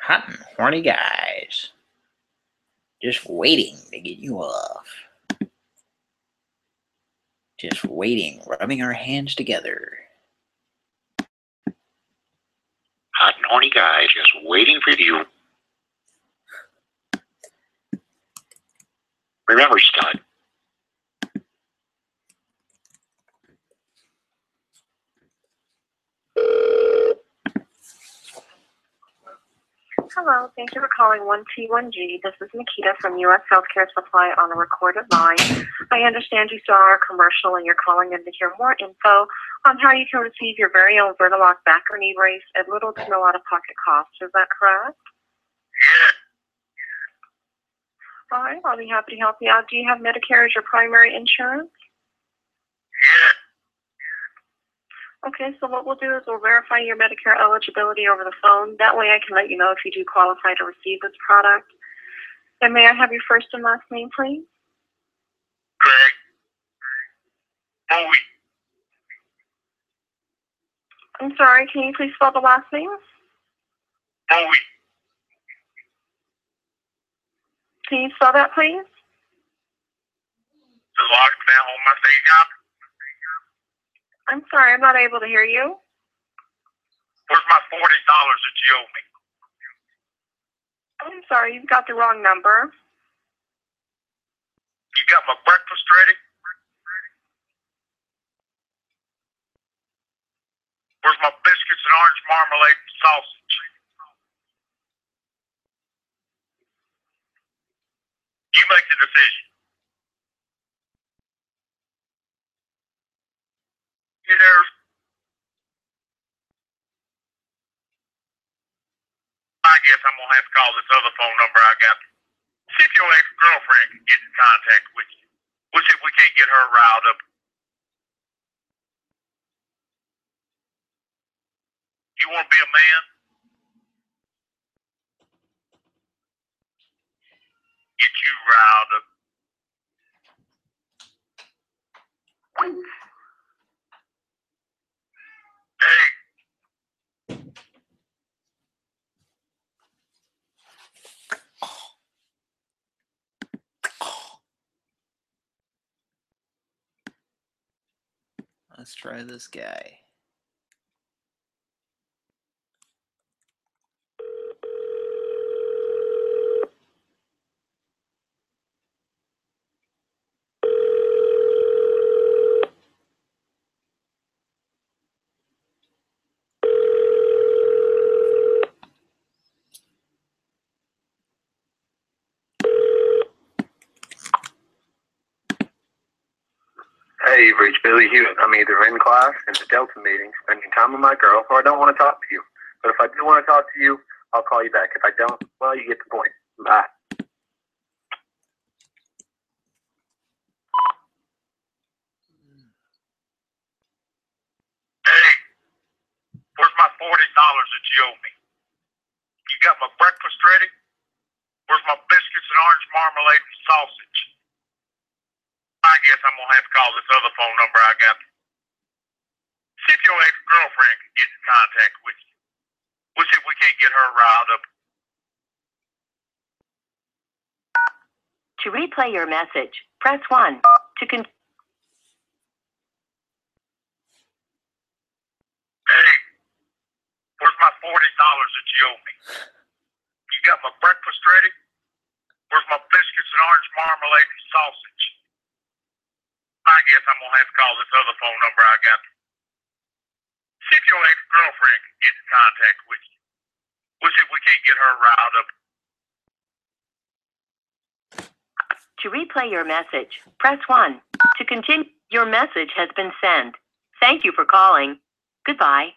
[SPEAKER 2] Hot and horny guys. Just waiting to get you off. Just waiting, rubbing our hands together.
[SPEAKER 39] Hot and horny guys just waiting for you. Remember, Scott.
[SPEAKER 5] Hello, thank you for calling 1T1G. This is Nikita from U.S. Healthcare Supply on a recorded line. I understand you saw our commercial and you're calling in to hear more info on how you can receive your very own Vertilock back or knee brace at little to no out-of-pocket cost. Is that correct? Right, I'll be happy to help you out. Do you have Medicare as your primary insurance?
[SPEAKER 15] Okay, so what we'll do is we'll verify your Medicare eligibility over the phone. That way I can let you know if you do qualify to receive this product. And may I have your first and last name, please?
[SPEAKER 18] Greg. Bowie.
[SPEAKER 15] I'm sorry, can you please spell the last name?
[SPEAKER 18] Bowie.
[SPEAKER 15] Can you spell that, please?
[SPEAKER 18] The log down on my stage up.
[SPEAKER 15] I'm sorry, I'm not able to hear you.
[SPEAKER 18] Where's my forty dollars that you owe me?
[SPEAKER 15] I'm sorry, you've got the wrong number.
[SPEAKER 18] You got my breakfast ready? Where's my biscuits and orange marmalade and sausage? You make the decision. Yes. I guess I'm gonna have to call this other phone number I got. See if your ex-girlfriend can get in contact with you. We'll see if we can't get her riled up. You wanna be a man? Get you riled up. Hey,
[SPEAKER 2] Let's try this guy.
[SPEAKER 6] Hey, you've reached Billy Hewitt. I'm either in class, in the Delta meeting, spending time with my girl, or I don't want to talk to you. But if I do want to talk to you, I'll call you back. If I don't, well, you get the point. Bye.
[SPEAKER 18] where's my forty dollars that you owe me? You got my breakfast ready? Where's my biscuits and orange marmalade and sausage? I guess I'm gonna have to call this other phone number I got. See if your ex-girlfriend can get in contact with you. We'll see if we can't get her riled up.
[SPEAKER 5] To replay your message, press 1. To con- Hey,
[SPEAKER 18] Where's my forty dollars that you owe me? You got my breakfast ready? Where's my biscuits and orange marmalade and sausage? I guess I'm gonna have to call this other phone number I got. See if your ex-girlfriend can get in contact with you. We'll see if we can't get her riled up.
[SPEAKER 5] to replay your message, press 1. To continue, your message has been sent. Thank you for calling. Goodbye.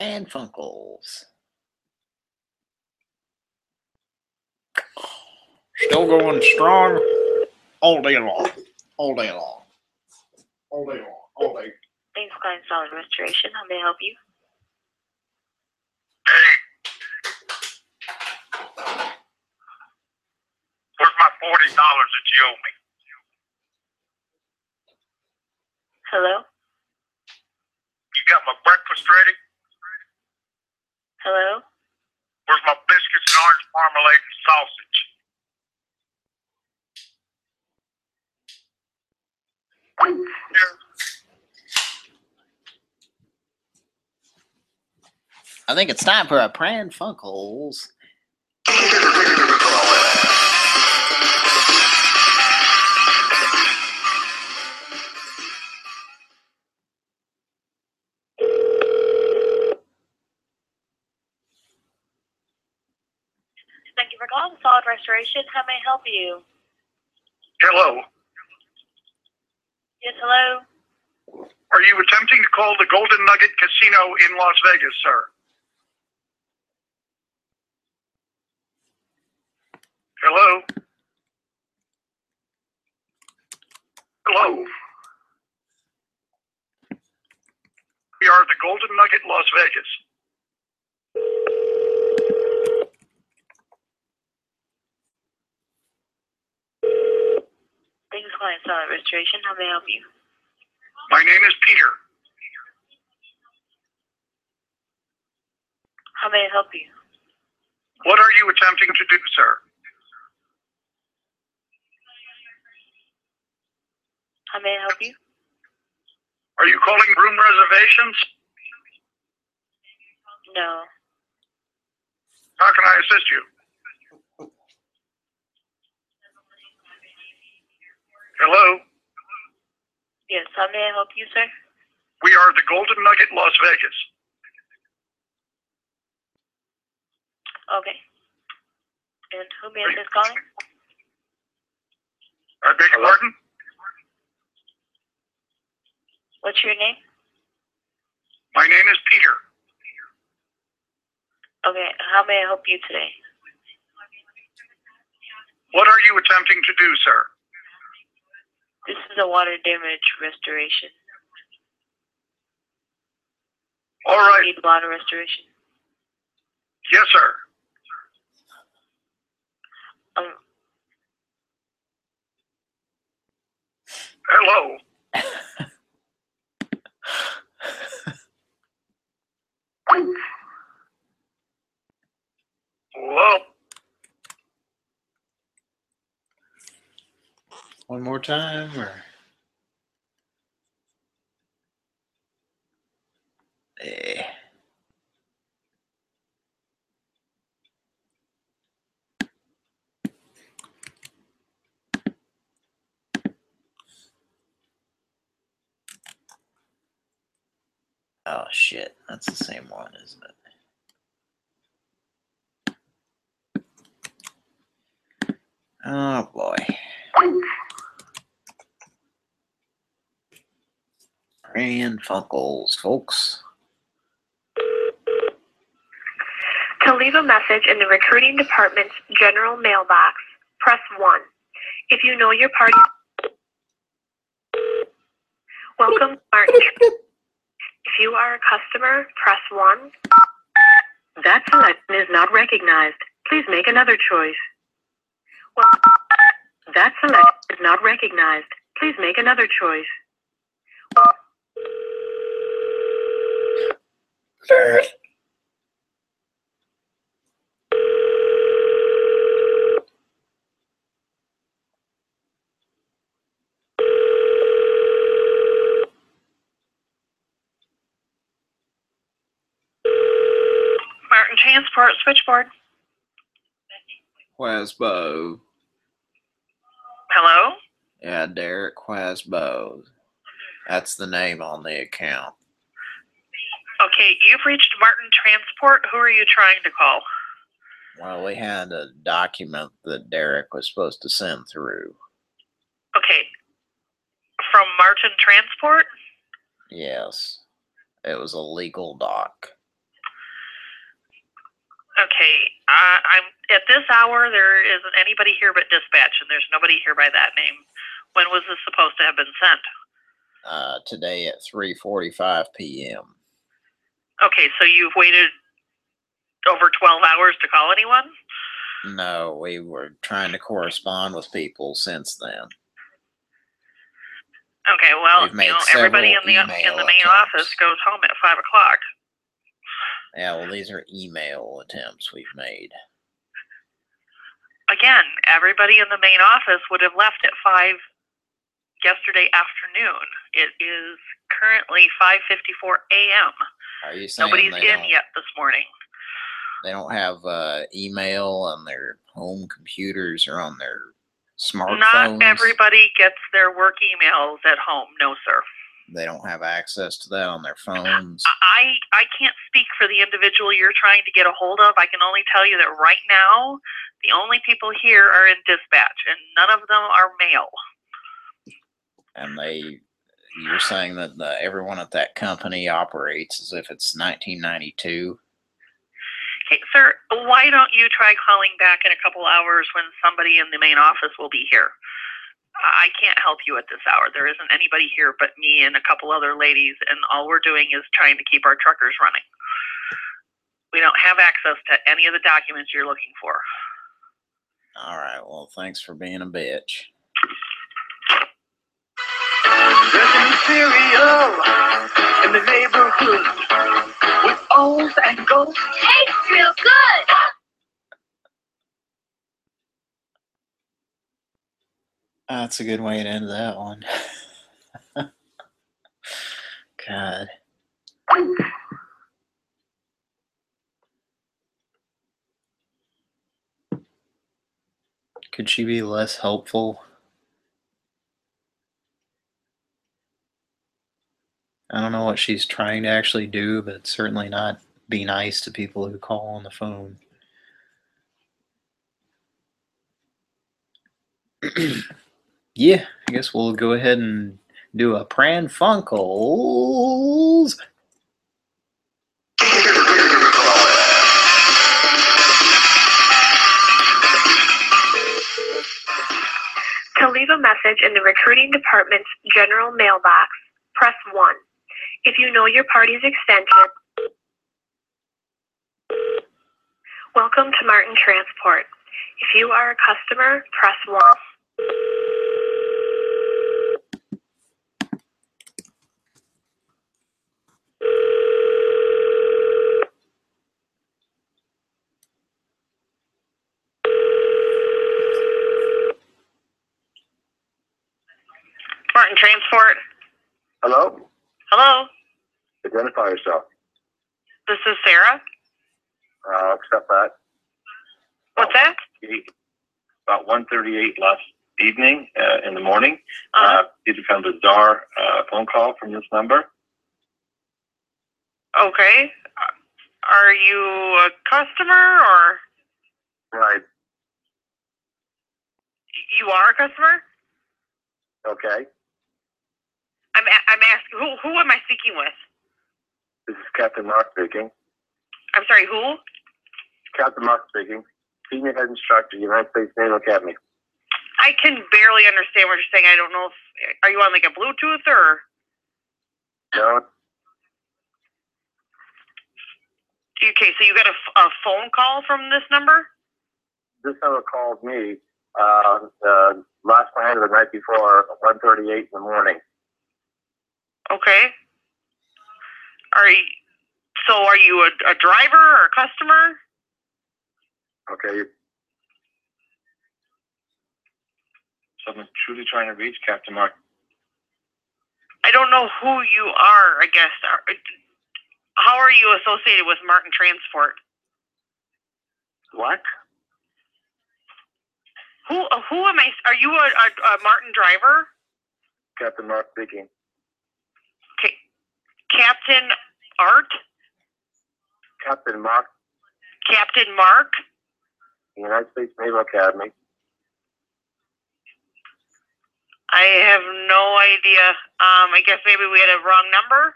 [SPEAKER 2] And Funkels.
[SPEAKER 40] Still going strong all day long. All day long. All day long. All day.
[SPEAKER 15] Thanks for calling Solid Restoration. How may I help you? Hey.
[SPEAKER 18] Where's my forty dollars that you owe me?
[SPEAKER 15] Hello?
[SPEAKER 18] You got my breakfast ready?
[SPEAKER 15] Hello?
[SPEAKER 18] Where's my biscuits and orange marmalade and sausage?
[SPEAKER 2] I think it's time for a Pran
[SPEAKER 41] Funkels. You Solid Restoration. How may I help you?
[SPEAKER 18] Hello.
[SPEAKER 41] Yes, hello.
[SPEAKER 18] Are you attempting to call the Golden Nugget Casino in Las Vegas, sir?
[SPEAKER 42] Hello? Hello? We are the Golden Nugget, Las Vegas.
[SPEAKER 43] Thank you for calling Solid Restoration. How may I help you?
[SPEAKER 42] My name is Peter.
[SPEAKER 43] How may I help you?
[SPEAKER 42] What are you attempting to do, sir?
[SPEAKER 43] How may I help you?
[SPEAKER 42] Are you calling room reservations?
[SPEAKER 43] No.
[SPEAKER 42] How can I assist you? Hello?
[SPEAKER 43] Yes. How may I help you, sir?
[SPEAKER 42] We are the Golden Nugget, Las Vegas.
[SPEAKER 43] Okay. And who may I is calling?
[SPEAKER 42] I beg your pardon?
[SPEAKER 43] What's your name?
[SPEAKER 42] My name is Peter.
[SPEAKER 43] Okay. How may I help you today?
[SPEAKER 42] What are you attempting to do, sir?
[SPEAKER 43] This is a water damage restoration.
[SPEAKER 42] All right.
[SPEAKER 43] Need water restoration.
[SPEAKER 42] Yes, sir.
[SPEAKER 43] Um,
[SPEAKER 42] Hello? Hello?
[SPEAKER 2] One more time, or eh. Oh shit, that's the same one, isn't it? Oh boy. Pran Funkels, folks.
[SPEAKER 12] To leave a message in the recruiting department's general mailbox, press 1. If you know your party. Welcome, Martin. If you are a customer, press 1. That selection is not recognized. Please make another choice. Well, that selection is not recognized. Please make another choice.
[SPEAKER 43] Martin Transport Switchboard.
[SPEAKER 2] Quasbo.
[SPEAKER 43] Hello?
[SPEAKER 2] Yeah, Derek Quasbo. That's the name on the account.
[SPEAKER 43] Okay, you've reached Martin Transport. Who are you trying to call?
[SPEAKER 2] Well, we had a document that Derek was supposed to send through.
[SPEAKER 43] Okay. From Martin Transport?
[SPEAKER 2] Yes. It was a legal doc.
[SPEAKER 43] Okay. Uh, I'm at this hour. There isn't anybody here but dispatch, and there's nobody here by that name. When was this supposed to have been sent?
[SPEAKER 2] Uh, today at 3:45 p.m.
[SPEAKER 43] Okay, so you've waited over 12 hours to call anyone?
[SPEAKER 2] No, we were trying to correspond with people since then.
[SPEAKER 43] Okay, well,
[SPEAKER 2] We've made
[SPEAKER 43] you know, everybody in the in the main
[SPEAKER 2] attempts.
[SPEAKER 43] office goes home at five o'clock.
[SPEAKER 2] Yeah, well, these are email attempts we've made.
[SPEAKER 43] Again, everybody in the main office would have left at five yesterday afternoon. It is currently 5:54 a.m.
[SPEAKER 2] Are you saying
[SPEAKER 43] Nobody's in yet this morning.
[SPEAKER 2] they don't have uh, email on their home computers or on their smartphones?
[SPEAKER 43] Not everybody gets their work emails at home. No, sir.
[SPEAKER 2] They don't have access to that on their phones.
[SPEAKER 43] I I can't speak for the individual you're trying to get a hold of. I can only tell you that right now, the only people here are in dispatch, and none of them are male.
[SPEAKER 2] and they you're saying that the, everyone at that company operates as if it's 1992
[SPEAKER 44] Okay, sir, why don't you try calling back in a couple hours when somebody in the main office will be here? I can't help you at this hour. There isn't anybody here but me and a couple other ladies, and all we're doing is trying to keep our truckers running. We don't have access to any of the documents you're looking for.
[SPEAKER 2] All right. Well, thanks for being a bitch.
[SPEAKER 42] There's a new cereal in the neighborhood with O's and goats. Tastes real good.
[SPEAKER 2] That's a good way to end that one. God. Could she be less helpful? I don't know what she's trying to actually do, but certainly not be nice to people who call on the phone. yeah, I guess we'll go ahead and do a Pran Funkels.
[SPEAKER 12] To leave a message in the recruiting department's general mailbox, press 1. If you know your party's extension, welcome to Martin Transport. If you are a customer, press 1.
[SPEAKER 44] Martin Transport.
[SPEAKER 6] Hello?
[SPEAKER 44] Hello,
[SPEAKER 6] Identify yourself.
[SPEAKER 44] this is Sarah.
[SPEAKER 6] Uh, accept that.
[SPEAKER 44] What's that?
[SPEAKER 45] About 1:38 last evening uh, in the morning, uh, did you found a bizarre uh, phone call from this number?
[SPEAKER 44] Okay. Are you a customer or
[SPEAKER 6] Right.
[SPEAKER 44] you are a customer?
[SPEAKER 6] Okay.
[SPEAKER 44] I'm a- I'm asking who who am I speaking with?
[SPEAKER 6] This is Captain Mark speaking.
[SPEAKER 44] I'm sorry, who?
[SPEAKER 6] Captain Mark speaking. Senior Head Instructor, United States Naval Academy.
[SPEAKER 44] I can barely understand what you're saying. I don't know if are you on like a Bluetooth or
[SPEAKER 6] No,
[SPEAKER 44] okay. So you got a, f- a phone call from this number?
[SPEAKER 6] this number called me uh, uh, last night or the night before, 1:38 in the morning.
[SPEAKER 44] Okay. Are you, so are you a, a driver or a customer?
[SPEAKER 6] Okay.
[SPEAKER 45] Someone truly trying to reach Captain Mark.
[SPEAKER 44] I don't know who you are. I guess. How are you associated with Martin Transport?
[SPEAKER 6] What?
[SPEAKER 44] Who uh, who am I? Are you a, a, a Martin driver?
[SPEAKER 6] Captain Mark speaking.
[SPEAKER 44] Captain Art?
[SPEAKER 6] Captain Mark,
[SPEAKER 44] Captain Mark?
[SPEAKER 6] United States Naval Academy.
[SPEAKER 44] I have no idea. Um, I guess maybe we had a wrong number.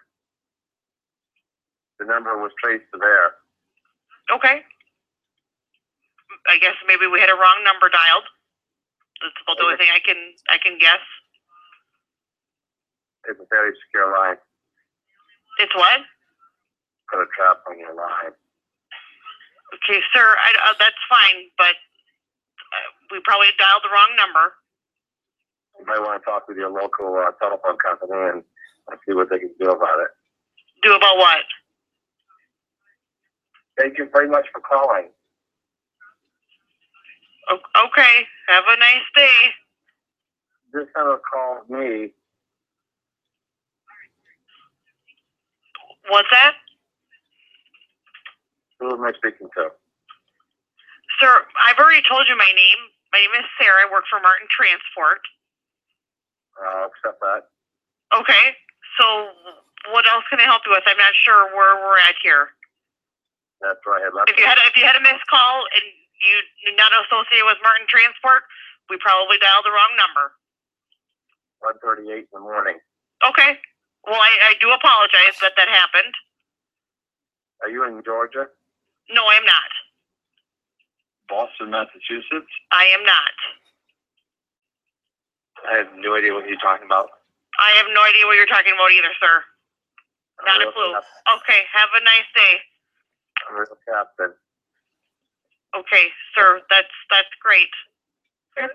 [SPEAKER 6] The number was traced to there.
[SPEAKER 44] Okay. I guess maybe we had a wrong number dialed. That's about the only thing I can I can guess.
[SPEAKER 6] It's a very secure line.
[SPEAKER 44] It's what?
[SPEAKER 6] Put a trap on your line.
[SPEAKER 44] Okay, sir. I, uh, that's fine, but uh, we probably dialed the wrong number.
[SPEAKER 6] You might want to talk with your local uh, telephone company and, and see what they can do about it.
[SPEAKER 44] Do about what?
[SPEAKER 6] Thank you very much for calling.
[SPEAKER 44] Okay. Have a nice day.
[SPEAKER 6] This number called me.
[SPEAKER 44] What's that?
[SPEAKER 6] Who am I speaking to?
[SPEAKER 44] Sir, I've already told you my name. My name is Sarah. I work for Martin Transport.
[SPEAKER 6] Uh, accept that.
[SPEAKER 44] Okay. So what else can I help you with? I'm not sure where we're at here.
[SPEAKER 6] That's where I had left.
[SPEAKER 44] If you had if you had a missed call and you you're not associated with Martin Transport, we probably dialed the wrong number.
[SPEAKER 6] 1:38 in the morning.
[SPEAKER 44] Okay. Well, I, I do apologize that that happened.
[SPEAKER 6] Are you in Georgia?
[SPEAKER 44] No, I am not.
[SPEAKER 6] Boston, Massachusetts.
[SPEAKER 44] I am not.
[SPEAKER 6] I have no idea what you're talking about.
[SPEAKER 44] I have no idea what you're talking about either, sir. Not a clue. Okay, have a nice day.
[SPEAKER 6] I'm real captain.
[SPEAKER 44] Okay, sir, that's that's great.
[SPEAKER 6] It's.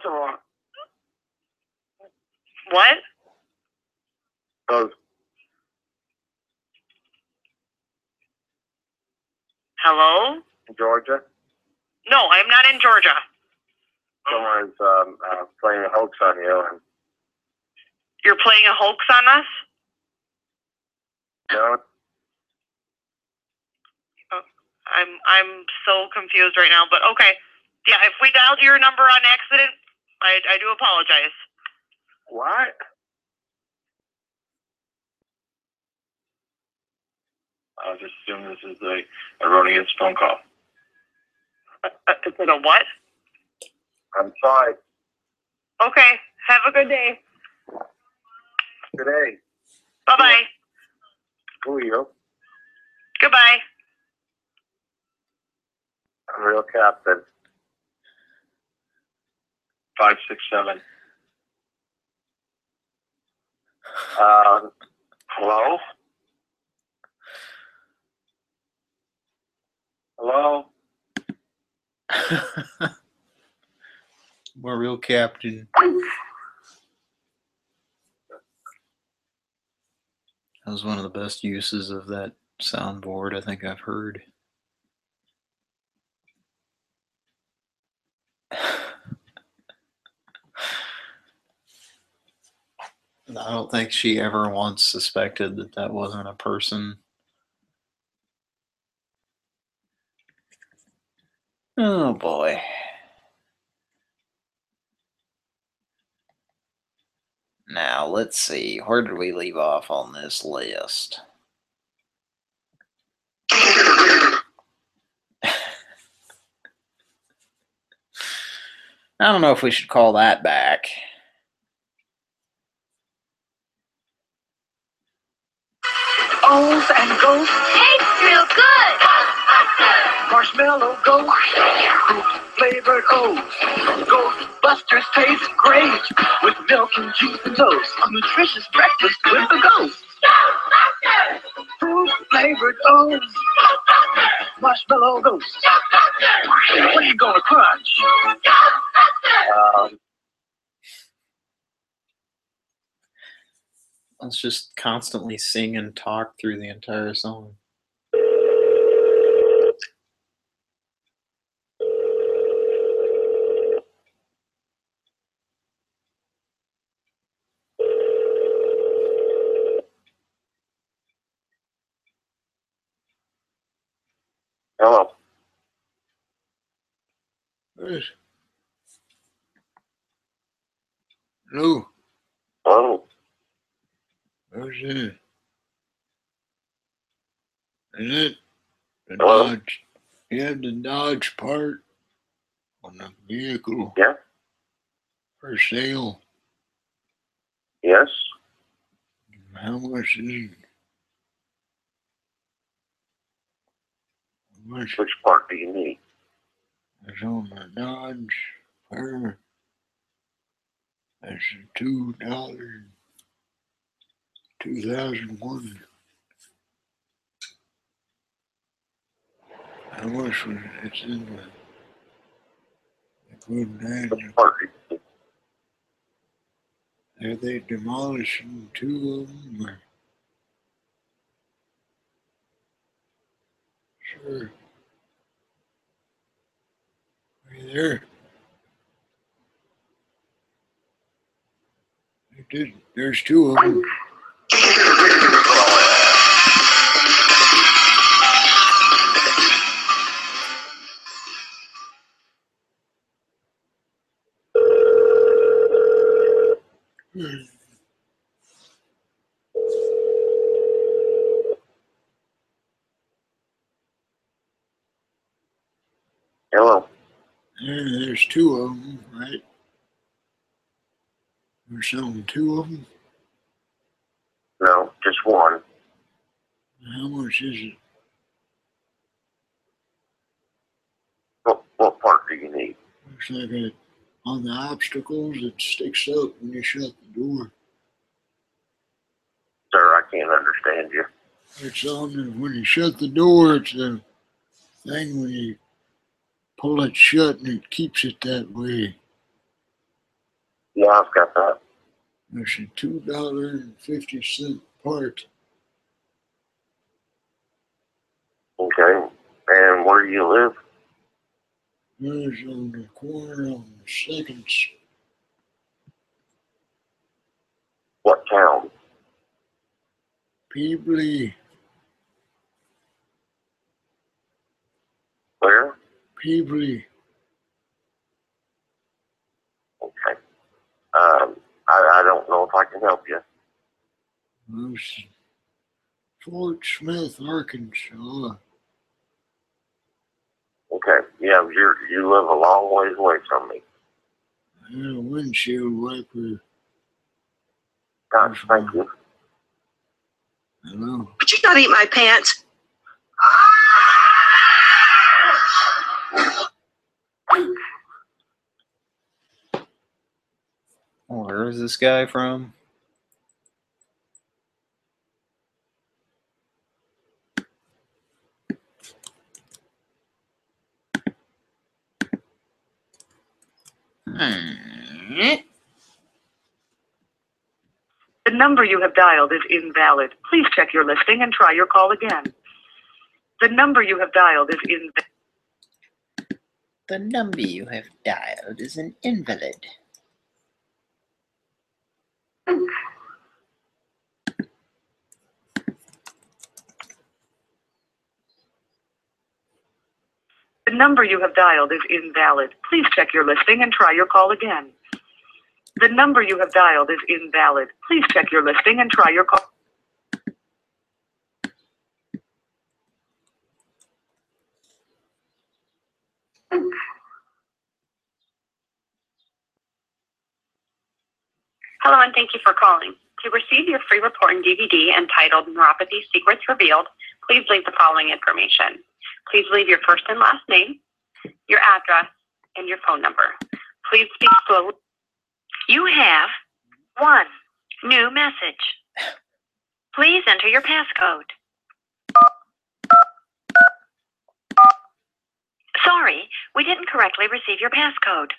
[SPEAKER 44] What?
[SPEAKER 6] Oh,
[SPEAKER 44] Hello?
[SPEAKER 6] Georgia.
[SPEAKER 44] No, I'm not in Georgia.
[SPEAKER 6] Someone's um, uh, playing a hoax on you, and
[SPEAKER 44] You're playing a hoax on us?
[SPEAKER 6] no,
[SPEAKER 44] I'm I'm so confused right now, but okay. Yeah, if we dialed your number on accident, I I do apologize.
[SPEAKER 6] What? I'll just assume this is a erroneous phone call.
[SPEAKER 44] Uh, is it a what?
[SPEAKER 6] I'm sorry.
[SPEAKER 44] Okay. Have a good day.
[SPEAKER 6] Today,
[SPEAKER 44] Bye bye.
[SPEAKER 6] who are you?
[SPEAKER 44] Goodbye.
[SPEAKER 6] I'm real captain. Five six seven. Um, hello. Hello.
[SPEAKER 2] We're real captain. That was one of the best uses of that soundboard I think I've heard. I don't think she ever once suspected that that wasn't a person. Oh boy. Now, let's see. Where did we leave off on this list? I don't know if we should call that back.
[SPEAKER 42] O's and ghosts. Tastes real good. Ghost. Fruit flavored O's. Ghostbusters taste great with milk and juice and toast. A nutritious breakfast with the ghost. Fruit flavored O's. Marshmallow ghost. What are you gonna crunch?
[SPEAKER 6] Um,
[SPEAKER 2] Let's just constantly sing and talk through the entire song.
[SPEAKER 6] Hello.
[SPEAKER 16] Yes. Hello.
[SPEAKER 6] Hello.
[SPEAKER 16] Who's it? Is it the
[SPEAKER 6] Hello?
[SPEAKER 16] Dodge? You have the Dodge part on the vehicle
[SPEAKER 6] Yeah.
[SPEAKER 16] for sale.
[SPEAKER 6] Yes.
[SPEAKER 16] How much is it? Much
[SPEAKER 6] Which part do you need?
[SPEAKER 16] is on the Dodge Fire? That's a two dollar, two thousand one. How much was it? It's in the. They put that.
[SPEAKER 6] Which part do you need?
[SPEAKER 16] Are they demolishing two of them? Or? Sure. Are you there? There's two of them. two of them, right? We're selling two of them?
[SPEAKER 6] No, just one.
[SPEAKER 16] How much is it? What, what part do you need? Looks like it on the obstacles that sticks up when you shut the door.
[SPEAKER 46] Sir, I can't understand you.
[SPEAKER 16] It's on the, when you shut the door, it's the thing when you pull it shut and it keeps it that way.
[SPEAKER 46] Yeah, I've got that.
[SPEAKER 16] There's a two dollar and fifty cent part.
[SPEAKER 46] Okay. And where do you live?
[SPEAKER 16] There's on the corner on the second s-
[SPEAKER 46] What town?
[SPEAKER 16] Peebly,
[SPEAKER 46] Where?
[SPEAKER 16] Peebly.
[SPEAKER 46] Okay. Um, I, I don't know if I can help you.
[SPEAKER 16] There's Fort Smith, Arkansas.
[SPEAKER 46] Okay. Yeah, you're you live a long ways away from me.
[SPEAKER 16] Yeah, had a windshield wiper.
[SPEAKER 46] Gosh, thank you.
[SPEAKER 16] Hello.
[SPEAKER 47] Would you not eat my pants?
[SPEAKER 2] Oh, where is this guy from? Hmm.
[SPEAKER 5] The number you have dialed is invalid. Please check your listing and try your call again. The number you have dialed is invalid.
[SPEAKER 2] The number you have dialed is an invalid.
[SPEAKER 5] The number you have dialed is invalid. Please check your listing and try your call again. The number you have dialed is invalid. Please check your listing and try your call.
[SPEAKER 48] Hello, and thank you for calling. To receive your free report and DVD entitled Neuropathy Secrets Revealed, please leave the following information. Please leave your first and last name, your address, and your phone number. Please speak slowly. You have one new message. Please enter your passcode. Sorry, we didn't correctly receive your passcode.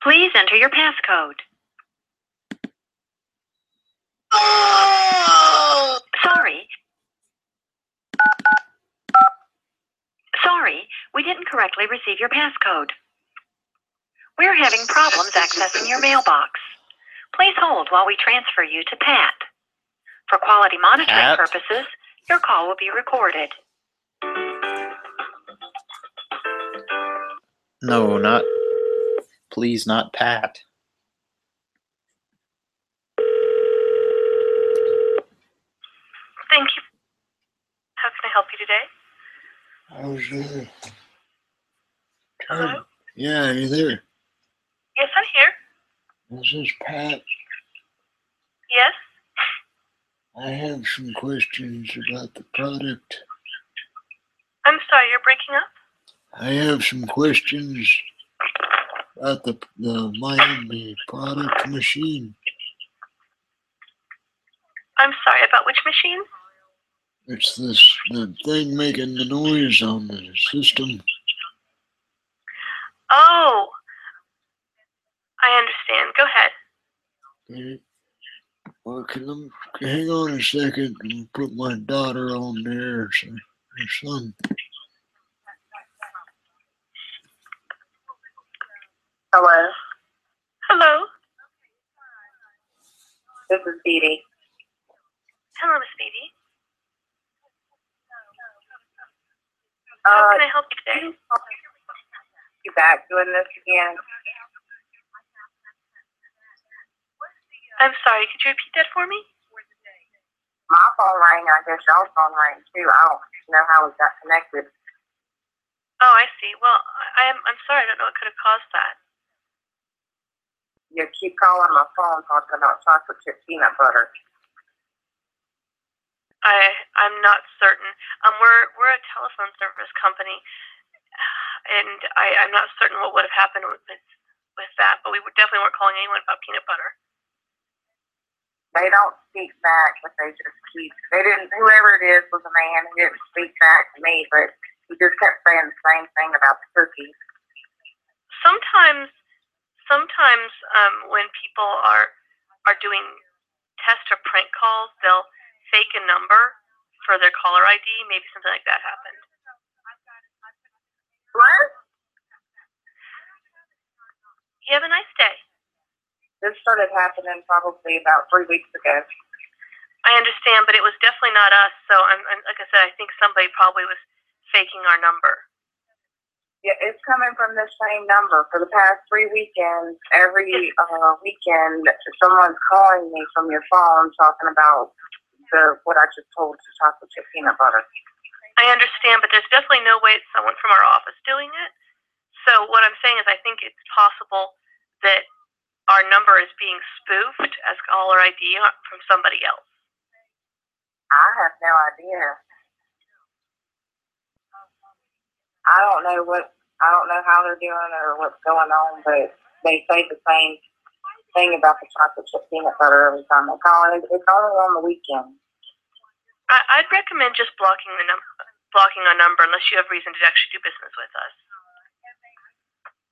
[SPEAKER 48] Please enter your passcode. Sorry. Sorry, we didn't correctly receive your passcode. We're having problems accessing your mailbox. Please hold while we transfer you to Pat. For quality monitoring
[SPEAKER 2] Pat?
[SPEAKER 48] purposes, your call will be recorded.
[SPEAKER 2] No, not. Please, not Pat.
[SPEAKER 49] Thank you. How can I help you today?
[SPEAKER 16] Oh, I was there.
[SPEAKER 49] Hello?
[SPEAKER 16] Yeah, are you there?
[SPEAKER 49] Yes, I'm here.
[SPEAKER 16] This is Pat.
[SPEAKER 49] Yes?
[SPEAKER 16] I have some questions about the product.
[SPEAKER 49] I'm sorry, you're breaking up?
[SPEAKER 16] I have some questions about the, the Miami product machine.
[SPEAKER 49] I'm sorry, about which machine?
[SPEAKER 16] It's this the thing making the noise on the system.
[SPEAKER 49] Oh, I understand. Go ahead.
[SPEAKER 16] Okay. Well, can I, hang on a second and put my daughter on there, so her son.
[SPEAKER 48] Hello,
[SPEAKER 49] Hello?
[SPEAKER 48] this is Dee Dee.
[SPEAKER 49] Hello, Miss Beatty. How
[SPEAKER 48] Uh,
[SPEAKER 49] can I help you today?
[SPEAKER 48] You back doing this again?
[SPEAKER 49] I'm sorry, could you repeat that for me?
[SPEAKER 48] My phone rang, I guess your phone rang too. I don't know how we got connected.
[SPEAKER 49] Oh, I see. Well, I- I'm I'm sorry. I don't know what could have caused that.
[SPEAKER 48] You keep calling my phone talking about chocolate chip peanut butter.
[SPEAKER 49] I I'm not certain. Um, we're we're a telephone service company. and I, I'm not certain what would have happened with with that, but we definitely weren't calling anyone about peanut butter.
[SPEAKER 48] They don't speak back, but they just keep. They didn't. Whoever it is was a man. He didn't speak back to me, but he just kept saying the same thing about the cookies.
[SPEAKER 49] Sometimes, sometimes um, when people are are doing test or prank calls, they'll fake a number for their caller ID. Maybe something like that happened.
[SPEAKER 48] What?
[SPEAKER 49] You have a nice day.
[SPEAKER 48] This started happening probably about three weeks ago.
[SPEAKER 49] I understand, but it was definitely not us. So I'm, I'm like I said, I think somebody probably was faking our number.
[SPEAKER 48] Yeah, it's coming from the same number. For the past three weekends, every uh, weekend, someone's calling me from your phone talking about the what I just told you, chocolate chip peanut butter.
[SPEAKER 49] I understand, but there's definitely no way it's someone from our office doing it. So what I'm saying is, I think it's possible that our number is being spoofed as caller ID from somebody else.
[SPEAKER 48] I have no idea. I don't know what I don't know how they're doing or what's going on, but they say the same thing about the chocolate chip peanut butter every time they call. And it's only on the weekend.
[SPEAKER 49] I, I'd recommend just blocking the number, blocking our number unless you have reason to actually do business with us.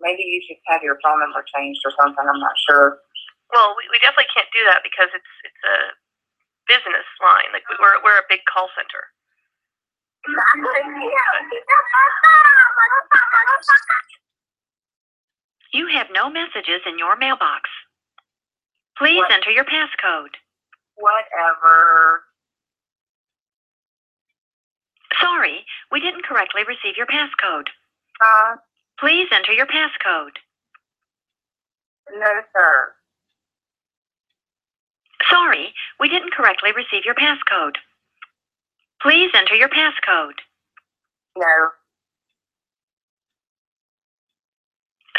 [SPEAKER 48] Maybe you should have your phone number changed or something. I'm not sure.
[SPEAKER 49] Well, we, we definitely can't do that because it's it's a business line. Like we're we're a big call center.
[SPEAKER 5] You have no messages in your mailbox. Please enter your passcode.
[SPEAKER 48] Whatever.
[SPEAKER 5] Sorry, we didn't correctly receive your passcode.
[SPEAKER 48] Uh,
[SPEAKER 5] Please enter your passcode.
[SPEAKER 48] no, sir.
[SPEAKER 5] Sorry, we didn't correctly receive your passcode. Please enter your passcode.
[SPEAKER 48] No.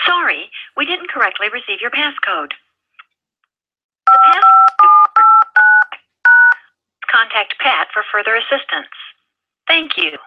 [SPEAKER 5] Sorry, we didn't correctly receive your passcode. Contact Pat for further assistance. Thank you.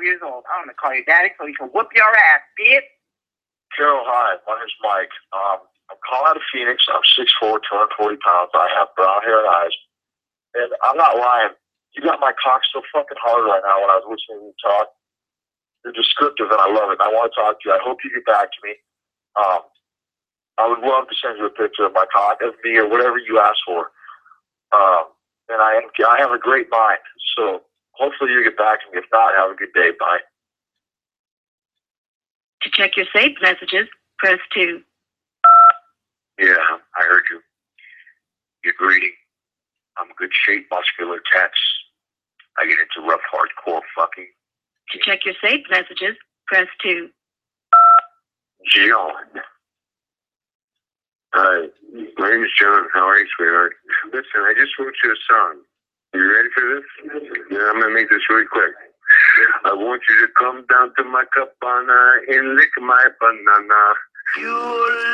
[SPEAKER 48] 25 years old. I'm going to call you daddy so you can whoop your ass, bitch.
[SPEAKER 46] Carol, hi. My name's Mike. Um, I'm calling out of Phoenix. I'm 6'4", 240 pounds. I have brown hair and eyes. And I'm not lying. You got my cock so fucking hard right now when I was listening to you talk. You're descriptive, and I love it. I want to talk to you. I hope you get back to me. Um, I would love to send you a picture of my cock, of me, or whatever you ask for. Um, and I, am, I have a great mind, so hopefully you get back to me. If not, have a good day. Bye.
[SPEAKER 5] To check your saved messages, press 2.
[SPEAKER 50] Yeah, I heard you. You're greeting. I'm good shape, muscular, tense. I get into rough, hardcore fucking.
[SPEAKER 5] To check your saved messages, press 2.
[SPEAKER 46] John. Hi, my name is John. How are you, sweetheart? Listen, I just wrote you a song. You ready for this? Yeah, I'm gonna make this really quick. I want you to come down to my cabana and lick my banana.
[SPEAKER 35] You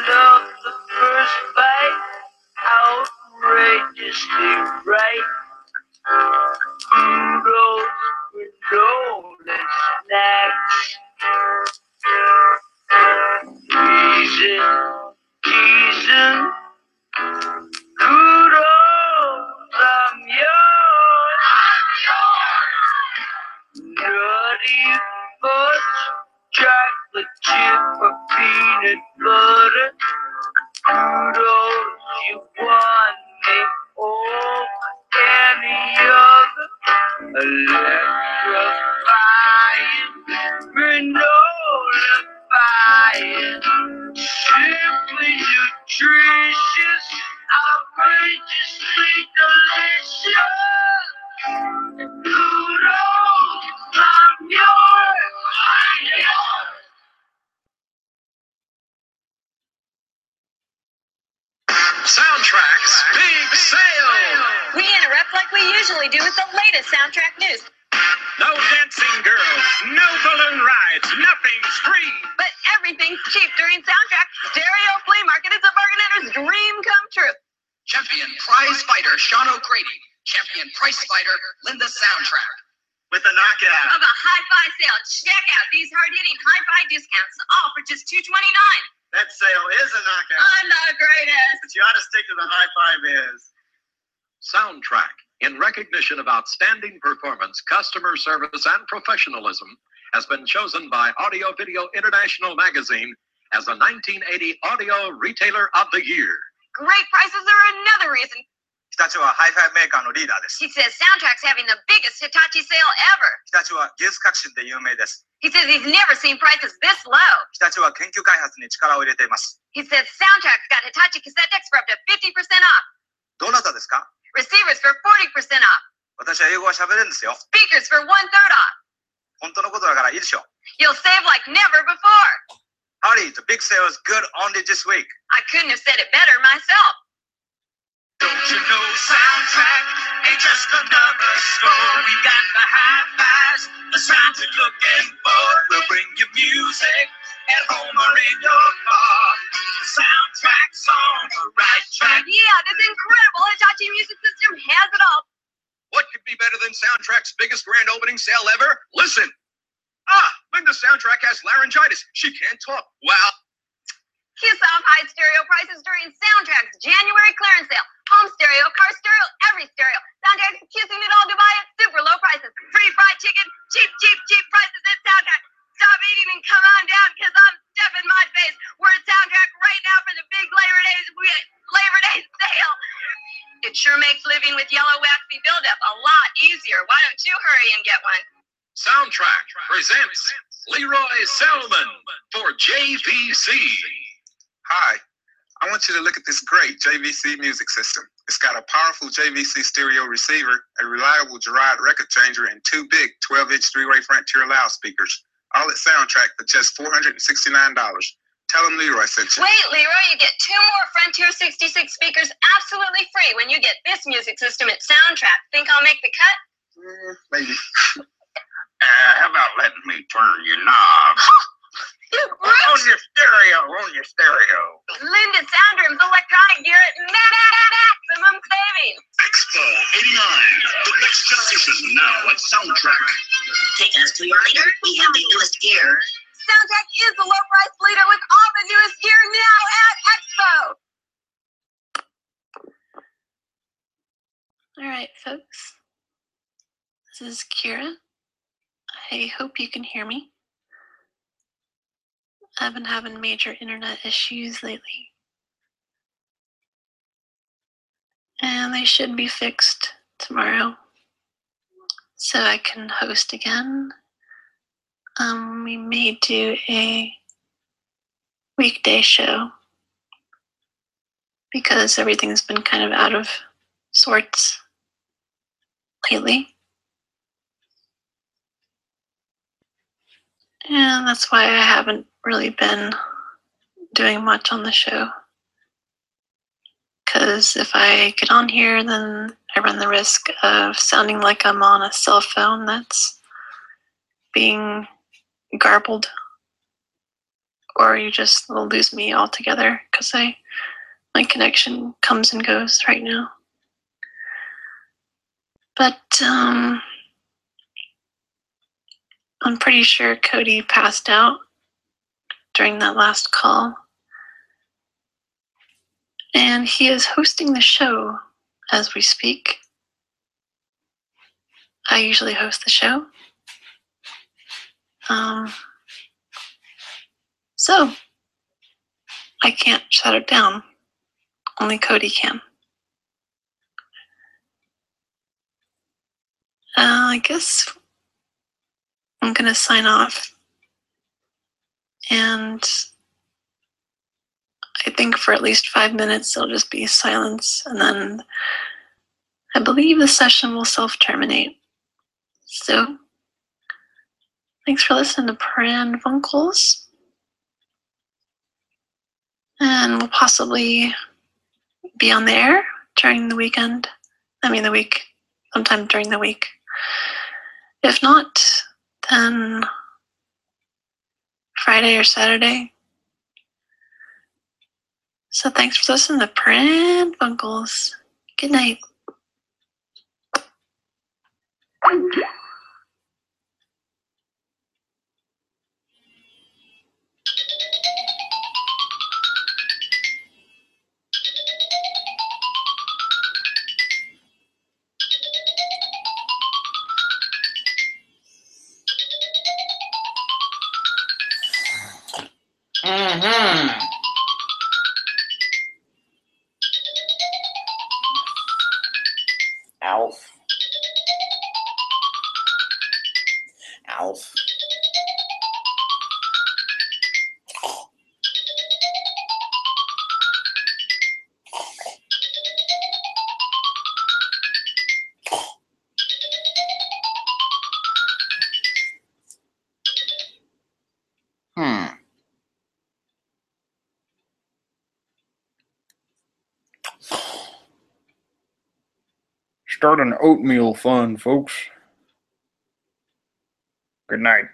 [SPEAKER 35] love the first bite, outrageously right. Kudos with no less Easy, easy. Kudos, I'm yours. Nutty fudge, chocolate chip or peanut butter. Kudos, you want me over any other. Electrifying, granola-fying, simply nutritious, outrageously delicious. Kudos, I'm yours, I'm yours.
[SPEAKER 51] Soundtracks Big Sale!
[SPEAKER 52] We interrupt like we usually do with the latest soundtrack news.
[SPEAKER 51] No dancing girls, no balloon rides, nothing's free.
[SPEAKER 52] But everything's cheap during soundtrack stereo flea market. It's a bargain hunter's dream come true.
[SPEAKER 53] Champion prize fighter Sean O'Grady. Champion price fighter Linda Soundtrack.
[SPEAKER 51] With a knockout.
[SPEAKER 52] Of a hi-fi sale. Check out these hard-hitting hi-fi discounts, all for just two twenty-nine.
[SPEAKER 17] That sale is a knockout.
[SPEAKER 52] I'm the greatest.
[SPEAKER 17] But you ought to stick to the high five is.
[SPEAKER 54] Soundtrack, in recognition of outstanding performance, customer service, and professionalism, has been chosen by Audio Video International Magazine as the 1980 Audio Retailer of the Year.
[SPEAKER 52] Great prices are another reason.
[SPEAKER 55] 日立はハイファイメーカーのリーダーです。
[SPEAKER 52] He says Soundtrack's having the biggest Hitachi sale ever.
[SPEAKER 55] 日立は技術革新で有名です。
[SPEAKER 52] He says he's never seen prices this low.
[SPEAKER 55] 日立は研究開発に力を入れています。
[SPEAKER 52] He says Soundtrack's got Hitachi cassette decks for up to 50% off.
[SPEAKER 55] どなたですか
[SPEAKER 52] Receivers for 40% off.
[SPEAKER 55] 私は英語は喋れるんですよ。
[SPEAKER 52] Speakers for one third off.
[SPEAKER 55] 本当のことだからいいでしょう。
[SPEAKER 52] You'll save like never before.
[SPEAKER 55] Howdy, the big sale is good only this week.
[SPEAKER 52] I couldn't have said it better myself.
[SPEAKER 51] Don't you know Soundtrack ain't just another store? We got the hi-fis, the sounds you're looking for. We'll bring you music at home or in your car.
[SPEAKER 54] Biggest grand opening sale ever? Listen. Ah, Linda Soundtrack has laryngitis. She can't talk. Wow.
[SPEAKER 52] Kiss off high stereo prices during Soundtrack's January clearance sale. Home stereo, car stereo, every stereo. Soundtrack's kissing it all goodbye at super low prices. Free fried chicken, cheap, cheap, cheap prices at Soundtrack. Stop eating and come on down because I'm stuffing my face. We're at Soundtrack right now for the big Labor Day, Labor Day sale. It sure makes living with yellow waxy buildup a lot easier. Why don't you hurry and get one?
[SPEAKER 54] Soundtrack presents Leroy Selman for JVC.
[SPEAKER 56] Hi, I want you to look at this great JVC music system. It's got a powerful JVC stereo receiver, a reliable Garrard record changer, and two big 12-inch three-way Frontier loudspeakers. All at Soundtrack for just $469. Tell them Leroy sent you.
[SPEAKER 52] Wait, Leroy, you get two more Frontier 66 speakers absolutely free when you get this music system at Soundtrack. Think I'll make the cut?
[SPEAKER 56] Maybe.
[SPEAKER 57] Uh, how about letting me turn your knob? on your stereo, on your stereo.
[SPEAKER 52] Linda Soundroom's electronic gear at maximum savings.
[SPEAKER 57] Expo 89, the next generation now at Soundtrack.
[SPEAKER 52] Taking us to your leader, we have the newest gear. Soundtrack is the low price leader with all the newest gear now at Expo.
[SPEAKER 58] All right, folks. This is Kira. I hope you can hear me. I've been having major internet issues lately. And they should be fixed tomorrow. So I can host again. Um, we may do a weekday show because everything's been kind of out of sorts lately. And that's why I haven't really been doing much on the show. Because if I get on here, then I run the risk of sounding like I'm on a cell phone that's being garbled. Or you just will lose me altogether because I my connection comes and goes right now. But um I'm pretty sure Cody passed out during that last call. And he is hosting the show as we speak. I usually host the show. Um, so, I can't shut it down. Only Cody can. Uh, I guess I'm going to sign off. And I think for at least five minutes it'll just be silence. And then I believe the session will self terminate. So, thanks for listening to Pran Funkels. And we'll possibly be on the air during the weekend. I mean, the week, sometime during the week. If not, then Friday or Saturday. So thanks for listening to Pran Funkels. Good night.
[SPEAKER 59] Oatmeal fun, folks. Good night.